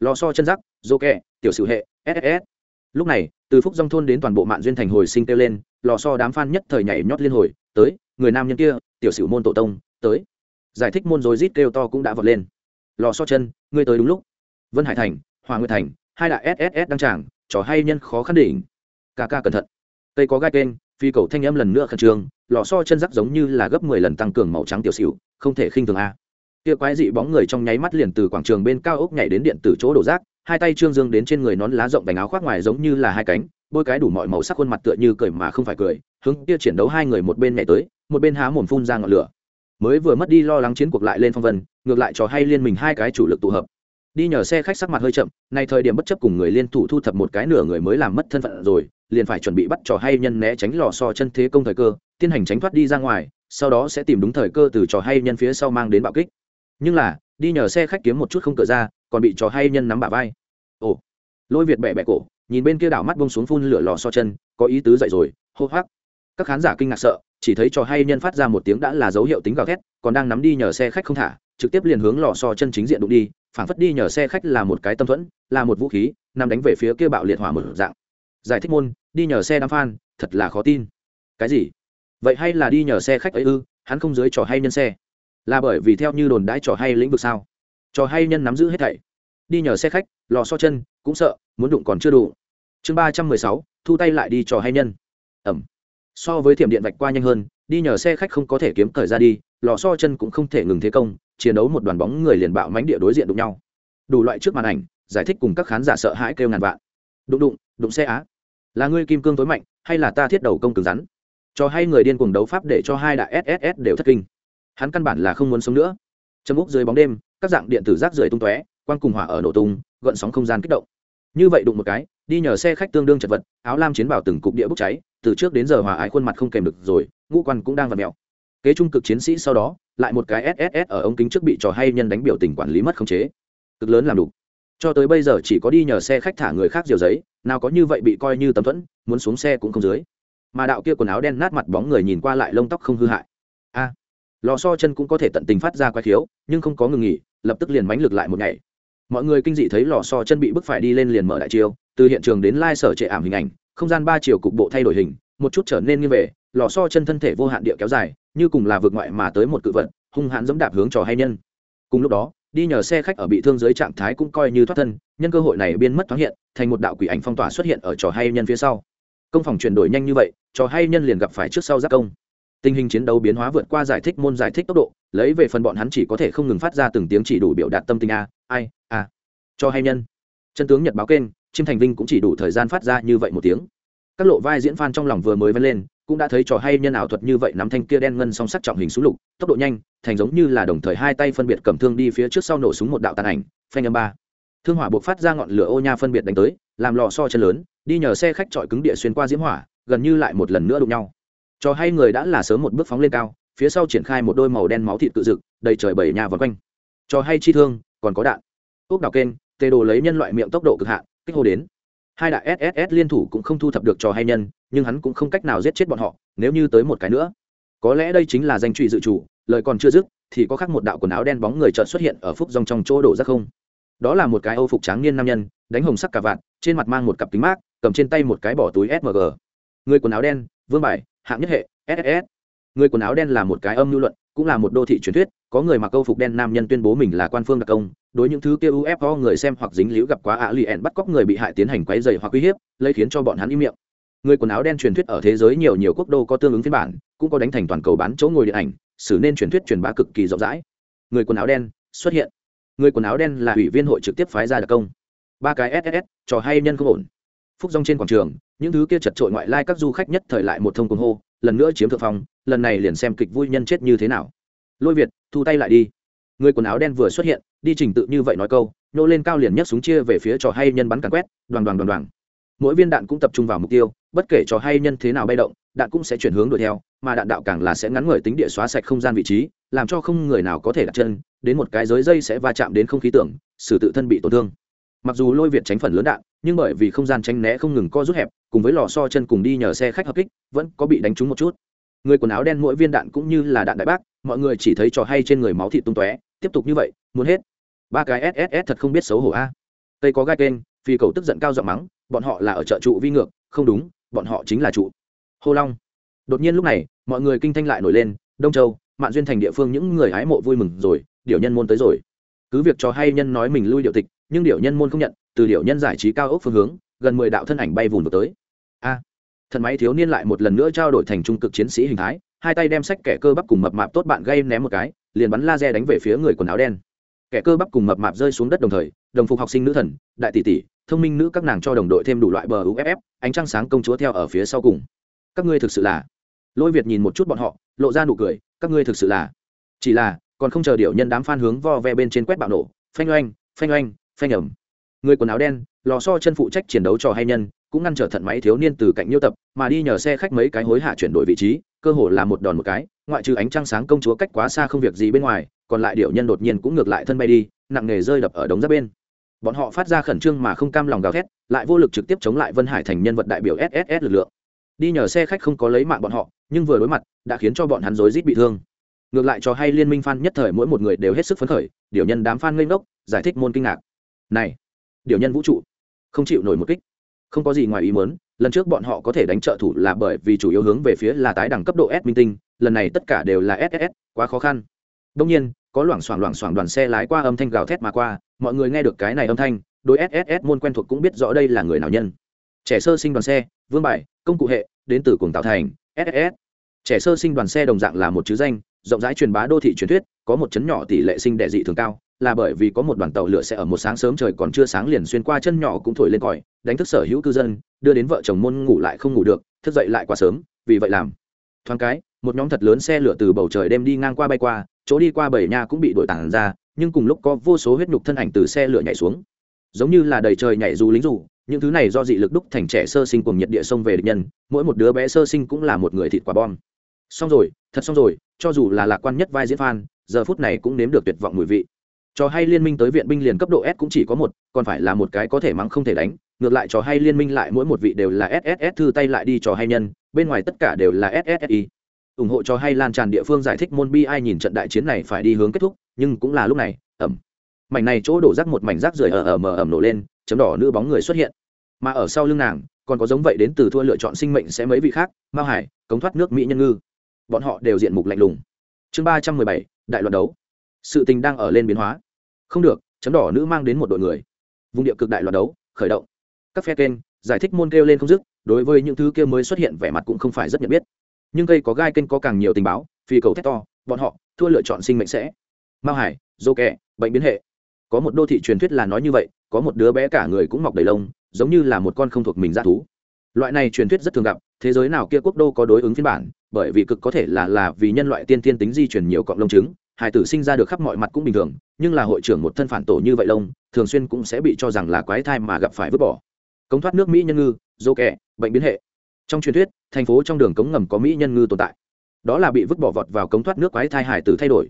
Lò so chân rắc dô kẹ, tiểu sử hệ ss lúc này, từ phúc dòng thôn đến toàn bộ mạng duyên thành hồi sinh kêu lên, lò so đám f nhất thời nhảy nhót liên hồi, tới, người nam nhân kia, tiểu sử môn tổ tông, tới. Giải thích môn rồi rít kêu to cũng đã vọt lên. Lò so chân, ngươi tới đúng lúc. Vân hải thành, hòa nguyệt thành, hai đại sss đăng tràng, trò hay nhân khó khăn đỉnh. Ca ca cẩn thận. Cây có gai kênh, phi cầu thanh âm lần nữa khẩn trương, lò so chân rắc giống như là gấp mười lần tăng cường màu trắng tiểu xỉu không thể khinh thường a. Kia quái dị bóng người trong nháy mắt liền từ quảng trường bên cao ốc nhảy đến điện tử chỗ đổ rác hai tay trương dương đến trên người nón lá rộng vành áo khoác ngoài giống như là hai cánh, bôi cái đủ mọi màu sắc khuôn mặt tựa như cười mà không phải cười, hướng kia chiến đấu hai người một bên nhảy tới, một bên há mồm phun ra ngọn lửa. Mới vừa mất đi lo lắng chiến cuộc lại lên phong vân, ngược lại trò hay liên mình hai cái chủ lực tụ hợp. Đi nhờ xe khách sắc mặt hơi chậm, nay thời điểm bất chấp cùng người liên thủ thu thập một cái nửa người mới làm mất thân phận rồi, liền phải chuẩn bị bắt trò hay nhân né tránh lò so chân thế công thời cơ, tiến hành tránh thoát đi ra ngoài, sau đó sẽ tìm đúng thời cơ từ trò hay nhân phía sau mang đến bạo kích. Nhưng là, đi nhờ xe khách kiếm một chút không cửa ra còn bị trò hay nhân nắm bả vai. Ồ, lôi việt bẹ bẹ cổ, nhìn bên kia đảo mắt bông xuống phun lửa lò so chân, có ý tứ dậy rồi, hô hoác các khán giả kinh ngạc sợ, chỉ thấy trò hay nhân phát ra một tiếng đã là dấu hiệu tính gào thét, còn đang nắm đi nhờ xe khách không thả, trực tiếp liền hướng lò so chân chính diện đụng đi phản phất đi nhờ xe khách là một cái tâm thuẫn, là một vũ khí, nằm đánh về phía kia bạo liệt hỏa một dạng. Giải thích môn, đi nhờ xe đám phan thật là khó tin. Cái gì? Vậy hay là đi nhờ xe khách ấy ư, hắn không dưới trò hay nhân xe? Là bởi vì theo như đồn đãi trò hay lĩnh vực sao? Trò hay nhân nắm giữ hết thảy. Đi nhờ xe khách, lò so chân, cũng sợ, muốn đụng còn chưa đủ. Chương ba trăm mười sáu, thu tay lại đi trò hay nhân. Ẩm. So với thiểm điện vạch qua nhanh hơn, đi nhờ xe khách không có thể kiếm thời ra đi, lò so chân cũng không thể ngừng thế công, chiến đấu một đoàn bóng người liền bạo mánh địa đối diện đụng nhau. Đủ loại trước màn ảnh, giải thích cùng các khán giả sợ hãi kêu ngàn vạn. Đụng đụng đụng xe á. Là ngươi kim cương tối mạnh, hay là ta thiết đầu công cứng rắn? Cho hay người điên cuồng đấu pháp để cho hai đại sss đều thất kinh. Hắn căn bản là không muốn sống nữa châm úp dưới bóng đêm, các dạng điện tử rác rưởi tung tóe quan cùng hỏa ở nổ tung, gợn sóng không gian kích động. Như vậy đụng một cái, đi nhờ xe khách tương đương chật vật, áo lam chiến vào từng cục địa bốc cháy, từ trước đến giờ hòa ái khuôn mặt không kèm được rồi, ngũ quan cũng đang vặt mẹo kế trung cực chiến sĩ sau đó, lại một cái sss ở ống kính trước bị trò hay nhân đánh biểu tình quản lý mất khống chế. Cực lớn làm đủ. Cho tới bây giờ chỉ có đi nhờ xe khách thả người khác diều giấy, nào có như vậy bị coi như tấm thuẫn, muốn xuống xe cũng không dưới. Mà đạo kia quần áo đen nát mặt bóng người nhìn qua lại lông tóc không hư hại. A, lò so chân cũng có thể tận tình phát ra quái thiếu nhưng không có ngừng nghỉ, lập tức liền mánh lực lại một ngày. Mọi người kinh dị thấy lò so chân bị bức phải đi lên liền mở đại chiêu, từ hiện trường đến lai sở trệ ảm hình ảnh, không gian ba chiều cục bộ thay đổi hình, một chút trở nên như về, lò so chân thân thể vô hạn địa kéo dài, như cùng là vượt ngoại mà tới một cự vật, hung hãn dẫm đạp hướng trò hay nhân. Cùng lúc đó, đi nhờ xe khách ở bị thương dưới trạng thái cũng coi như thoát thân, nhân cơ hội này biên mất thoáng hiện, thành một đạo quỷ ảnh phong tỏa xuất hiện ở trò hay nhân phía sau. Công phòng chuyển đổi nhanh như vậy, trò hay nhân liền gặp phải trước sau giác công tình hình chiến đấu biến hóa vượt qua giải thích môn giải thích tốc độ, lấy về phần bọn hắn chỉ có thể không ngừng phát ra từng tiếng chỉ đủ biểu đạt tâm tình a, ai, a. Cho hay nhân. Chân tướng nhật báo kênh, chim thành vinh cũng chỉ đủ thời gian phát ra như vậy một tiếng. Các lộ vai diễn phan trong lòng vừa mới vén lên, cũng đã thấy trò hay nhân ảo thuật như vậy nắm thanh kia đen ngân song sắc trọng hình súng lục, tốc độ nhanh, thành giống như là đồng thời hai tay phân biệt cầm thương đi phía trước sau nổ súng một đạo tàn ảnh, phanh âm ba. Thương hỏa buộc phát ra ngọn lửa ô nha phân biệt đánh tới, làm lò so chân lớn, đi nhờ xe khách trọi cứng địa xuyên qua diễm hỏa, gần như lại một lần nữa đụng nhau. Cho hay người đã là sớm một bước phóng lên cao, phía sau triển khai một đôi màu đen máu thịt tự dực đầy trời bảy nhà vòng quanh. Cho hay chi thương, còn có đạn. Ốc đảo kênh, tê đồ lấy nhân loại miệng tốc độ cực hạn, kích hô đến. Hai đại sss liên thủ cũng không thu thập được trò hay nhân, nhưng hắn cũng không cách nào giết chết bọn họ, nếu như tới một cái nữa. Có lẽ đây chính là danh trụy dự chủ, lời còn chưa dứt, thì có khác một đạo quần áo đen bóng người chợt xuất hiện ở phúc dòng trong chỗ đổ ra không. Đó là một cái âu phục tráng niên nam nhân, đánh hồng sắc cà vạt, trên mặt mang một cặp kính mát, cầm trên tay một cái bỏ túi smg người quần áo đen, vương bài hạng nhất hệ ss người quần áo đen là một cái âm lưu luận, cũng là một đô thị truyền thuyết, có người mặc câu phục đen nam nhân tuyên bố mình là quan phương đặc công, đối những thứ kia ufo người xem hoặc dính líu gặp quá ạ lì ẹn bắt cóc người bị hại tiến hành quấy dày hoặc uy hiếp, lấy khiến cho bọn hắn im miệng. Người quần áo đen truyền thuyết ở thế giới nhiều nhiều quốc đô có tương ứng phiên bản, cũng có đánh thành toàn cầu bán chỗ ngồi điện ảnh, xử nên truyền thuyết truyền bá cực kỳ rộng rãi. Người quần áo đen xuất hiện. Người quần áo đen là ủy viên hội trực tiếp phái ra đặc công. Ba cái ss trò hay nhân không ổn phúc rong trên quảng trường, những thứ kia chật trội ngoại lai các du khách nhất thời lại một thông cuồng hô, lần nữa chiếm thượng phong, lần này liền xem kịch vui nhân chết như thế nào. Lôi việt, thu tay lại đi. Người quần áo đen vừa xuất hiện, đi trình tự như vậy nói câu, nhô lên cao liền nhấc súng chia về phía trò hay nhân bắn càn quét, đoàn đoàn đoàn đoàn. Mỗi viên đạn cũng tập trung vào mục tiêu, bất kể trò hay nhân thế nào bay động, đạn cũng sẽ chuyển hướng đuổi theo, mà đạn đạo càng là sẽ ngắn người tính địa xóa sạch không gian vị trí, làm cho không người nào có thể đặt chân, đến một cái giới dây sẽ va chạm đến không khí tưởng, xử tự thân bị tổn thương mặc dù lôi việt tránh phần lớn đạn, nhưng bởi vì không gian tránh né không ngừng co rút hẹp, cùng với lò so chân cùng đi nhờ xe khách hợp kích, vẫn có bị đánh trúng một chút. Người quần áo đen mỗi viên đạn cũng như là đạn đại bác, mọi người chỉ thấy trò hay trên người máu thịt tung tóe, tiếp tục như vậy, muốn hết. Ba cái sss thật không biết xấu hổ a. Tây có gai kênh, phi cầu tức giận cao giọng mắng, bọn họ là ở chợ trụ vi ngược, không đúng, bọn họ chính là trụ. Hô long. Đột nhiên lúc này, mọi người kinh thanh lại nổi lên, đông châu, mạn duyên thành địa phương những người hái mộ vui mừng rồi điệu nhân môn tới rồi. Cứ việc trò hay nhân nói mình lui điệu tịch nhưng điệu nhân môn không nhận, từ điệu nhân giải trí cao ốc phương hướng, gần mười đạo thân ảnh bay vùn vào tới. A, thần máy thiếu niên lại một lần nữa trao đổi thành trung cực chiến sĩ hình thái, hai tay đem sách kẻ cơ bắp cùng mập mạp tốt bạn gây ném một cái, liền bắn laser đánh về phía người quần áo đen. Kẻ cơ bắp cùng mập mạp rơi xuống đất đồng thời, đồng phục học sinh nữ thần, đại tỷ tỷ, thông minh nữ các nàng cho đồng đội thêm đủ loại bờ uff ánh trăng sáng công chúa theo ở phía sau cùng. Các ngươi thực sự là? Lôi việt nhìn một chút bọn họ, lộ ra nụ cười, các ngươi thực sự là? Chỉ là, còn không chờ điệu nhân đám phan hướng vo ve bên trên quét bạo nổ, phanh oanh phanh oanh phanh ẩm. Người quần áo đen, lò so chân phụ trách chiến đấu trò hay nhân, cũng ngăn trở thận máy thiếu niên từ cạnh nhiêu tập, mà đi nhờ xe khách mấy cái hối hạ chuyển đổi vị trí, cơ hồ là một đòn một cái, ngoại trừ ánh trăng sáng công chúa cách quá xa không việc gì bên ngoài, còn lại điệu nhân đột nhiên cũng ngược lại thân bay đi, nặng nề rơi đập ở đống giáp bên. Bọn họ phát ra khẩn trương mà không cam lòng gào thét, lại vô lực trực tiếp chống lại vân hải thành nhân vật đại biểu sss lực lượng. Đi nhờ xe khách không có lấy mạng bọn họ, nhưng vừa đối mặt, đã khiến cho bọn hắn rối rít bị thương. Ngược lại cho hay liên minh f nhất thời mỗi một người đều hết sức phấn khởi điều nhân đám f a n ngây ngốc, giải thích môn kinh ngạc này, điều nhân vũ trụ, không chịu nổi một kích. Không có gì ngoài ý muốn, lần trước bọn họ có thể đánh trợ thủ là bởi vì chủ yếu hướng về phía là tái đẳng cấp độ s minh tinh, lần này tất cả đều là ss quá khó khăn. Đông nhiên, có loảng xoảng loảng xoảng đoàn xe lái qua âm thanh gào thét mà qua, mọi người nghe được cái này âm thanh, đối sss môn quen thuộc cũng biết rõ đây là người nào nhân. Trẻ sơ sinh đoàn xe, vương bài, công cụ hệ, đến từ cùng tạo thành ss trẻ sơ sinh đoàn xe đồng dạng là một chữ danh, rộng rãi truyền bá đô thị truyền thuyết, có một chấn nhỏ tỷ lệ sinh đệ dị thường cao là bởi vì có một đoàn tàu lửa sẽ ở một sáng sớm trời còn chưa sáng liền xuyên qua chân nhỏ cũng thổi lên còi, đánh thức sở hữu cư dân, đưa đến vợ chồng môn ngủ lại không ngủ được, thức dậy lại quá sớm, vì vậy làm. Thoáng cái, một nhóm thật lớn xe lửa từ bầu trời đem đi ngang qua bay qua, chỗ đi qua bảy nha cũng bị đổi tản ra, nhưng cùng lúc có vô số huyết nhục thân ảnh từ xe lửa nhảy xuống. Giống như là đầy trời nhảy dù lính dù, những thứ này do dị lực đúc thành trẻ sơ sinh cùng nhiệt địa sông về địch nhân, mỗi một đứa bé sơ sinh cũng là một người thịt quả bom. Xong rồi, thật xong rồi, cho dù là lạc quan nhất vai diễn phan giờ phút này cũng nếm được tuyệt vọng mùi vị trò hay liên minh tới viện binh liền cấp độ s cũng chỉ có một, còn phải là một cái có thể mắng không thể đánh, ngược lại trò hay liên minh lại mỗi một vị đều là sss thư tay lại đi trò hay nhân, bên ngoài tất cả đều là ssi ủng hộ trò hay lan tràn địa phương giải thích môn bi ai nhìn trận đại chiến này phải đi hướng kết thúc, nhưng cũng là lúc này, ẩm. Mảnh này chỗ đổ rác một mảnh rác rưởi ở ở mờ ẩm nổ lên, chấm đỏ nữ bóng người xuất hiện. Mà ở sau lưng nàng, còn có giống vậy đến từ thua lựa chọn sinh mệnh sẽ mấy vị khác, mao hải, cống thoát nước mỹ nhân ngư. Bọn họ đều diện mục lạnh lùng. Chương ba trăm mười bảy, đại luận đấu. Sự tình đang ở lên biến hóa không được, chấm đỏ nữ mang đến một đội người. Vùng địa cực đại loạt đấu, khởi động. Các phe kênh, giải thích môn kêu lên không dứt, đối với những thứ kia mới xuất hiện vẻ mặt cũng không phải rất nhận biết. Nhưng cây có gai kênh có càng nhiều tình báo, phi cầu thét to, bọn họ, thua lựa chọn sinh mệnh sẽ. Mao hải, dô kẹ bệnh biến hệ. Có một đô thị truyền thuyết là nói như vậy, có một đứa bé cả người cũng mọc đầy lông, giống như là một con không thuộc mình ra thú. Loại này truyền thuyết rất thường gặp, thế giới nào kia quốc đô có đối ứng phiên bản, bởi vì cực có thể là là vì nhân loại tiên tiên tính di chuyển nhiều cọng lông trứng hải tử sinh ra được khắp mọi mặt cũng bình thường, nhưng là hội trưởng một thân phản tổ như vậy lông, thường xuyên cũng sẽ bị cho rằng là quái thai mà gặp phải vứt bỏ. Cống thoát nước mỹ nhân ngư dô kẹ, bệnh biến hệ. Trong truyền thuyết, thành phố trong đường cống ngầm có mỹ nhân ngư tồn tại. Đó là bị vứt bỏ vọt vào cống thoát nước quái thai hải tử thay đổi.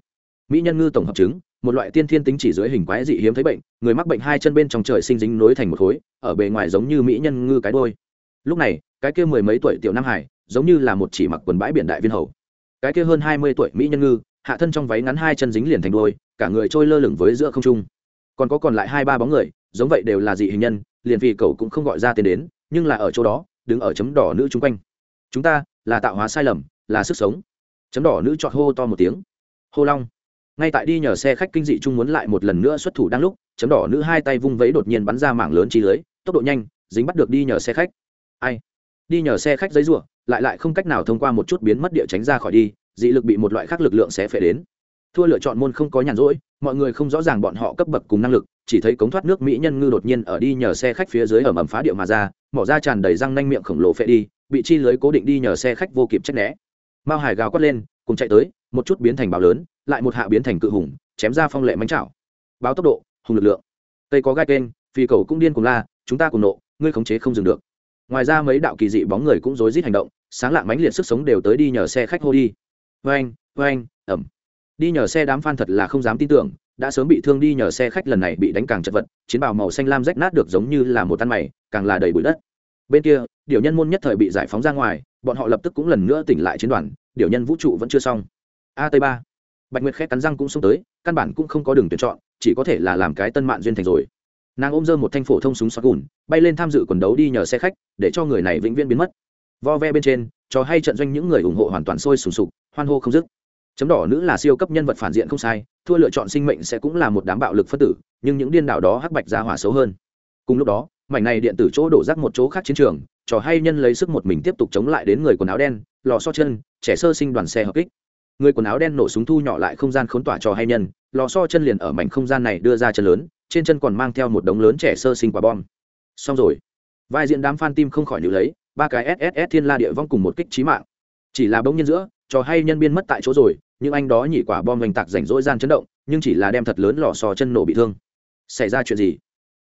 Mỹ nhân ngư tổng hợp chứng, một loại tiên thiên tính chỉ dưới hình quái dị hiếm thấy bệnh, người mắc bệnh hai chân bên trong trời sinh dính nối thành một khối, ở bề ngoài giống như mỹ nhân ngư cái đôi lúc này, cái kia mười mấy tuổi tiểu nam hải, giống như là một chỉ mặc quần bãi biển đại viên hầu. Cái kia hơn hai mươi tuổi mỹ nhân ngư hạ thân trong váy ngắn hai chân dính liền thành đôi, cả người trôi lơ lửng với giữa không trung. Còn có còn lại hai ba bóng người, giống vậy đều là dị hình nhân, liền vì cậu cũng không gọi ra tên đến, nhưng là ở chỗ đó, đứng ở chấm đỏ nữ chung quanh. Chúng ta là tạo hóa sai lầm, là sức sống. Chấm đỏ nữ chọn hô to một tiếng. Hô long. Ngay tại đi nhờ xe khách kinh dị chung muốn lại một lần nữa xuất thủ đang lúc, chấm đỏ nữ hai tay vung vẫy đột nhiên bắn ra mảng lớn chi lưới, tốc độ nhanh, dính bắt được đi nhờ xe khách. Ai? Đi nhờ xe khách giấy rủa, lại lại không cách nào thông qua một chút biến mất địa tránh ra khỏi đi dị lực bị một loại khác lực lượng sẽ phệ đến. Thua lựa chọn môn không có nhàn rỗi, mọi người không rõ ràng bọn họ cấp bậc cùng năng lực, chỉ thấy cống thoát nước mỹ nhân ngư đột nhiên ở đi nhờ xe khách phía dưới ở mầm phá địa mà ra, mỏ ra tràn đầy răng nanh miệng khổng lồ phệ đi, bị chi lưới cố định đi nhờ xe khách vô kịp trách né. Mao hải gào quát lên, cùng chạy tới, một chút biến thành báo lớn, lại một hạ biến thành cự hùng, chém ra phong lệ mánh chảo. Báo tốc độ, hùng lực lượng. Tây có gai kênh, phi cầu cũng điên cùng la, chúng ta cùng nộ, ngươi khống chế không dừng được. Ngoài ra mấy đạo kỳ dị bóng người cũng rối rít hành động, sáng lạng mánh liệt sức sống đều tới đi nhờ xe khách hô đi oanh oanh, ẩm. Đi nhờ xe đám phan thật là không dám tin tưởng, đã sớm bị thương đi nhờ xe khách lần này bị đánh càng chật vật, chiến bào màu xanh lam rách nát được giống như là một tan mày, càng là đầy bụi đất. Bên kia, điều nhân môn nhất thời bị giải phóng ra ngoài, bọn họ lập tức cũng lần nữa tỉnh lại chiến đoàn, điều nhân vũ trụ vẫn chưa xong. A t ba. Bạch nguyệt khét cắn răng cũng xông tới, căn bản cũng không có đường tuyển chọn, chỉ có thể là làm cái tân mạng duyên thành rồi. Nàng ôm dơ một thanh phổ thông súng xoát gùn, bay lên tham dự quần đấu đi nhờ xe khách, để cho người này vĩnh viễn biến mất. Vo ve bên trên cho hay trận doanh những người ủng hộ hoàn toàn sôi sùng sục, hoan hô không dứt. Chấm đỏ nữ là siêu cấp nhân vật phản diện không sai, thua lựa chọn sinh mệnh sẽ cũng là một đám bạo lực phân tử, nhưng những điên đảo đó hắc bạch ra hỏa xấu hơn. Cùng lúc đó, mảnh này điện tử chỗ đổ rác một chỗ khác chiến trường, trò hay nhân lấy sức một mình tiếp tục chống lại đến người quần áo đen, lò so chân, trẻ sơ sinh đoàn xe hợp kích. Người quần áo đen nổ súng thu nhỏ lại không gian khốn tỏa trò hay nhân, lò so chân liền ở mảnh không gian này đưa ra chân lớn, trên chân còn mang theo một đống lớn trẻ sơ sinh quả bom. Xong rồi. Vai diện đám fan tim không khỏi níu lấy ba cái sss thiên la địa vong cùng một kích trí mạng. Chỉ là bỗng nhiên giữa, trò hay nhân biên mất tại chỗ rồi nhưng anh đó nhỉ quả bom hoành tạc rảnh rỗi gian chấn động, nhưng chỉ là đem thật lớn lò sò chân nổ bị thương. Xảy ra chuyện gì?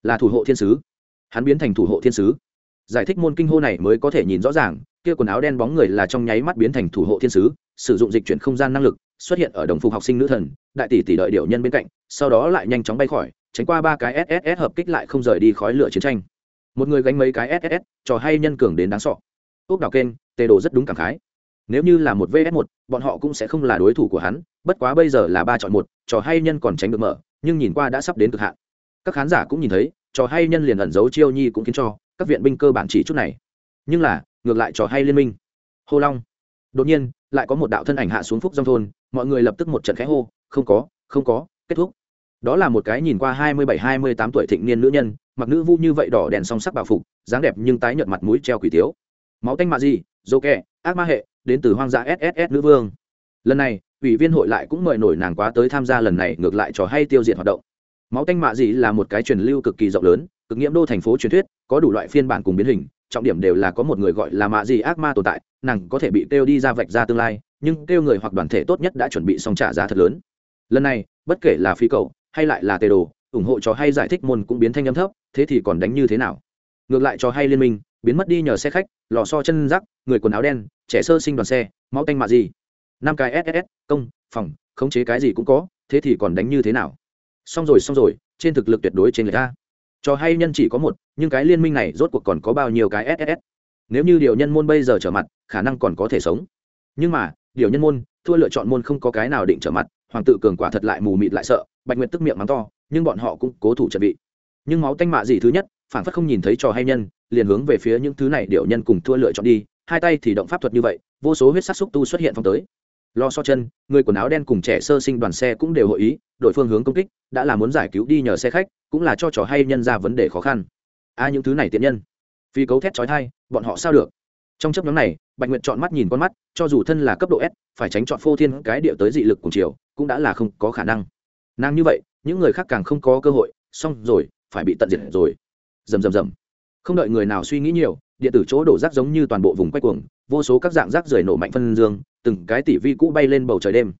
Là thủ hộ thiên sứ. Hắn biến thành thủ hộ thiên sứ. Giải thích môn kinh hô này mới có thể nhìn rõ ràng, kia quần áo đen bóng người là trong nháy mắt biến thành thủ hộ thiên sứ, sử dụng dịch chuyển không gian năng lực, xuất hiện ở đồng phục học sinh nữ thần, đại tỷ tỷ đợi điệu nhân bên cạnh, sau đó lại nhanh chóng bay khỏi, tránh qua ba cái sss hợp kích lại không rời đi khói lửa chiến tranh một người gánh mấy cái ss, trò hay nhân cường đến đáng sọ ốc đào kênh tê đồ rất đúng cảm khái. Nếu như là một vs một bọn họ cũng sẽ không là đối thủ của hắn bất quá bây giờ là ba chọn một trò hay nhân còn tránh được mở nhưng nhìn qua đã sắp đến cực hạn. Các khán giả cũng nhìn thấy trò hay nhân liền ẩn giấu chiêu nhi cũng khiến cho các viện binh cơ bản chỉ chút này. Nhưng là ngược lại trò hay liên minh. Hô long. Đột nhiên lại có một đạo thân ảnh hạ xuống phúc dòng thôn mọi người lập tức một trận khẽ hô không có không có kết thúc đó là một cái nhìn qua hai mươi bảy, hai mươi tám tuổi thịnh niên nữ nhân, mặc nữ vu như vậy đỏ đèn song sắc bảo phục, dáng đẹp nhưng tái nhợt mặt mũi treo quỷ tiếu máu tanh mạ gì, dô kẹ, ác ma hệ, đến từ hoang dã sss nữ vương. Lần này, ủy viên hội lại cũng mời nổi nàng quá tới tham gia lần này, ngược lại trò hay tiêu diệt hoạt động. Máu tanh mạ gì là một cái truyền lưu cực kỳ rộng lớn, cực nghiễm đô thành phố truyền thuyết, có đủ loại phiên bản cùng biến hình, trọng điểm đều là có một người gọi là mạ gì ác ma tồn tại, nàng có thể bị kêu đi ra vạch ra tương lai, nhưng kêu người hoặc đoàn thể tốt nhất đã chuẩn bị xong trả giá thật lớn. Lần này, bất kể là phi cầu hay lại là tê đồ, ủng hộ cho hay giải thích môn cũng biến thanh âm thấp, thế thì còn đánh như thế nào? Ngược lại cho hay liên minh, biến mất đi nhờ xe khách, lò so chân rắc người quần áo đen, trẻ sơ sinh đoàn xe, máu tanh mạ gì? Năm cái ss công, phòng, khống chế cái gì cũng có, thế thì còn đánh như thế nào? Xong rồi xong rồi, trên thực lực tuyệt đối trên người ta cho hay nhân chỉ có một, nhưng cái liên minh này rốt cuộc còn có bao nhiêu cái ss nếu như điều nhân môn bây giờ trở mặt, khả năng còn có thể sống. Nhưng mà, điều nhân môn, thua lựa chọn môn không có cái nào định trở mặt hoàng tự cường quả thật lại mù mịt lại sợ, bạch nguyệt tức miệng mắng to, nhưng bọn họ cũng cố thủ trận vị nhưng máu tanh mạ gì thứ nhất phản phất không nhìn thấy trò hay nhân, liền hướng về phía những thứ này điệu nhân cùng thua lựa chọn đi, hai tay thì động pháp thuật như vậy, vô số huyết sắc xúc tu xuất hiện phong tới. Lo so chân, người quần áo đen cùng trẻ sơ sinh đoàn xe cũng đều hội ý, đội phương hướng công kích, đã là muốn giải cứu đi nhờ xe khách, cũng là cho trò hay nhân ra vấn đề khó khăn. A những thứ này tiện nhân. Vì cấu thét trói thai bọn họ sao được? Trong chấp nhóm này, bạch nguyệt chọn mắt nhìn con mắt, cho dù thân là cấp độ s, phải tránh chọn phô thiên cái địa tới dị lực cùng chiều cũng đã là không có khả năng. Nàng như vậy, những người khác càng không có cơ hội, xong rồi, phải bị tận diệt rồi. Rầm rầm rầm. Không đợi người nào suy nghĩ nhiều, điện tử chỗ đổ rác giống như toàn bộ vùng quay cuồng, vô số các dạng rác rời nổ mạnh phân dương, từng cái tỷ vi cũ bay lên bầu trời đêm.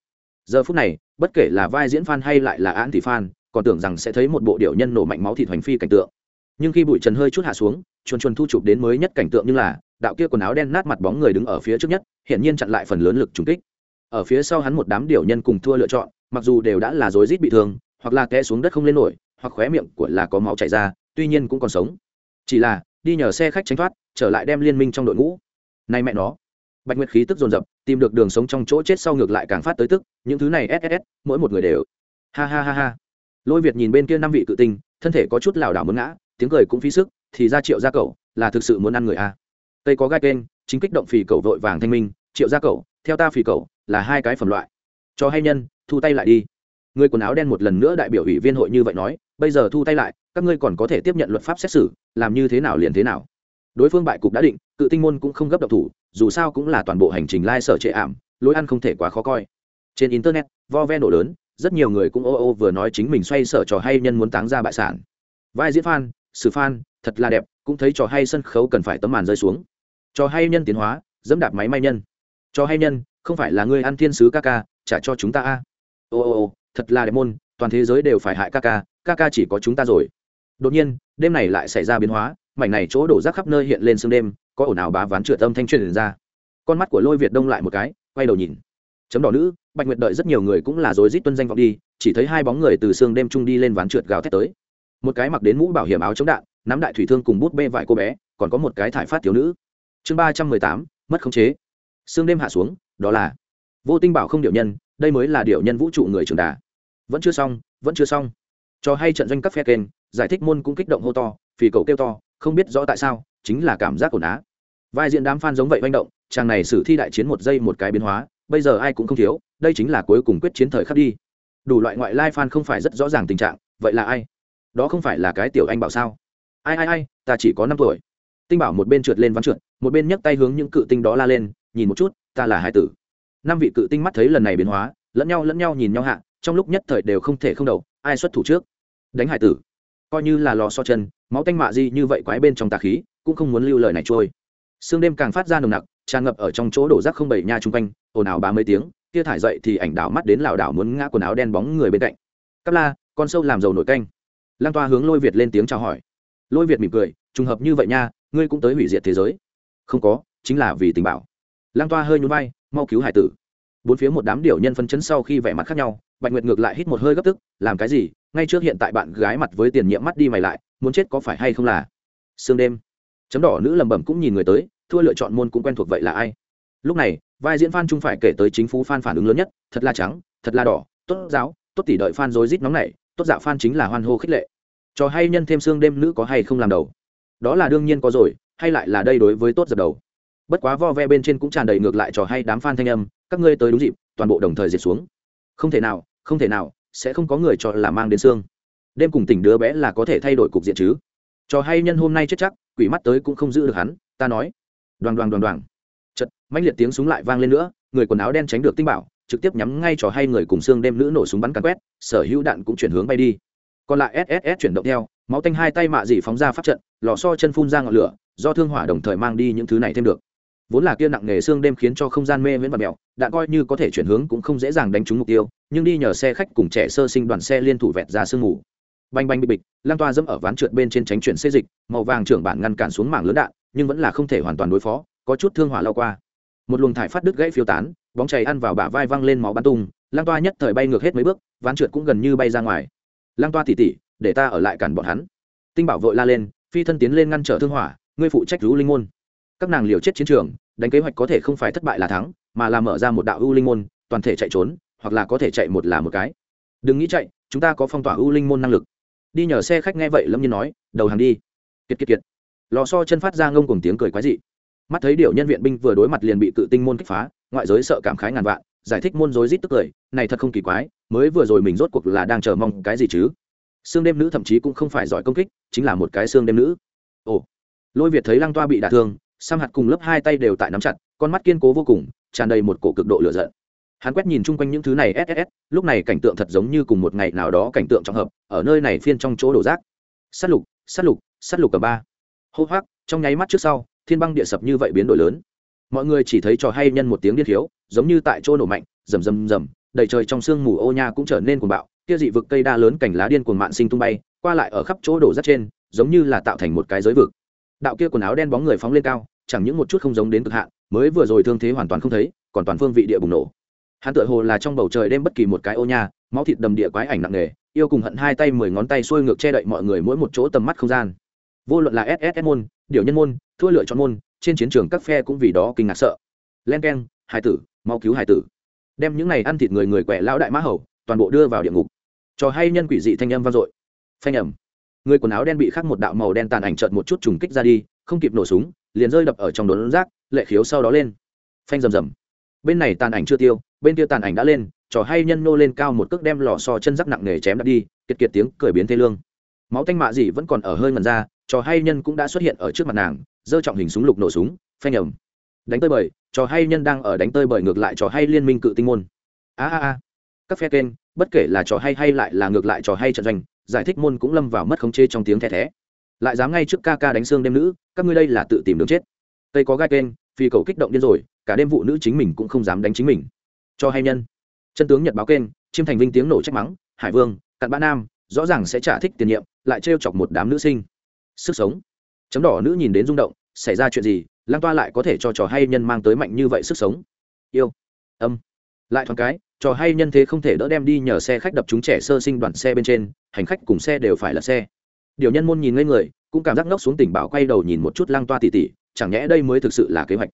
Giờ phút này, bất kể là vai diễn fan hay lại là án tỷ fan, còn tưởng rằng sẽ thấy một bộ điệu nhân nổ mạnh máu thịt hoành phi cảnh tượng. Nhưng khi bụi trần hơi chút hạ xuống, chuồn chuồn thu chụp đến mới nhất cảnh tượng như là, đạo kia quần áo đen nát mặt bóng người đứng ở phía trước nhất hiện nhiên chặn lại phần lớn lực trùng kích ở phía sau hắn một đám điệu nhân cùng thua lựa chọn, mặc dù đều đã là rối rít bị thương, hoặc là té xuống đất không lên nổi, hoặc khóe miệng của là có máu chảy ra, tuy nhiên cũng còn sống. Chỉ là, đi nhờ xe khách tránh thoát, trở lại đem liên minh trong đội ngũ. Nay mẹ nó. Bạch nguyệt khí tức dồn dập, tìm được đường sống trong chỗ chết sau ngược lại càng phát tới tức, những thứ này ss mỗi một người đều. Ha ha ha ha. Lôi việt nhìn bên kia năm vị cự tinh, thân thể có chút lảo đảo muốn ngã, tiếng cười cũng phí sức, thì ra triệu gia cậu, là thực sự muốn ăn người a. Tây có gai kênh, chính kích động phì cậu vội vàng thanh minh triệu gia cậu, theo ta phì cậu, là hai cái phẩm loại. Cho hay nhân, thu tay lại đi. Người quần áo đen một lần nữa đại biểu ủy viên hội như vậy nói, bây giờ thu tay lại, các ngươi còn có thể tiếp nhận luật pháp xét xử, làm như thế nào liền thế nào. Đối phương bại cục đã định, cự tinh môn cũng không gấp độc thủ, dù sao cũng là toàn bộ hành trình lai sở trệ ảm, lối ăn không thể quá khó coi. Trên internet, vo ve nổ lớn, rất nhiều người cũng ô ô vừa nói chính mình xoay sở trò hay nhân muốn táng ra bại sản. Vai diễn phan xử phan thật là đẹp, cũng thấy trò hay sân khấu cần phải tấm màn rơi xuống. Trò hay nhân tiến hóa, dẫm đạp máy may nhân cho hay nhân, không phải là người ăn thiên sứ ca ca, trả cho chúng ta a. Ô ô ô, thật là đẹp môn, toàn thế giới đều phải hại ca ca ca ca chỉ có chúng ta rồi. Đột nhiên, đêm này lại xảy ra biến hóa, mảnh này chỗ đổ rác khắp nơi hiện lên sương đêm, có ổ nào bá ván trượt âm thanh truyền ra. Con mắt của lôi việt đông lại một cái, quay đầu nhìn. Chấm đỏ nữ, bạch nguyệt đợi rất nhiều người cũng là rối rít tuân danh vọng đi, chỉ thấy hai bóng người từ sương đêm trung đi lên ván trượt gào thét tới. Một cái mặc đến mũ bảo hiểm áo chống đạn, nắm đại thủy thương cùng bút bê vải cô bé, còn có một cái thải phát thiếu nữ. Chương ba trăm mười tám, mất khống chế sương đêm hạ xuống, đó là vô tinh bảo không điệu nhân, đây mới là điệu nhân vũ trụ người trường đà. Vẫn chưa xong, vẫn chưa xong. Cho hay trận doanh các phe kênh, giải thích môn cũng kích động hô to, phì cầu kêu to, không biết rõ tại sao, chính là cảm giác ổn á. Vai diện đám fan giống vậy manh động, chàng này xử thi đại chiến một giây một cái biến hóa, bây giờ ai cũng không thiếu, đây chính là cuối cùng quyết chiến thời khắc đi. Đủ loại ngoại lai fan không phải rất rõ ràng tình trạng, vậy là ai? Đó không phải là cái tiểu anh bảo sao? Ai ai ai, ta chỉ có năm tuổi. Tinh bảo một bên trượt lên ván trượt, một bên nhấc tay hướng những cự tinh đó la lên nhìn một chút, ta là hai tử. Năm vị cự tinh mắt thấy lần này biến hóa, lẫn nhau lẫn nhau nhìn nhau hạ, trong lúc nhất thời đều không thể không đầu, ai xuất thủ trước? Đánh hải tử. Coi như là lò so chân, máu tanh mạ gì như vậy quái bên trong tà khí, cũng không muốn lưu lời này trôi. Sương đêm càng phát ra nồng nặc, tràn ngập ở trong chỗ đổ rác không bảy nha chung quanh, ồn ào ba mươi tiếng, kia thải dậy thì ảnh đảo mắt đến lảo đảo muốn ngã quần áo đen bóng người bên cạnh. Cắp la, con sâu làm dầu nổi canh. Lan toa hướng lôi việt lên tiếng chào hỏi. Lôi việt mỉm cười, trùng hợp như vậy nha, ngươi cũng tới hủy diệt thế giới. Không có, chính là vì tình bảo. Lang toa hơi nhún vai, mau cứu hải tử. Bốn phía một đám điểu nhân phân chấn sau khi vẻ mặt khác nhau, bạch nguyệt ngược lại hít một hơi gấp tức, làm cái gì? Ngay trước hiện tại bạn gái mặt với tiền nhiệm mắt đi mày lại, muốn chết có phải hay không là? Sương đêm. Chấm đỏ nữ lẩm bẩm cũng nhìn người tới, thua lựa chọn môn cũng quen thuộc vậy là ai? Lúc này, vai diễn phan trung phải kể tới chính phủ phan phản ứng lớn nhất, thật là trắng, thật là đỏ, tốt giáo, tốt tỷ đợi phan rối rít nóng này tốt dạo phan chính là hoan hô khích lệ. Trò hay nhân thêm xương đêm nữ có hay không làm đầu? Đó là đương nhiên có rồi, hay lại là đây đối với tốt dập đầu? Bất quá vo ve bên trên cũng tràn đầy ngược lại trò hay đám fan thanh âm, các ngươi tới đúng dịp, toàn bộ đồng thời diệt xuống. Không thể nào, không thể nào, sẽ không có người cho là mang đến xương. Đêm cùng tỉnh đứa bé là có thể thay đổi cục diện chứ. Trò hay nhân hôm nay chết chắc, quỷ mắt tới cũng không giữ được hắn, ta nói. Đoàn đoàn đoàn đoàn chật mãnh liệt tiếng súng lại vang lên nữa, người quần áo đen tránh được tinh bảo, trực tiếp nhắm ngay trò hay người cùng xương đêm nữ nổ súng bắn cắn quét, sở hữu đạn cũng chuyển hướng bay đi. Còn lại sss chuyển động theo, máu tanh hai tay mạ dị phóng ra phát trận, lò so chân phun ra ngọn lửa, do thương hỏa đồng thời mang đi những thứ này thêm được vốn là kia nặng nghề xương đêm khiến cho không gian mê miễn và mẹo đạn coi như có thể chuyển hướng cũng không dễ dàng đánh trúng mục tiêu, nhưng đi nhờ xe khách cùng trẻ sơ sinh đoàn xe liên thủ vẹt ra sương mù. Banh banh bị bịch lan toa dẫm ở ván trượt bên trên tránh chuyển xê dịch, màu vàng trưởng bản ngăn cản xuống mảng lớn đạn, nhưng vẫn là không thể hoàn toàn đối phó, có chút thương hỏa lao qua. Một luồng thải phát đứt gãy phiêu tán, bóng chảy ăn vào bả vai văng lên máu bắn tung lan toa nhất thời bay ngược hết mấy bước, ván trượt cũng gần như bay ra ngoài. Lang toa tỉ tỉ, để ta ở lại cản bọn hắn. Tinh bảo vội la lên, phi thân tiến lên ngăn trở thương hỏa, ngươi phụ trách rú linh môn các nàng liều chết chiến trường, đánh kế hoạch có thể không phải thất bại là thắng, mà là mở ra một đạo u linh môn, toàn thể chạy trốn, hoặc là có thể chạy một là một cái. Đừng nghĩ chạy, chúng ta có phong tỏa u linh môn năng lực. Đi nhờ xe khách nghe vậy lâm nhiên nói, đầu hàng đi. Kiệt kiệt kiệt. Lò so chân phát ra ngông cùng tiếng cười quái dị. Mắt thấy điều nhân viện binh vừa đối mặt liền bị cự tinh môn kích phá, ngoại giới sợ cảm khái ngàn vạn, giải thích môn rối rít tức cười, này thật không kỳ quái, mới vừa rồi mình rốt cuộc là đang chờ mong cái gì chứ? Xương đêm nữ thậm chí cũng không phải giỏi công kích, chính là một cái xương đêm nữ. Ồ. Lôi việt thấy lăng toa bị đả thương sam hạt cùng lớp hai tay đều tại nắm chặt, con mắt kiên cố vô cùng, tràn đầy một cổ cực độ lửa giận. Hắn quét nhìn chung quanh những thứ này sss lúc này cảnh tượng thật giống như cùng một ngày nào đó cảnh tượng trọng hợp, ở nơi này phiên trong chỗ đổ rác. S á t lục s á t lục s á t lục cả ba. Hô hoác trong nháy mắt trước sau, thiên băng địa sập như vậy biến đổi lớn. Mọi người chỉ thấy trò hay nhân một tiếng điên thiếu giống như tại chỗ nổ mạnh, rầm rầm rầm, đầy trời trong sương mù ô nha cũng trở nên cuồng bạo, kia dị vực cây đa lớn cảnh lá điên cuồng mạn sinh tung bay, qua lại ở khắp chỗ đổ rác trên, giống như là tạo thành một cái giới vực. Đạo kia quần áo đen bóng người phóng lên cao chẳng những một chút không giống đến cực hạn, mới vừa rồi thương thế hoàn toàn không thấy, còn toàn phương vị địa bùng nổ. Hắn tựa hồ là trong bầu trời đêm bất kỳ một cái ô nha, máu thịt đầm địa quái ảnh nặng nề, yêu cùng hận hai tay mười ngón tay xuôi ngược che đậy mọi người mỗi một chỗ tầm mắt không gian. Vô luận là ss môn, điều nhân môn, thua lựa chọn môn, trên chiến trường các phe cũng vì đó kinh ngạc sợ. Len k e n hải tử, mau cứu hải tử. Đem những này ăn thịt người người quẻ lão đại mã hầu, toàn bộ đưa vào địa ngục. Trò hay nhân quỷ dị thanh âm vang dội. Phanh ẩm người quần áo đen bị khắc một đạo màu đen tàn ảnh trợn một chút trùng kích ra đi, không kịp nổ súng liền rơi đập ở trong đốn rác, lệ khiếu sau đó lên. Phanh rầm rầm. Bên này tàn ảnh chưa tiêu, bên kia tàn ảnh đã lên, trò hay nhân nô lên cao một cước đem lò so chân rắc nặng nề chém đặt đi, kiệt kiệt tiếng cười biến thê lương. Máu tanh mạ gì vẫn còn ở hơi ngần ra, trò hay nhân cũng đã xuất hiện ở trước mặt nàng, giơ trọng hình súng lục nổ súng, phanh ẩm đánh tơi bời, trò hay nhân đang ở đánh tơi bời ngược lại trò hay liên minh cự tinh môn. A a a. Các phe kênh, bất kể là trò hay hay lại là ngược lại trò hay trận doanh, giải thích môn cũng lâm vào mất khống chế trong tiếng the thé lại dám ngay trước ca ca đánh xương đêm nữ, các ngươi đây là tự tìm đường chết. Tây có gai kênh phi cầu kích động điên rồi, cả đêm vụ nữ chính mình cũng không dám đánh chính mình. Cho hay nhân. Chân tướng nhật báo kênh, chiêm thành vinh tiếng nổ trách mắng, hải vương, cặn bã nam, rõ ràng sẽ trả thích tiền nhiệm, lại trêu chọc một đám nữ sinh. Sức sống. Chấm đỏ nữ nhìn đến rung động, xảy ra chuyện gì lan toa lại có thể cho trò hay nhân mang tới mạnh như vậy sức sống. Yêu. Âm. Lại thoáng cái, trò hay nhân thế không thể đỡ đem đi nhờ xe khách đập chúng trẻ sơ sinh đoàn xe bên trên, hành khách cùng xe đều phải là xe điều nhân môn nhìn ngây người, cũng cảm giác ngốc xuống tỉnh bảo quay đầu nhìn một chút lang toa tỉ tỉ, chẳng nhẽ đây mới thực sự là kế hoạch.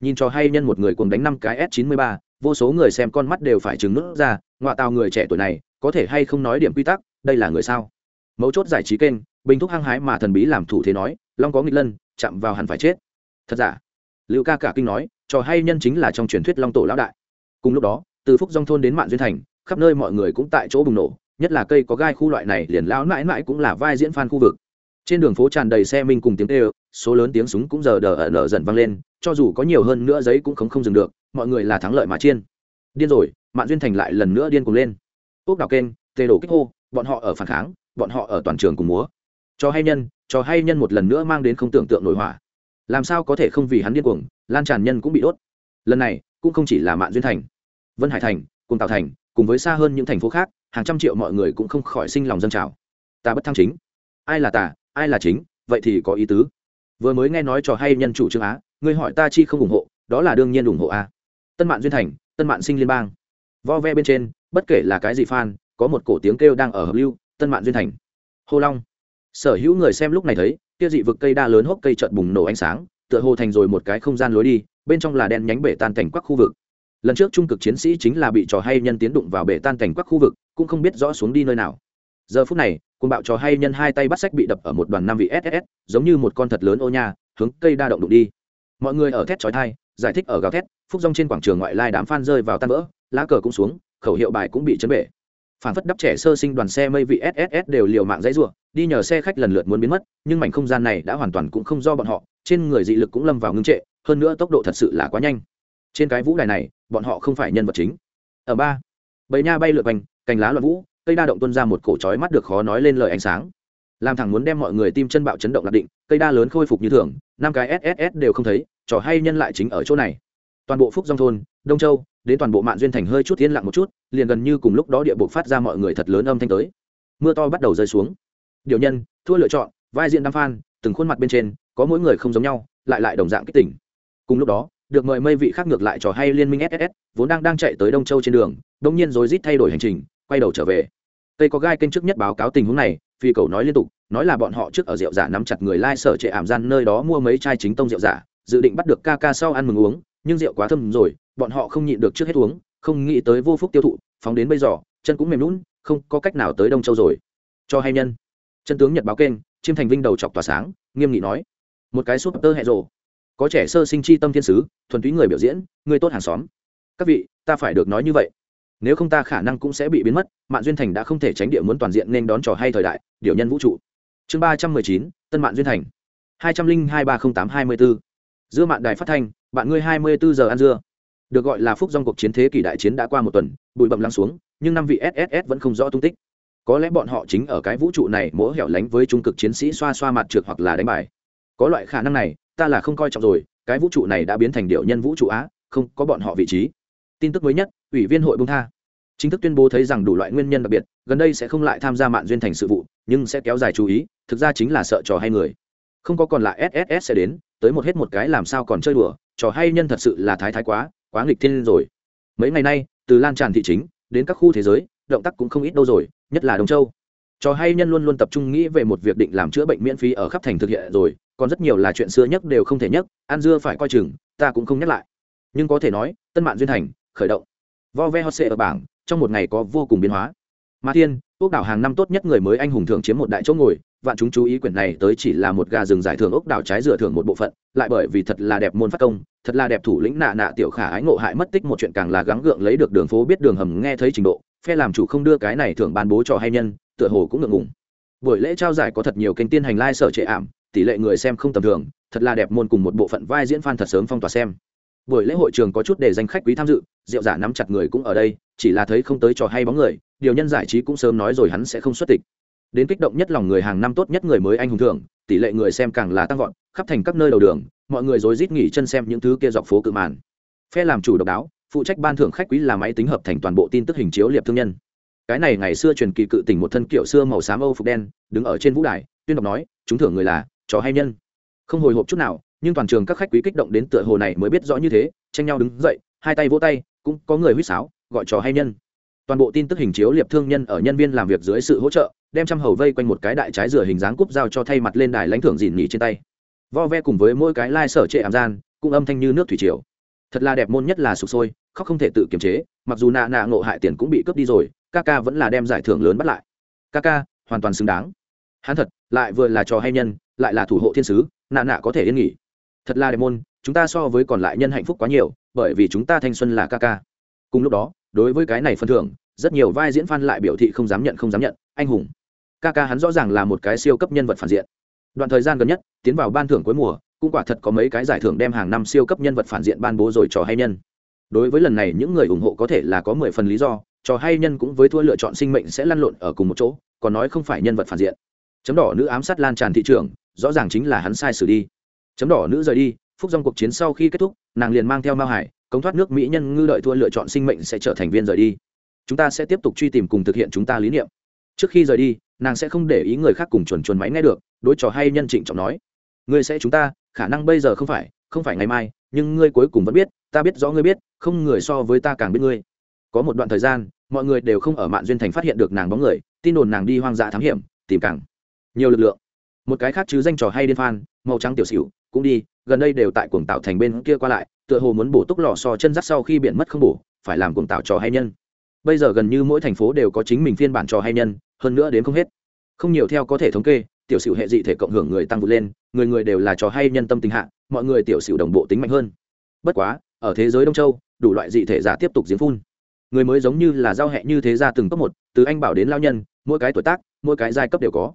Nhìn cho hay nhân một người cùng đánh năm cái s 93 vô số người xem con mắt đều phải trừng nước ra ngoại tàu người trẻ tuổi này, có thể hay không nói điểm quy tắc, đây là người sao? Mấu chốt giải trí kênh, bình thúc hăng hái mà thần bí làm thủ thế nói, long có nghịch lân, chạm vào hẳn phải chết. Thật giả? Lưu ca cả kinh nói trò hay nhân chính là trong truyền thuyết long tổ lão đại. Cùng lúc đó, từ phúc dòng thôn đến mạn duyên thành, khắp nơi mọi người cũng tại chỗ bùng nổ nhất là cây có gai khu loại này, liền lão mãi mãi cũng là vai diễn phan khu vực. Trên đường phố tràn đầy xe minh cùng tiếng kêu, số lớn tiếng súng cũng giờ đờ ở nở dần vang lên, cho dù có nhiều hơn nữa giấy cũng không không dừng được, mọi người là thắng lợi mà chiên. Điên rồi, mạn duyên thành lại lần nữa điên cùng lên. Ốc đào kênh tê đổ kích hô, bọn họ ở phản kháng, bọn họ ở toàn trường cùng múa. Cho hay nhân, cho hay nhân một lần nữa mang đến không tưởng tượng nổi hỏa làm sao có thể không vì hắn điên cuồng, lan tràn nhân cũng bị đốt. Lần này, cũng không chỉ là mạn duyên thành, vân hải thành, cùng tạo thành, cùng với xa hơn những thành phố khác hàng trăm triệu mọi người cũng không khỏi sinh lòng dân trào. Ta bất thăng chính. Ai là tà ai là chính? Vậy thì có ý tứ. Vừa mới nghe nói trò hay nhân chủ trương á người hỏi ta chi không ủng hộ, đó là đương nhiên ủng hộ a. Tân mạn duyên thành, tân mạn sinh liên bang. Vo ve bên trên, bất kể là cái gì fan, có một cổ tiếng kêu đang ở hợp lưu, tân mạn duyên thành. Hô long. Sở hữu người xem lúc này thấy, kia dị vực cây đa lớn hốc cây trợt bùng nổ ánh sáng, tựa hồ thành rồi một cái không gian lối đi, bên trong là đen nhánh bể tan cảnh quắc khu vực. Lần trước trung cực chiến sĩ chính là bị trò hay nhân tiến đụng vào bể tan cảnh quắc khu vực cũng không biết rõ xuống đi nơi nào. Giờ phút này cùng bạo trò hay nhân hai tay bắt sách bị đập ở một đoàn năm vị ss giống như một con thật lớn ô nha, hướng cây đa động đụng đi. Mọi người ở thét chói thai giải thích ở gào thét, phúc rong trên quảng trường ngoại lai đám phan rơi vào tan vỡ, lá cờ cũng xuống, khẩu hiệu bài cũng bị chấn bể. Phản phất đắp trẻ sơ sinh đoàn xe mây vị sss đều liều mạng dãy ruộng đi nhờ xe khách lần lượt muốn biến mất, nhưng mảnh không gian này đã hoàn toàn cũng không do bọn họ, trên người dị lực cũng lâm vào ngưng trệ, hơn nữa tốc độ thật sự là quá nhanh. Trên cái vũ đài này, bọn họ không phải nhân vật chính. Ở ba, bầy nha bay lượt quanh cành lá loạn vũ, cây đa động tuân ra một cổ chói mắt được khó nói lên lời ánh sáng. Làm thẳng muốn đem mọi người tim chân bạo chấn động lạc định, cây đa lớn khôi phục như thường, năm cái sss đều không thấy, trò hay nhân lại chính ở chỗ này. Toàn bộ phúc dòng thôn, đông châu, đến toàn bộ mạng duyên thành hơi chút yên lặng một chút, liền gần như cùng lúc đó địa bộ phát ra mọi người thật lớn âm thanh tới. Mưa to bắt đầu rơi xuống. Điều nhân, thua lựa chọn, vai diện đam phan, từng khuôn mặt bên trên, có mỗi người không giống nhau, lại lại đồng dạng kích tỉnh cùng lúc đó, được mời mây vị khác ngược lại trò hay liên minh ss vốn đang đang chạy tới đông châu trên đường đông nhiên rồi rít thay đổi hành trình quay đầu trở về. Cây có gai kênh trước nhất báo cáo tình huống này, phi cầu nói liên tục, nói là bọn họ trước ở rượu giả nắm chặt người lai sở trệ ảm gian nơi đó mua mấy chai chính tông rượu giả, dự định bắt được ca ca sau ăn mừng uống, nhưng rượu quá thâm rồi, bọn họ không nhịn được trước hết uống, không nghĩ tới vô phúc tiêu thụ, phóng đến bây giờ, chân cũng mềm lún không có cách nào tới đông châu rồi. Cho hay nhân. Chân tướng nhật báo kênh chiêm thành vinh đầu chọc tỏa sáng, nghiêm nghị nói. Một cái súp tơ hẹ rồ. Có trẻ sơ sinh chi tâm thiên sứ, thuần túy người biểu diễn, người tốt hàng xóm. Các vị, ta phải được nói như vậy nếu không ta khả năng cũng sẽ bị biến mất mạng duyên thành đã không thể tránh địa muốn toàn diện nên đón trò hay thời đại, điều nhân vũ trụ. Chương ba trăm mười chín, tân mạng duyên thành. Hai trăm linh hai ba không tám hai mươi bốn. Dưa mạng đài phát thanh, bạn ngươi hai mươi bốn giờ ăn dưa. Được gọi là phúc dòng cuộc chiến thế kỷ đại chiến đã qua một tuần, bụi bậm lắng xuống, nhưng năm vị sss vẫn không rõ tung tích. Có lẽ bọn họ chính ở cái vũ trụ này mỗi hẻo lánh với trung cực chiến sĩ xoa xoa mặt trượt hoặc là đánh bài. Có loại khả năng này, ta là không coi trọng rồi, cái vũ trụ này đã biến thành điệu nhân vũ trụ á, không có bọn họ vị trí. Tin tức mới nhất ủy viên hội bung tha. Chính thức tuyên bố thấy rằng đủ loại nguyên nhân đặc biệt, gần đây sẽ không lại tham gia mạng duyên thành sự vụ, nhưng sẽ kéo dài chú ý, thực ra chính là sợ trò hay người. Không có còn lại sss sẽ đến, tới một hết một cái làm sao còn chơi đùa, trò hay nhân thật sự là thái thái quá quá nghịch thiên rồi. Mấy ngày nay, từ lan tràn thị chính, đến các khu thế giới, động tác cũng không ít đâu rồi, nhất là đông châu. Trò hay nhân luôn luôn tập trung nghĩ về một việc định làm chữa bệnh miễn phí ở khắp thành thực hiện rồi, còn rất nhiều là chuyện xưa nhất đều không thể nhắc ăn dưa phải coi chừng, ta cũng không nhắc lại. Nhưng có thể nói, tân mạng duyên thành, khởi động vo ve hot ở bảng, trong một ngày có vô cùng biến hóa. Mà thiên, ốc đảo hàng năm tốt nhất người mới anh hùng thường chiếm một đại chỗ ngồi, vạn chúng chú ý quyển này tới chỉ là một gà rừng giải thưởng ốc đảo trái dựa thưởng một bộ phận, lại bởi vì thật là đẹp môn phát công, thật là đẹp thủ lĩnh nạ nạ tiểu khả ái ngộ hại mất tích một chuyện càng là gắng gượng lấy được đường phố biết đường hầm nghe thấy trình độ, phe làm chủ không đưa cái này thưởng ban bố cho hay nhân, tựa hồ cũng ngượng ngùng. Buổi lễ trao giải có thật nhiều kênh tiên hành lai sở trệ ảm, tỷ lệ người xem không tầm thường, thật là đẹp môn cùng một bộ phận vai diễn fan thật sớm phong tỏa xem buổi lễ hội trường có chút để danh khách quý tham dự, rượu giả nắm chặt người cũng ở đây, chỉ là thấy không tới trò hay bóng người, điều nhân giải trí cũng sớm nói rồi hắn sẽ không xuất tịch. Đến kích động nhất lòng người hàng năm tốt nhất người mới anh hùng thưởng tỷ lệ người xem càng là tăng vọt, khắp thành các nơi đầu đường, mọi người rối rít nghỉ chân xem những thứ kia dọc phố cự màn. Phe làm chủ độc đáo, phụ trách ban thưởng khách quý là máy tính hợp thành toàn bộ tin tức hình chiếu liệp thương nhân. Cái này ngày xưa truyền kỳ cự tỉnh một thân kiểu xưa màu xám âu phục đen, đứng ở trên vũ đài, tuyên đọc nói, chúng thưởng người là chó hay nhân. Không hồi hộp chút nào nhưng toàn trường các khách quý kích động đến tựa hồ này mới biết rõ như thế, tranh nhau đứng dậy, hai tay vỗ tay, cũng có người huýt sáo, gọi trò hay nhân. Toàn bộ tin tức hình chiếu liệp thương nhân ở nhân viên làm việc dưới sự hỗ trợ, đem trăm hầu vây quanh một cái đại trái rửa hình dáng cúp dao cho thay mặt lên đài lãnh thưởng dìn nhỉ trên tay. Vo ve cùng với mỗi cái lai sở trệ ảm gian, cũng âm thanh như nước thủy triều. Thật là đẹp môn nhất là sụp sôi, khóc không thể tự kiềm chế, mặc dù nạ nạ ngộ hại tiền cũng bị cướp đi rồi, ca ca vẫn là đem giải thưởng lớn bắt lại. Ca ca, hoàn toàn xứng đáng. Hắn thật, lại vừa là trò hay nhân, lại là thủ hộ thiên sứ, nạ nạ có thể yên nghỉ thật là đẹp môn, chúng ta so với còn lại nhân hạnh phúc quá nhiều, bởi vì chúng ta thanh xuân là ca ca. Cùng lúc đó, đối với cái này phân thưởng, rất nhiều vai diễn phan lại biểu thị không dám nhận, không dám nhận. Anh hùng. Ca ca hắn rõ ràng là một cái siêu cấp nhân vật phản diện. Đoạn thời gian gần nhất, tiến vào ban thưởng cuối mùa, cũng quả thật có mấy cái giải thưởng đem hàng năm siêu cấp nhân vật phản diện ban bố rồi trò hay nhân. Đối với lần này, những người ủng hộ có thể là có mười phần lý do trò hay nhân cũng với thua lựa chọn sinh mệnh sẽ lăn lộn ở cùng một chỗ, còn nói không phải nhân vật phản diện. Chấm đỏ nữ ám sát lan tràn thị trường, rõ ràng chính là hắn sai xử đi chấm đỏ nữ rời đi, phúc dòng cuộc chiến sau khi kết thúc, nàng liền mang theo mao hải, cống thoát nước mỹ nhân ngư đợi thua lựa chọn sinh mệnh sẽ trở thành viên rời đi. Chúng ta sẽ tiếp tục truy tìm cùng thực hiện chúng ta lý niệm. Trước khi rời đi, nàng sẽ không để ý người khác cùng chuồn chuồn máy nghe được, đối trò hay nhân trịnh trọng nói. Ngươi sẽ chúng ta, khả năng bây giờ không phải không phải ngày mai, nhưng ngươi cuối cùng vẫn biết, ta biết rõ ngươi biết, không người so với ta càng biết ngươi. Có một đoạn thời gian, mọi người đều không ở mạn duyên thành phát hiện được nàng bóng người, tin đồn nàng đi hoang dã thám hiểm, tìm càng nhiều lực lượng. Một cái khác chứ danh trò hay điên phan màu trắng tiểu xỉu cũng đi, gần đây đều tại cuồng tạo thành bên kia qua lại, tựa hồ muốn bổ túc lò so chân dắt sau khi biển mất không bổ, phải làm cuồng tạo trò hay nhân. Bây giờ gần như mỗi thành phố đều có chính mình phiên bản trò hay nhân, hơn nữa đến không hết. Không nhiều theo có thể thống kê, tiểu sử hệ dị thể cộng hưởng người tăng vượt lên, người người đều là trò hay nhân tâm tình hạ, mọi người tiểu sử đồng bộ tính mạnh hơn. Bất quá, ở thế giới đông châu, đủ loại dị thể giả tiếp tục diễn phun. Người mới giống như là giao hẹ như thế ra từng cấp một, từ anh bảo đến lao nhân, mỗi cái tuổi tác, mỗi cái giai cấp đều có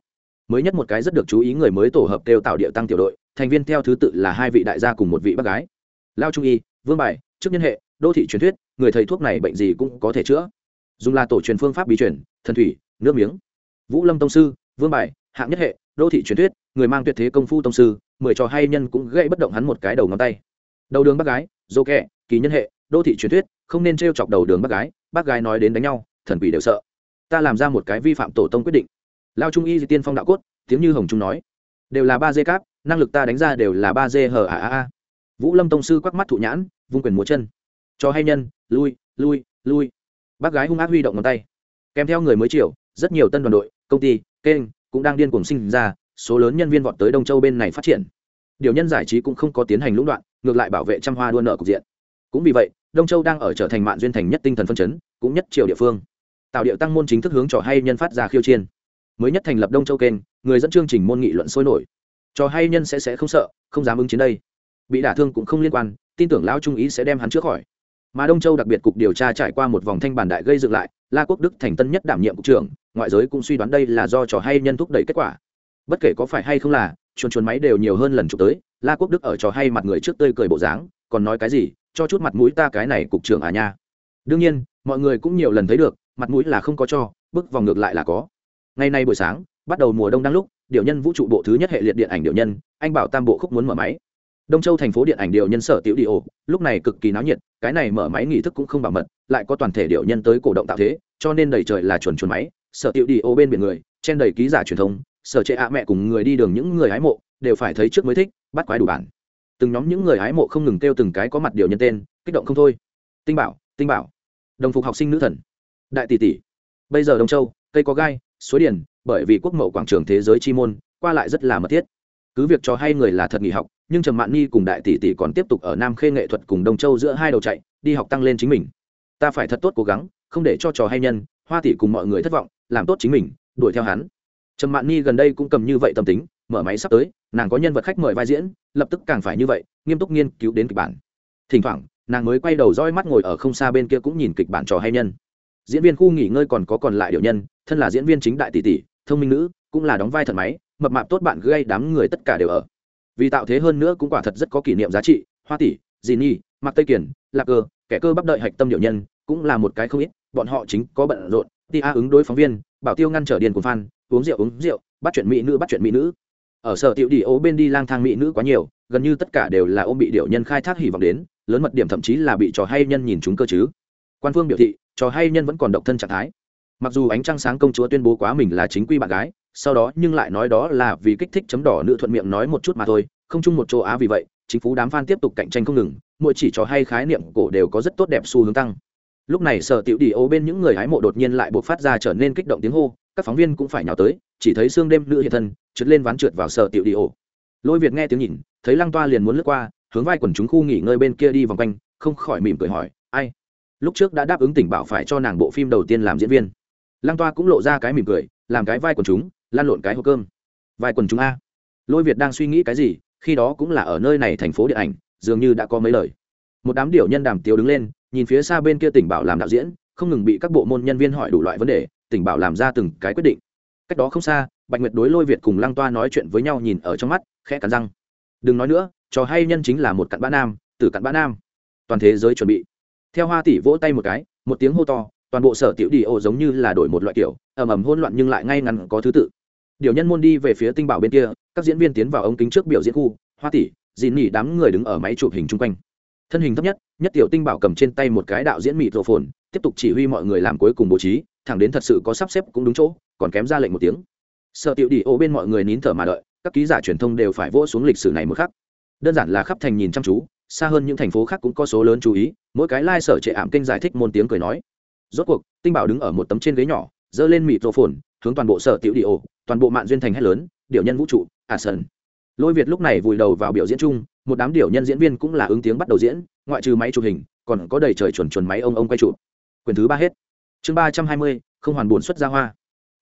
mới nhất một cái rất được chú ý người mới tổ hợp kêu tạo địa tăng tiểu đội, thành viên theo thứ tự là hai vị đại gia cùng một vị bác gái. Lao trung y, vương bài chức nhân hệ, đô thị truyền thuyết, người thầy thuốc này bệnh gì cũng có thể chữa. Dùng là tổ truyền phương pháp bí truyền, thần thủy, nước miếng. Vũ lâm tông sư, vương bài, hạng nhất hệ, đô thị truyền thuyết, người mang tuyệt thế công phu tông sư, mười trò hay nhân cũng gây bất động hắn một cái đầu ngón tay. Đầu đường bác gái, dô kẹ kỳ nhân hệ, đô thị truyền thuyết, không nên t r e o chọc đầu đường bác gái bác gái nói đến đánh nhau, thần quỷ đều sợ. Ta làm ra một cái vi phạm tổ tông quyết định lao trung y di tiên phong đạo cốt, tiếng như hồng trung nói. Đều là ba dê cáp, năng lực ta đánh ra đều là ba dê hờ a a vũ lâm tông sư quắc mắt thụ nhãn, vung quyền múa chân. Cho hay nhân, lui lui lui. Bác gái hung ác huy động ngón tay. Kèm theo người mới chiều rất nhiều tân đoàn đội, công ty, kênh cũng đang điên cuồng sinh ra, số lớn nhân viên vọt tới đông châu bên này phát triển. Điều nhân giải trí cũng không có tiến hành lũng đoạn, ngược lại bảo vệ trăm hoa đua nợ cục diện. Cũng vì vậy, đông châu đang ở trở thành mạng duyên thành nhất tinh thần phân chấn, cũng nhất triều địa phương. Tạo điệu tăng môn chính thức hướng trò hay nhân phát ra khiêu chiên mới nhất thành lập đông châu kênh, người dẫn chương trình môn nghị luận sôi nổi. Trò hay nhân sẽ sẽ không sợ, không dám ứng chiến đây. Bị đả thương cũng không liên quan, tin tưởng lão trung ý sẽ đem hắn trước khỏi. Mà đông châu đặc biệt cục điều tra trải qua một vòng thanh bản đại gây dựng lại, la quốc đức thành tân nhất đảm nhiệm cục trưởng, ngoại giới cũng suy đoán đây là do trò hay nhân thúc đẩy kết quả. Bất kể có phải hay không là, chuồn chuồn máy đều nhiều hơn lần chụp tới, la quốc đức ở trò hay mặt người trước tươi cười bộ dáng, còn nói cái gì, cho chút mặt mũi ta cái này cục trưởng à nha. Đương nhiên, mọi người cũng nhiều lần thấy được, mặt mũi là không có cho, bước vòng ngược lại là có ngày nay buổi sáng, bắt đầu mùa đông đang lúc điệu nhân vũ trụ bộ thứ nhất hệ liệt điện ảnh điệu nhân, anh bảo tam bộ khúc muốn mở máy. Đông châu thành phố điện ảnh điệu nhân sở tiểu đi ô lúc này cực kỳ náo nhiệt, cái này mở máy nghị thức cũng không bảo mật, lại có toàn thể điệu nhân tới cổ động tạo thế, cho nên đầy trời là chuẩn chuẩn máy. Sở tiểu đi ô bên biển người, trên đầy ký giả truyền thông, sở trệ ạ mẹ cùng người đi đường những người hái mộ, đều phải thấy trước mới thích, bắt quái đủ bản. Từng nhóm những người hái mộ không ngừng kêu từng cái có mặt điều nhân tên, kích động không thôi. Tinh bảo tinh bảo. Đồng phục học sinh nữ thần. Đại tỷ tỷ. Bây giờ đông châu, cây có gai suối điền, bởi vì quốc mậu quảng trường thế giới chi môn, qua lại rất là mật thiết. Cứ việc cho hay người là thật nghỉ học, nhưng trầm mạn ni cùng đại tỷ tỷ còn tiếp tục ở nam khê nghệ thuật cùng đông châu giữa hai đầu chạy, đi học tăng lên chính mình. Ta phải thật tốt cố gắng, không để cho trò hay nhân, hoa tỷ cùng mọi người thất vọng, làm tốt chính mình, đuổi theo hắn. Trầm mạn ni gần đây cũng cầm như vậy tâm tính, mở máy sắp tới, nàng có nhân vật khách mời vai diễn, lập tức càng phải như vậy, nghiêm túc nghiên cứu đến kịch bản. Thỉnh thoảng, nàng mới quay đầu roi mắt ngồi ở không xa bên kia cũng nhìn kịch bản trò hay nhân. Diễn viên khu nghỉ ngơi còn có còn lại điều nhân thân là diễn viên chính đại tỷ tỷ, thông minh nữ, cũng là đóng vai thật máy, mập mạp tốt bạn gây đám người tất cả đều ở. Vì tạo thế hơn nữa cũng quả thật rất có kỷ niệm giá trị, hoa tỷ dì nhi mặc tây kiển lạc cơ, kẻ cơ bắp đợi hạch tâm điệu nhân, cũng là một cái không ít, bọn họ chính có bận rộn ti a ứng đối phóng viên, bảo tiêu ngăn trở điền của phan uống rượu uống rượu, bắt chuyện mỹ nữ bắt chuyện mỹ nữ. Ở sở tiểu đi ố bên đi lang thang mỹ nữ quá nhiều, gần như tất cả đều là ôm bị điệu nhân khai thác hy vọng đến, lớn mật điểm thậm chí là bị trò hay nhân nhìn chúng cơ chứ. Quan phương biểu thị, trò hay nhân vẫn còn độc thân trạng thái mặc dù ánh trăng sáng công chúa tuyên bố quá mình là chính quy bạn gái, sau đó nhưng lại nói đó là vì kích thích chấm đỏ nữ thuận miệng nói một chút mà thôi, không chung một chỗ á vì vậy, chính phủ đám f a n tiếp tục cạnh tranh không ngừng, mỗi chỉ trò hay khái niệm cổ đều có rất tốt đẹp xu hướng tăng. Lúc này sở tiểu đi ô bên những người hái mộ đột nhiên lại buộc phát ra trở nên kích động tiếng hô, các phóng viên cũng phải nhào tới, chỉ thấy xương đêm nữ hiện thân, trượt lên ván trượt vào sở tiểu đi ô lôi việt nghe tiếng nhìn, thấy lăng toa liền muốn lướt qua, hướng vai quần chúng khu nghỉ ngơi bên kia đi vòng quanh, không khỏi mỉm cười hỏi, ai? Lúc trước đã đáp ứng tỉnh bảo phải cho nàng bộ phim đầu tiên làm diễn viên lăng toa cũng lộ ra cái mỉm cười, làm cái vai quần chúng, lan lộn cái hộp cơm. Vai quần chúng a. Lôi việt đang suy nghĩ cái gì, khi đó cũng là ở nơi này thành phố điện ảnh, dường như đã có mấy lời. Một đám điệu nhân đàm tiếu đứng lên, nhìn phía xa bên kia tỉnh bảo làm đạo diễn, không ngừng bị các bộ môn nhân viên hỏi đủ loại vấn đề, tỉnh bảo làm ra từng cái quyết định. Cách đó không xa, bạch nguyệt đối lôi việt cùng lăng toa nói chuyện với nhau nhìn ở trong mắt, khẽ cắn răng. Đừng nói nữa, trò hay nhân chính là một cặn bã nam từ cặn bã nam. Toàn thế giới chuẩn bị. Theo hoa tỷ vỗ tay một cái, một tiếng hô to toàn bộ sở tiểu đi ô giống như là đổi một loại kiểu, ầm ầm hỗn loạn nhưng lại ngay ngắn có thứ tự. Điều nhân môn đi về phía tinh bảo bên kia, các diễn viên tiến vào ống kính trước biểu diễn khu, hoa tỷ dìn nỉ đám người đứng ở máy chụp hình chung quanh. Thân hình thấp nhất nhất tiểu tinh bảo cầm trên tay một cái đạo diễn mịt rộ phồn, tiếp tục chỉ huy mọi người làm cuối cùng bố trí, thẳng đến thật sự có sắp xếp cũng đúng chỗ, còn kém ra lệnh một tiếng. Sợ tiểu đi ô bên mọi người nín thở mà đợi, các ký giả truyền thông đều phải vỗ xuống lịch sử này một khắc. Đơn giản là khắp thành nhìn chăm chú, xa hơn những thành phố khác cũng có số lớn chú ý, mỗi cái lai、like、sở trệ ảm kênh giải thích môn tiếng cười nói rốt cuộc, tinh bảo đứng ở một tấm trên ghế nhỏ, giơ lên mịt rô phồn hướng toàn bộ sở tiểu đi ổ, toàn bộ mạng duyên thành hét lớn điệu nhân vũ trụ à sơn lôi việt lúc này vùi đầu vào biểu diễn chung, một đám điệu nhân diễn viên cũng là ứng tiếng bắt đầu diễn, ngoại trừ máy chụp hình, còn có đầy trời chuẩn chuẩn máy ông ông quay chụp. Quyền thứ ba hết. Chương ba trăm hai mươi, không hoàn bổn xuất ra hoa.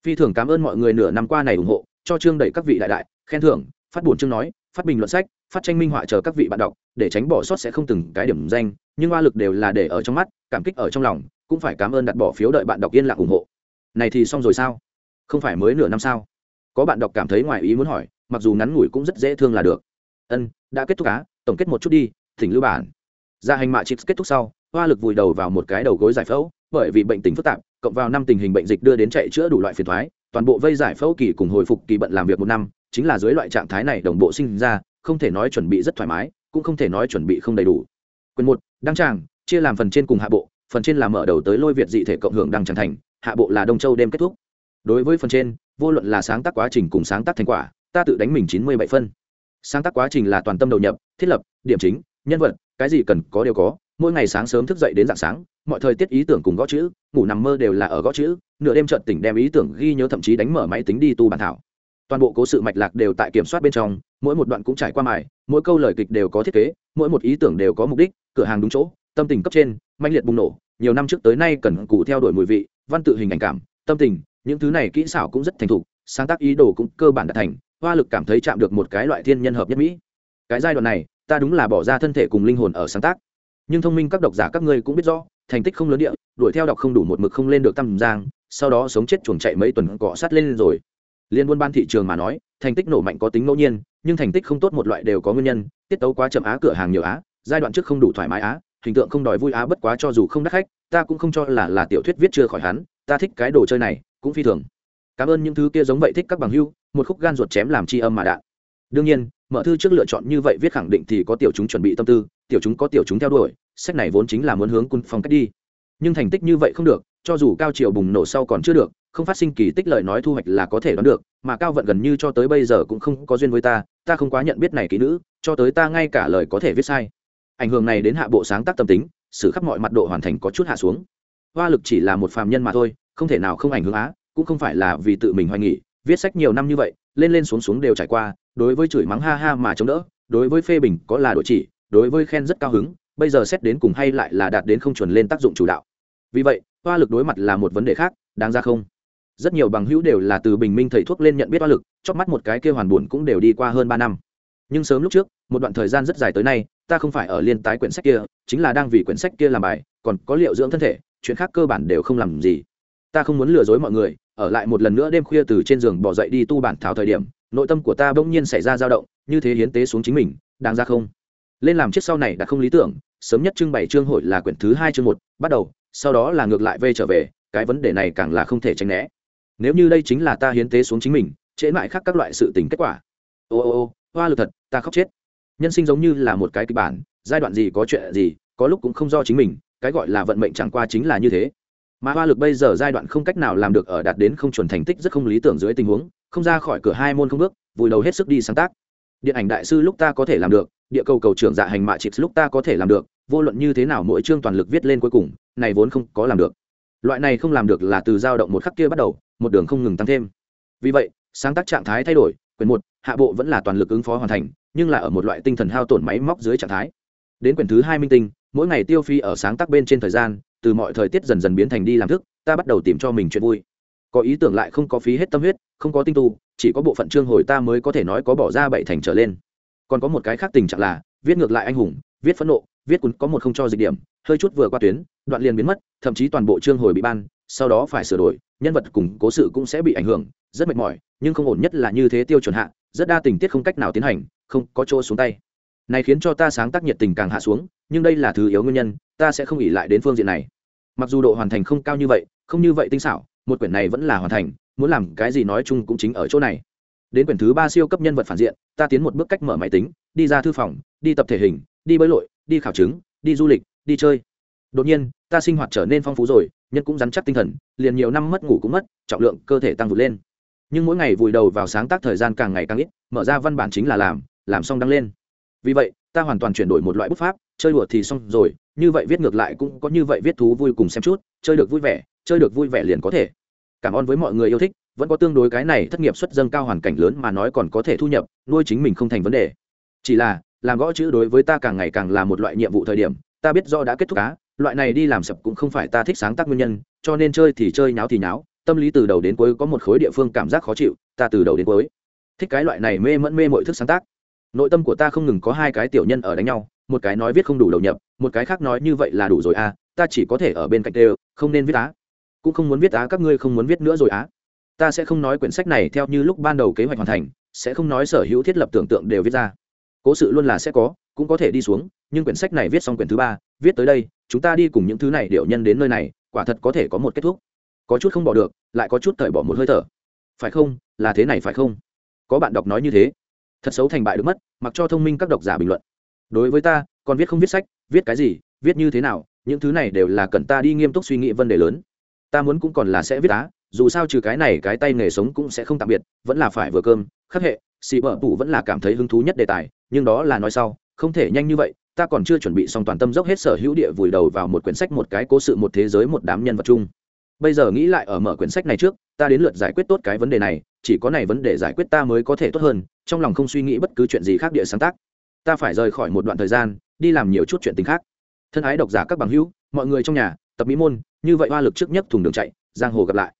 Phi thường cảm ơn mọi người nửa năm qua này ủng hộ, cho chương đẩy các vị đại đại, khen thưởng, phát bổn chương nói, phát bình luận sách, phát tranh minh họa chờ các vị bạn đọc, để tránh bỏ sót sẽ không từng cái điểm danh, nhưng hoa lực đều là để ở trong mắt cảm kích ở trong lòng, cũng phải cảm ơn đặt bỏ phiếu đợi bạn đọc yên lặng ủng hộ. Này thì xong rồi sao? Không phải mới nửa năm sao? Có bạn đọc cảm thấy ngoài ý muốn hỏi, mặc dù ngắn ngủi cũng rất dễ thương là được. Ân, đã kết thúc cá tổng kết một chút đi, thỉnh lưu bản. Gia hành mạ chips kết thúc sau, hoa lực vùi đầu vào một cái đầu gối giải phẫu, bởi vì bệnh tình phức tạp, cộng vào năm tình hình bệnh dịch đưa đến chạy chữa đủ loại phiền thoái, toàn bộ vây giải phẫu kỳ cùng hồi phục kỳ bận làm việc một năm, chính là dưới loại trạng thái này đồng bộ sinh ra, không thể nói chuẩn bị rất thoải mái, cũng không thể nói chuẩn bị không đầy đủ. Quyền một, đăng tràng chia làm phần trên cùng hạ bộ, phần trên là mở đầu tới lôi việt dị thể cộng hưởng đang tràng thành, hạ bộ là đông châu đêm kết thúc. Đối với phần trên, vô luận là sáng tác quá trình cùng sáng tác thành quả, ta tự đánh mình chín mươi bảy phân. Sáng tác quá trình là toàn tâm đầu nhập, thiết lập, điểm chính, nhân vật, cái gì cần có đều có, mỗi ngày sáng sớm thức dậy đến dạng sáng, mọi thời tiết ý tưởng cùng gõ chữ, ngủ nằm mơ đều là ở gõ chữ, nửa đêm trợn tỉnh đem ý tưởng ghi nhớ thậm chí đánh mở máy tính đi tu bản thảo. Toàn bộ cố sự mạch lạc đều tại kiểm soát bên trong, mỗi một đoạn cũng trải qua mài, mỗi câu lời kịch đều có thiết kế, mỗi một ý tưởng đều có mục đích, cửa hàng đúng chỗ tâm tình cấp trên mạnh liệt bùng nổ. Nhiều năm trước tới nay cần cụ theo đuổi mùi vị, văn tự hình ảnh cảm, tâm tình, những thứ này kỹ xảo cũng rất thành thục, sáng tác ý đồ cũng cơ bản đã thành, hoa lực cảm thấy chạm được một cái loại thiên nhân hợp nhất mỹ. Cái giai đoạn này, ta đúng là bỏ ra thân thể cùng linh hồn ở sáng tác. Nhưng thông minh các độc giả các ngươi cũng biết rõ, thành tích không lớn địa, đuổi theo đọc không đủ một mực không lên được tăm giang, sau đó sống chết chuồng chạy mấy tuần cọ sát lên rồi. Liên buôn ban thị trường mà nói, thành tích nổ mạnh có tính ngẫu nhiên, nhưng thành tích không tốt một loại đều có nguyên nhân, tiết tấu quá chậm á, cửa hàng nhiều á, giai đoạn trước không đủ thoải mái á hình tượng không đòi vui á bất quá cho dù không đắt khách, ta cũng không cho là là tiểu thuyết viết chưa khỏi hắn, ta thích cái đồ chơi này, cũng phi thường. Cảm ơn những thứ kia giống vậy thích các bằng hưu, một khúc gan ruột chém làm tri âm mà đạn. Đương nhiên, mở thư trước lựa chọn như vậy viết khẳng định thì có tiểu chúng chuẩn bị tâm tư, tiểu chúng có tiểu chúng theo đuổi, sách này vốn chính là muốn hướng quân phong cách đi. Nhưng thành tích như vậy không được, cho dù cao triều bùng nổ sau còn chưa được, không phát sinh kỳ tích lời nói thu hoạch là có thể đoán được, mà cao vận gần như cho tới bây giờ cũng không có duyên với ta ta không quá nhận biết này kỹ nữ, cho tới ta ngay cả lời có thể viết sai ảnh hưởng này đến hạ bộ sáng tác tâm tính sự khắp mọi mặt độ hoàn thành có chút hạ xuống. Hoa lực chỉ là một phàm nhân mà thôi, không thể nào không ảnh hưởng á, cũng không phải là vì tự mình hoài nghỉ viết sách nhiều năm như vậy, lên lên xuống xuống đều trải qua, đối với chửi mắng ha ha mà chống đỡ, đối với phê bình có là đổi chỉ, đối với khen rất cao hứng, bây giờ xét đến cùng hay lại là đạt đến không chuẩn lên tác dụng chủ đạo. Vì vậy, hoa lực đối mặt là một vấn đề khác, đáng ra không. Rất nhiều bằng hữu đều là từ bình minh thầy thuốc lên nhận biết hoa lực chót mắt một cái kia hoàn buồn cũng đều đi qua hơn ba năm. Nhưng sớm lúc trước, một đoạn thời gian rất dài tới nay ta không phải ở liên tái quyển sách kia, chính là đang vì quyển sách kia làm bài, còn có liệu dưỡng thân thể, chuyện khác cơ bản đều không làm gì. Ta không muốn lừa dối mọi người, ở lại một lần nữa đêm khuya từ trên giường bỏ dậy đi tu bản thảo thời điểm, nội tâm của ta bỗng nhiên xảy ra dao động, như thế hiến tế xuống chính mình, đáng ra không? Lên làm chiếc sau này đã không lý tưởng, sớm nhất trưng bày chương hội là quyển thứ hai chương một, bắt đầu, sau đó là ngược lại vây trở về, cái vấn đề này càng là không thể tránh né. Nếu như đây chính là ta hiến tế xuống chính mình, trễ mãi khác các loại sự tình kết quả. Ô ô ô, hoa lực thật, ta khóc chết nhân sinh giống như là một cái kịch bản, giai đoạn gì có chuyện gì, có lúc cũng không do chính mình, cái gọi là vận mệnh chẳng qua chính là như thế. Mà hoa lực bây giờ giai đoạn không cách nào làm được ở đạt đến không chuẩn thành tích rất không lý tưởng dưới tình huống, không ra khỏi cửa hai môn không bước, vùi đầu hết sức đi sáng tác. Điện ảnh đại sư lúc ta có thể làm được, địa cầu cầu trưởng dạ hành mạ chịp lúc ta có thể làm được, vô luận như thế nào mỗi chương toàn lực viết lên cuối cùng, này vốn không có làm được. Loại này không làm được là từ dao động một khắc kia bắt đầu, một đường không ngừng tăng thêm. Vì vậy, sáng tác trạng thái thay đổi quyền một, hạ bộ vẫn là toàn lực ứng phó hoàn thành nhưng là ở một loại tinh thần hao tổn máy móc dưới trạng thái. Đến quyển thứ hai minh tinh, mỗi ngày tiêu phi ở sáng tác bên trên thời gian, từ mọi thời tiết dần dần biến thành đi làm thức, ta bắt đầu tìm cho mình chuyện vui. Có ý tưởng lại không có phí hết tâm huyết, không có tinh tu, chỉ có bộ phận chương hồi ta mới có thể nói có bỏ ra bảy thành trở lên. Còn có một cái khác tình trạng là, viết ngược lại anh hùng, viết phẫn nộ, viết cuốn có một không cho dịch điểm, hơi chút vừa qua tuyến, đoạn liền biến mất, thậm chí toàn bộ chương hồi bị ban, sau đó phải sửa đổi, nhân vật cùng cố sự cũng sẽ bị ảnh hưởng, rất mệt mỏi, nhưng không ổn nhất là như thế tiêu chuẩn hạ, rất đa tình tiết không cách nào tiến hành không có chỗ xuống tay. Này khiến cho ta sáng tác nhiệt tình càng hạ xuống, nhưng đây là thứ yếu nguyên nhân, ta sẽ không ỉ lại đến phương diện này. Mặc dù độ hoàn thành không cao như vậy, không như vậy tinh xảo, một quyển này vẫn là hoàn thành, muốn làm cái gì nói chung cũng chính ở chỗ này. Đến quyển thứ ba siêu cấp nhân vật phản diện, ta tiến một bước cách mở máy tính, đi ra thư phòng, đi tập thể hình, đi bơi lội, đi khảo chứng, đi du lịch, đi chơi. Đột nhiên, ta sinh hoạt trở nên phong phú rồi, nhân cũng dắn chắc tinh thần, liền nhiều năm mất ngủ cũng mất, trọng lượng, cơ thể tăng vượt lên. Nhưng mỗi ngày vùi đầu vào sáng tác thời gian càng ngày càng ít, mở ra văn bản chính là làm làm xong đăng lên. Vì vậy, ta hoàn toàn chuyển đổi một loại bút pháp, chơi đùa thì xong rồi, như vậy viết ngược lại cũng có như vậy viết thú vui cùng xem chút, chơi được vui vẻ, chơi được vui vẻ liền có thể. Cảm ơn với mọi người yêu thích, vẫn có tương đối cái này thất nghiệp xuất dâng cao hoàn cảnh lớn mà nói còn có thể thu nhập, nuôi chính mình không thành vấn đề. Chỉ là, làm gõ chữ đối với ta càng ngày càng là một loại nhiệm vụ thời điểm, ta biết do đã kết thúc cá loại này đi làm sập cũng không phải ta thích sáng tác nguyên nhân, cho nên chơi thì chơi, nháo thì nháo, tâm lý từ đầu đến cuối có một khối địa phương cảm giác khó chịu, ta từ đầu đến cuối thích cái loại này mê mẫn mê mọi thức sáng tác nội tâm của ta không ngừng có hai cái tiểu nhân ở đánh nhau, một cái nói viết không đủ đầu nhập, một cái khác nói như vậy là đủ rồi à ta chỉ có thể ở bên cạnh đều, không nên viết á. Cũng không muốn viết á, các ngươi không muốn viết nữa rồi á. Ta sẽ không nói quyển sách này theo như lúc ban đầu kế hoạch hoàn thành, sẽ không nói sở hữu thiết lập tưởng tượng đều viết ra. Cố sự luôn là sẽ có, cũng có thể đi xuống, nhưng quyển sách này viết xong quyển thứ ba, viết tới đây, chúng ta đi cùng những thứ này điệu nhân đến nơi này, quả thật có thể có một kết thúc. Có chút không bỏ được, lại có chút thời bỏ một hơi thở. Phải không? Là thế này phải không? Có bạn đọc nói như thế thật xấu thành bại được mất, mặc cho thông minh các độc giả bình luận. Đối với ta, còn viết không viết sách, viết cái gì, viết như thế nào, những thứ này đều là cần ta đi nghiêm túc suy nghĩ vấn đề lớn. Ta muốn cũng còn là sẽ viết á, dù sao trừ cái này, cái tay nghề sống cũng sẽ không tạm biệt, vẫn là phải vừa cơm, khắc hệ, xì vợ tủ vẫn là cảm thấy hứng thú nhất đề tài, nhưng đó là nói sau, không thể nhanh như vậy, ta còn chưa chuẩn bị xong toàn tâm dốc hết sở hữu địa vùi đầu vào một quyển sách một cái cố sự một thế giới một đám nhân vật chung. Bây giờ nghĩ lại ở mở quyển sách này trước ta đến lượt giải quyết tốt cái vấn đề này, chỉ có này vấn đề giải quyết ta mới có thể tốt hơn, trong lòng không suy nghĩ bất cứ chuyện gì khác địa sáng tác. Ta phải rời khỏi một đoạn thời gian, đi làm nhiều chút chuyện tình khác. Thân ái độc giả các bằng hữu, mọi người trong nhà, tập mỹ môn, như vậy hoa lực trước nhất thùng đường chạy, giang hồ gặp lại.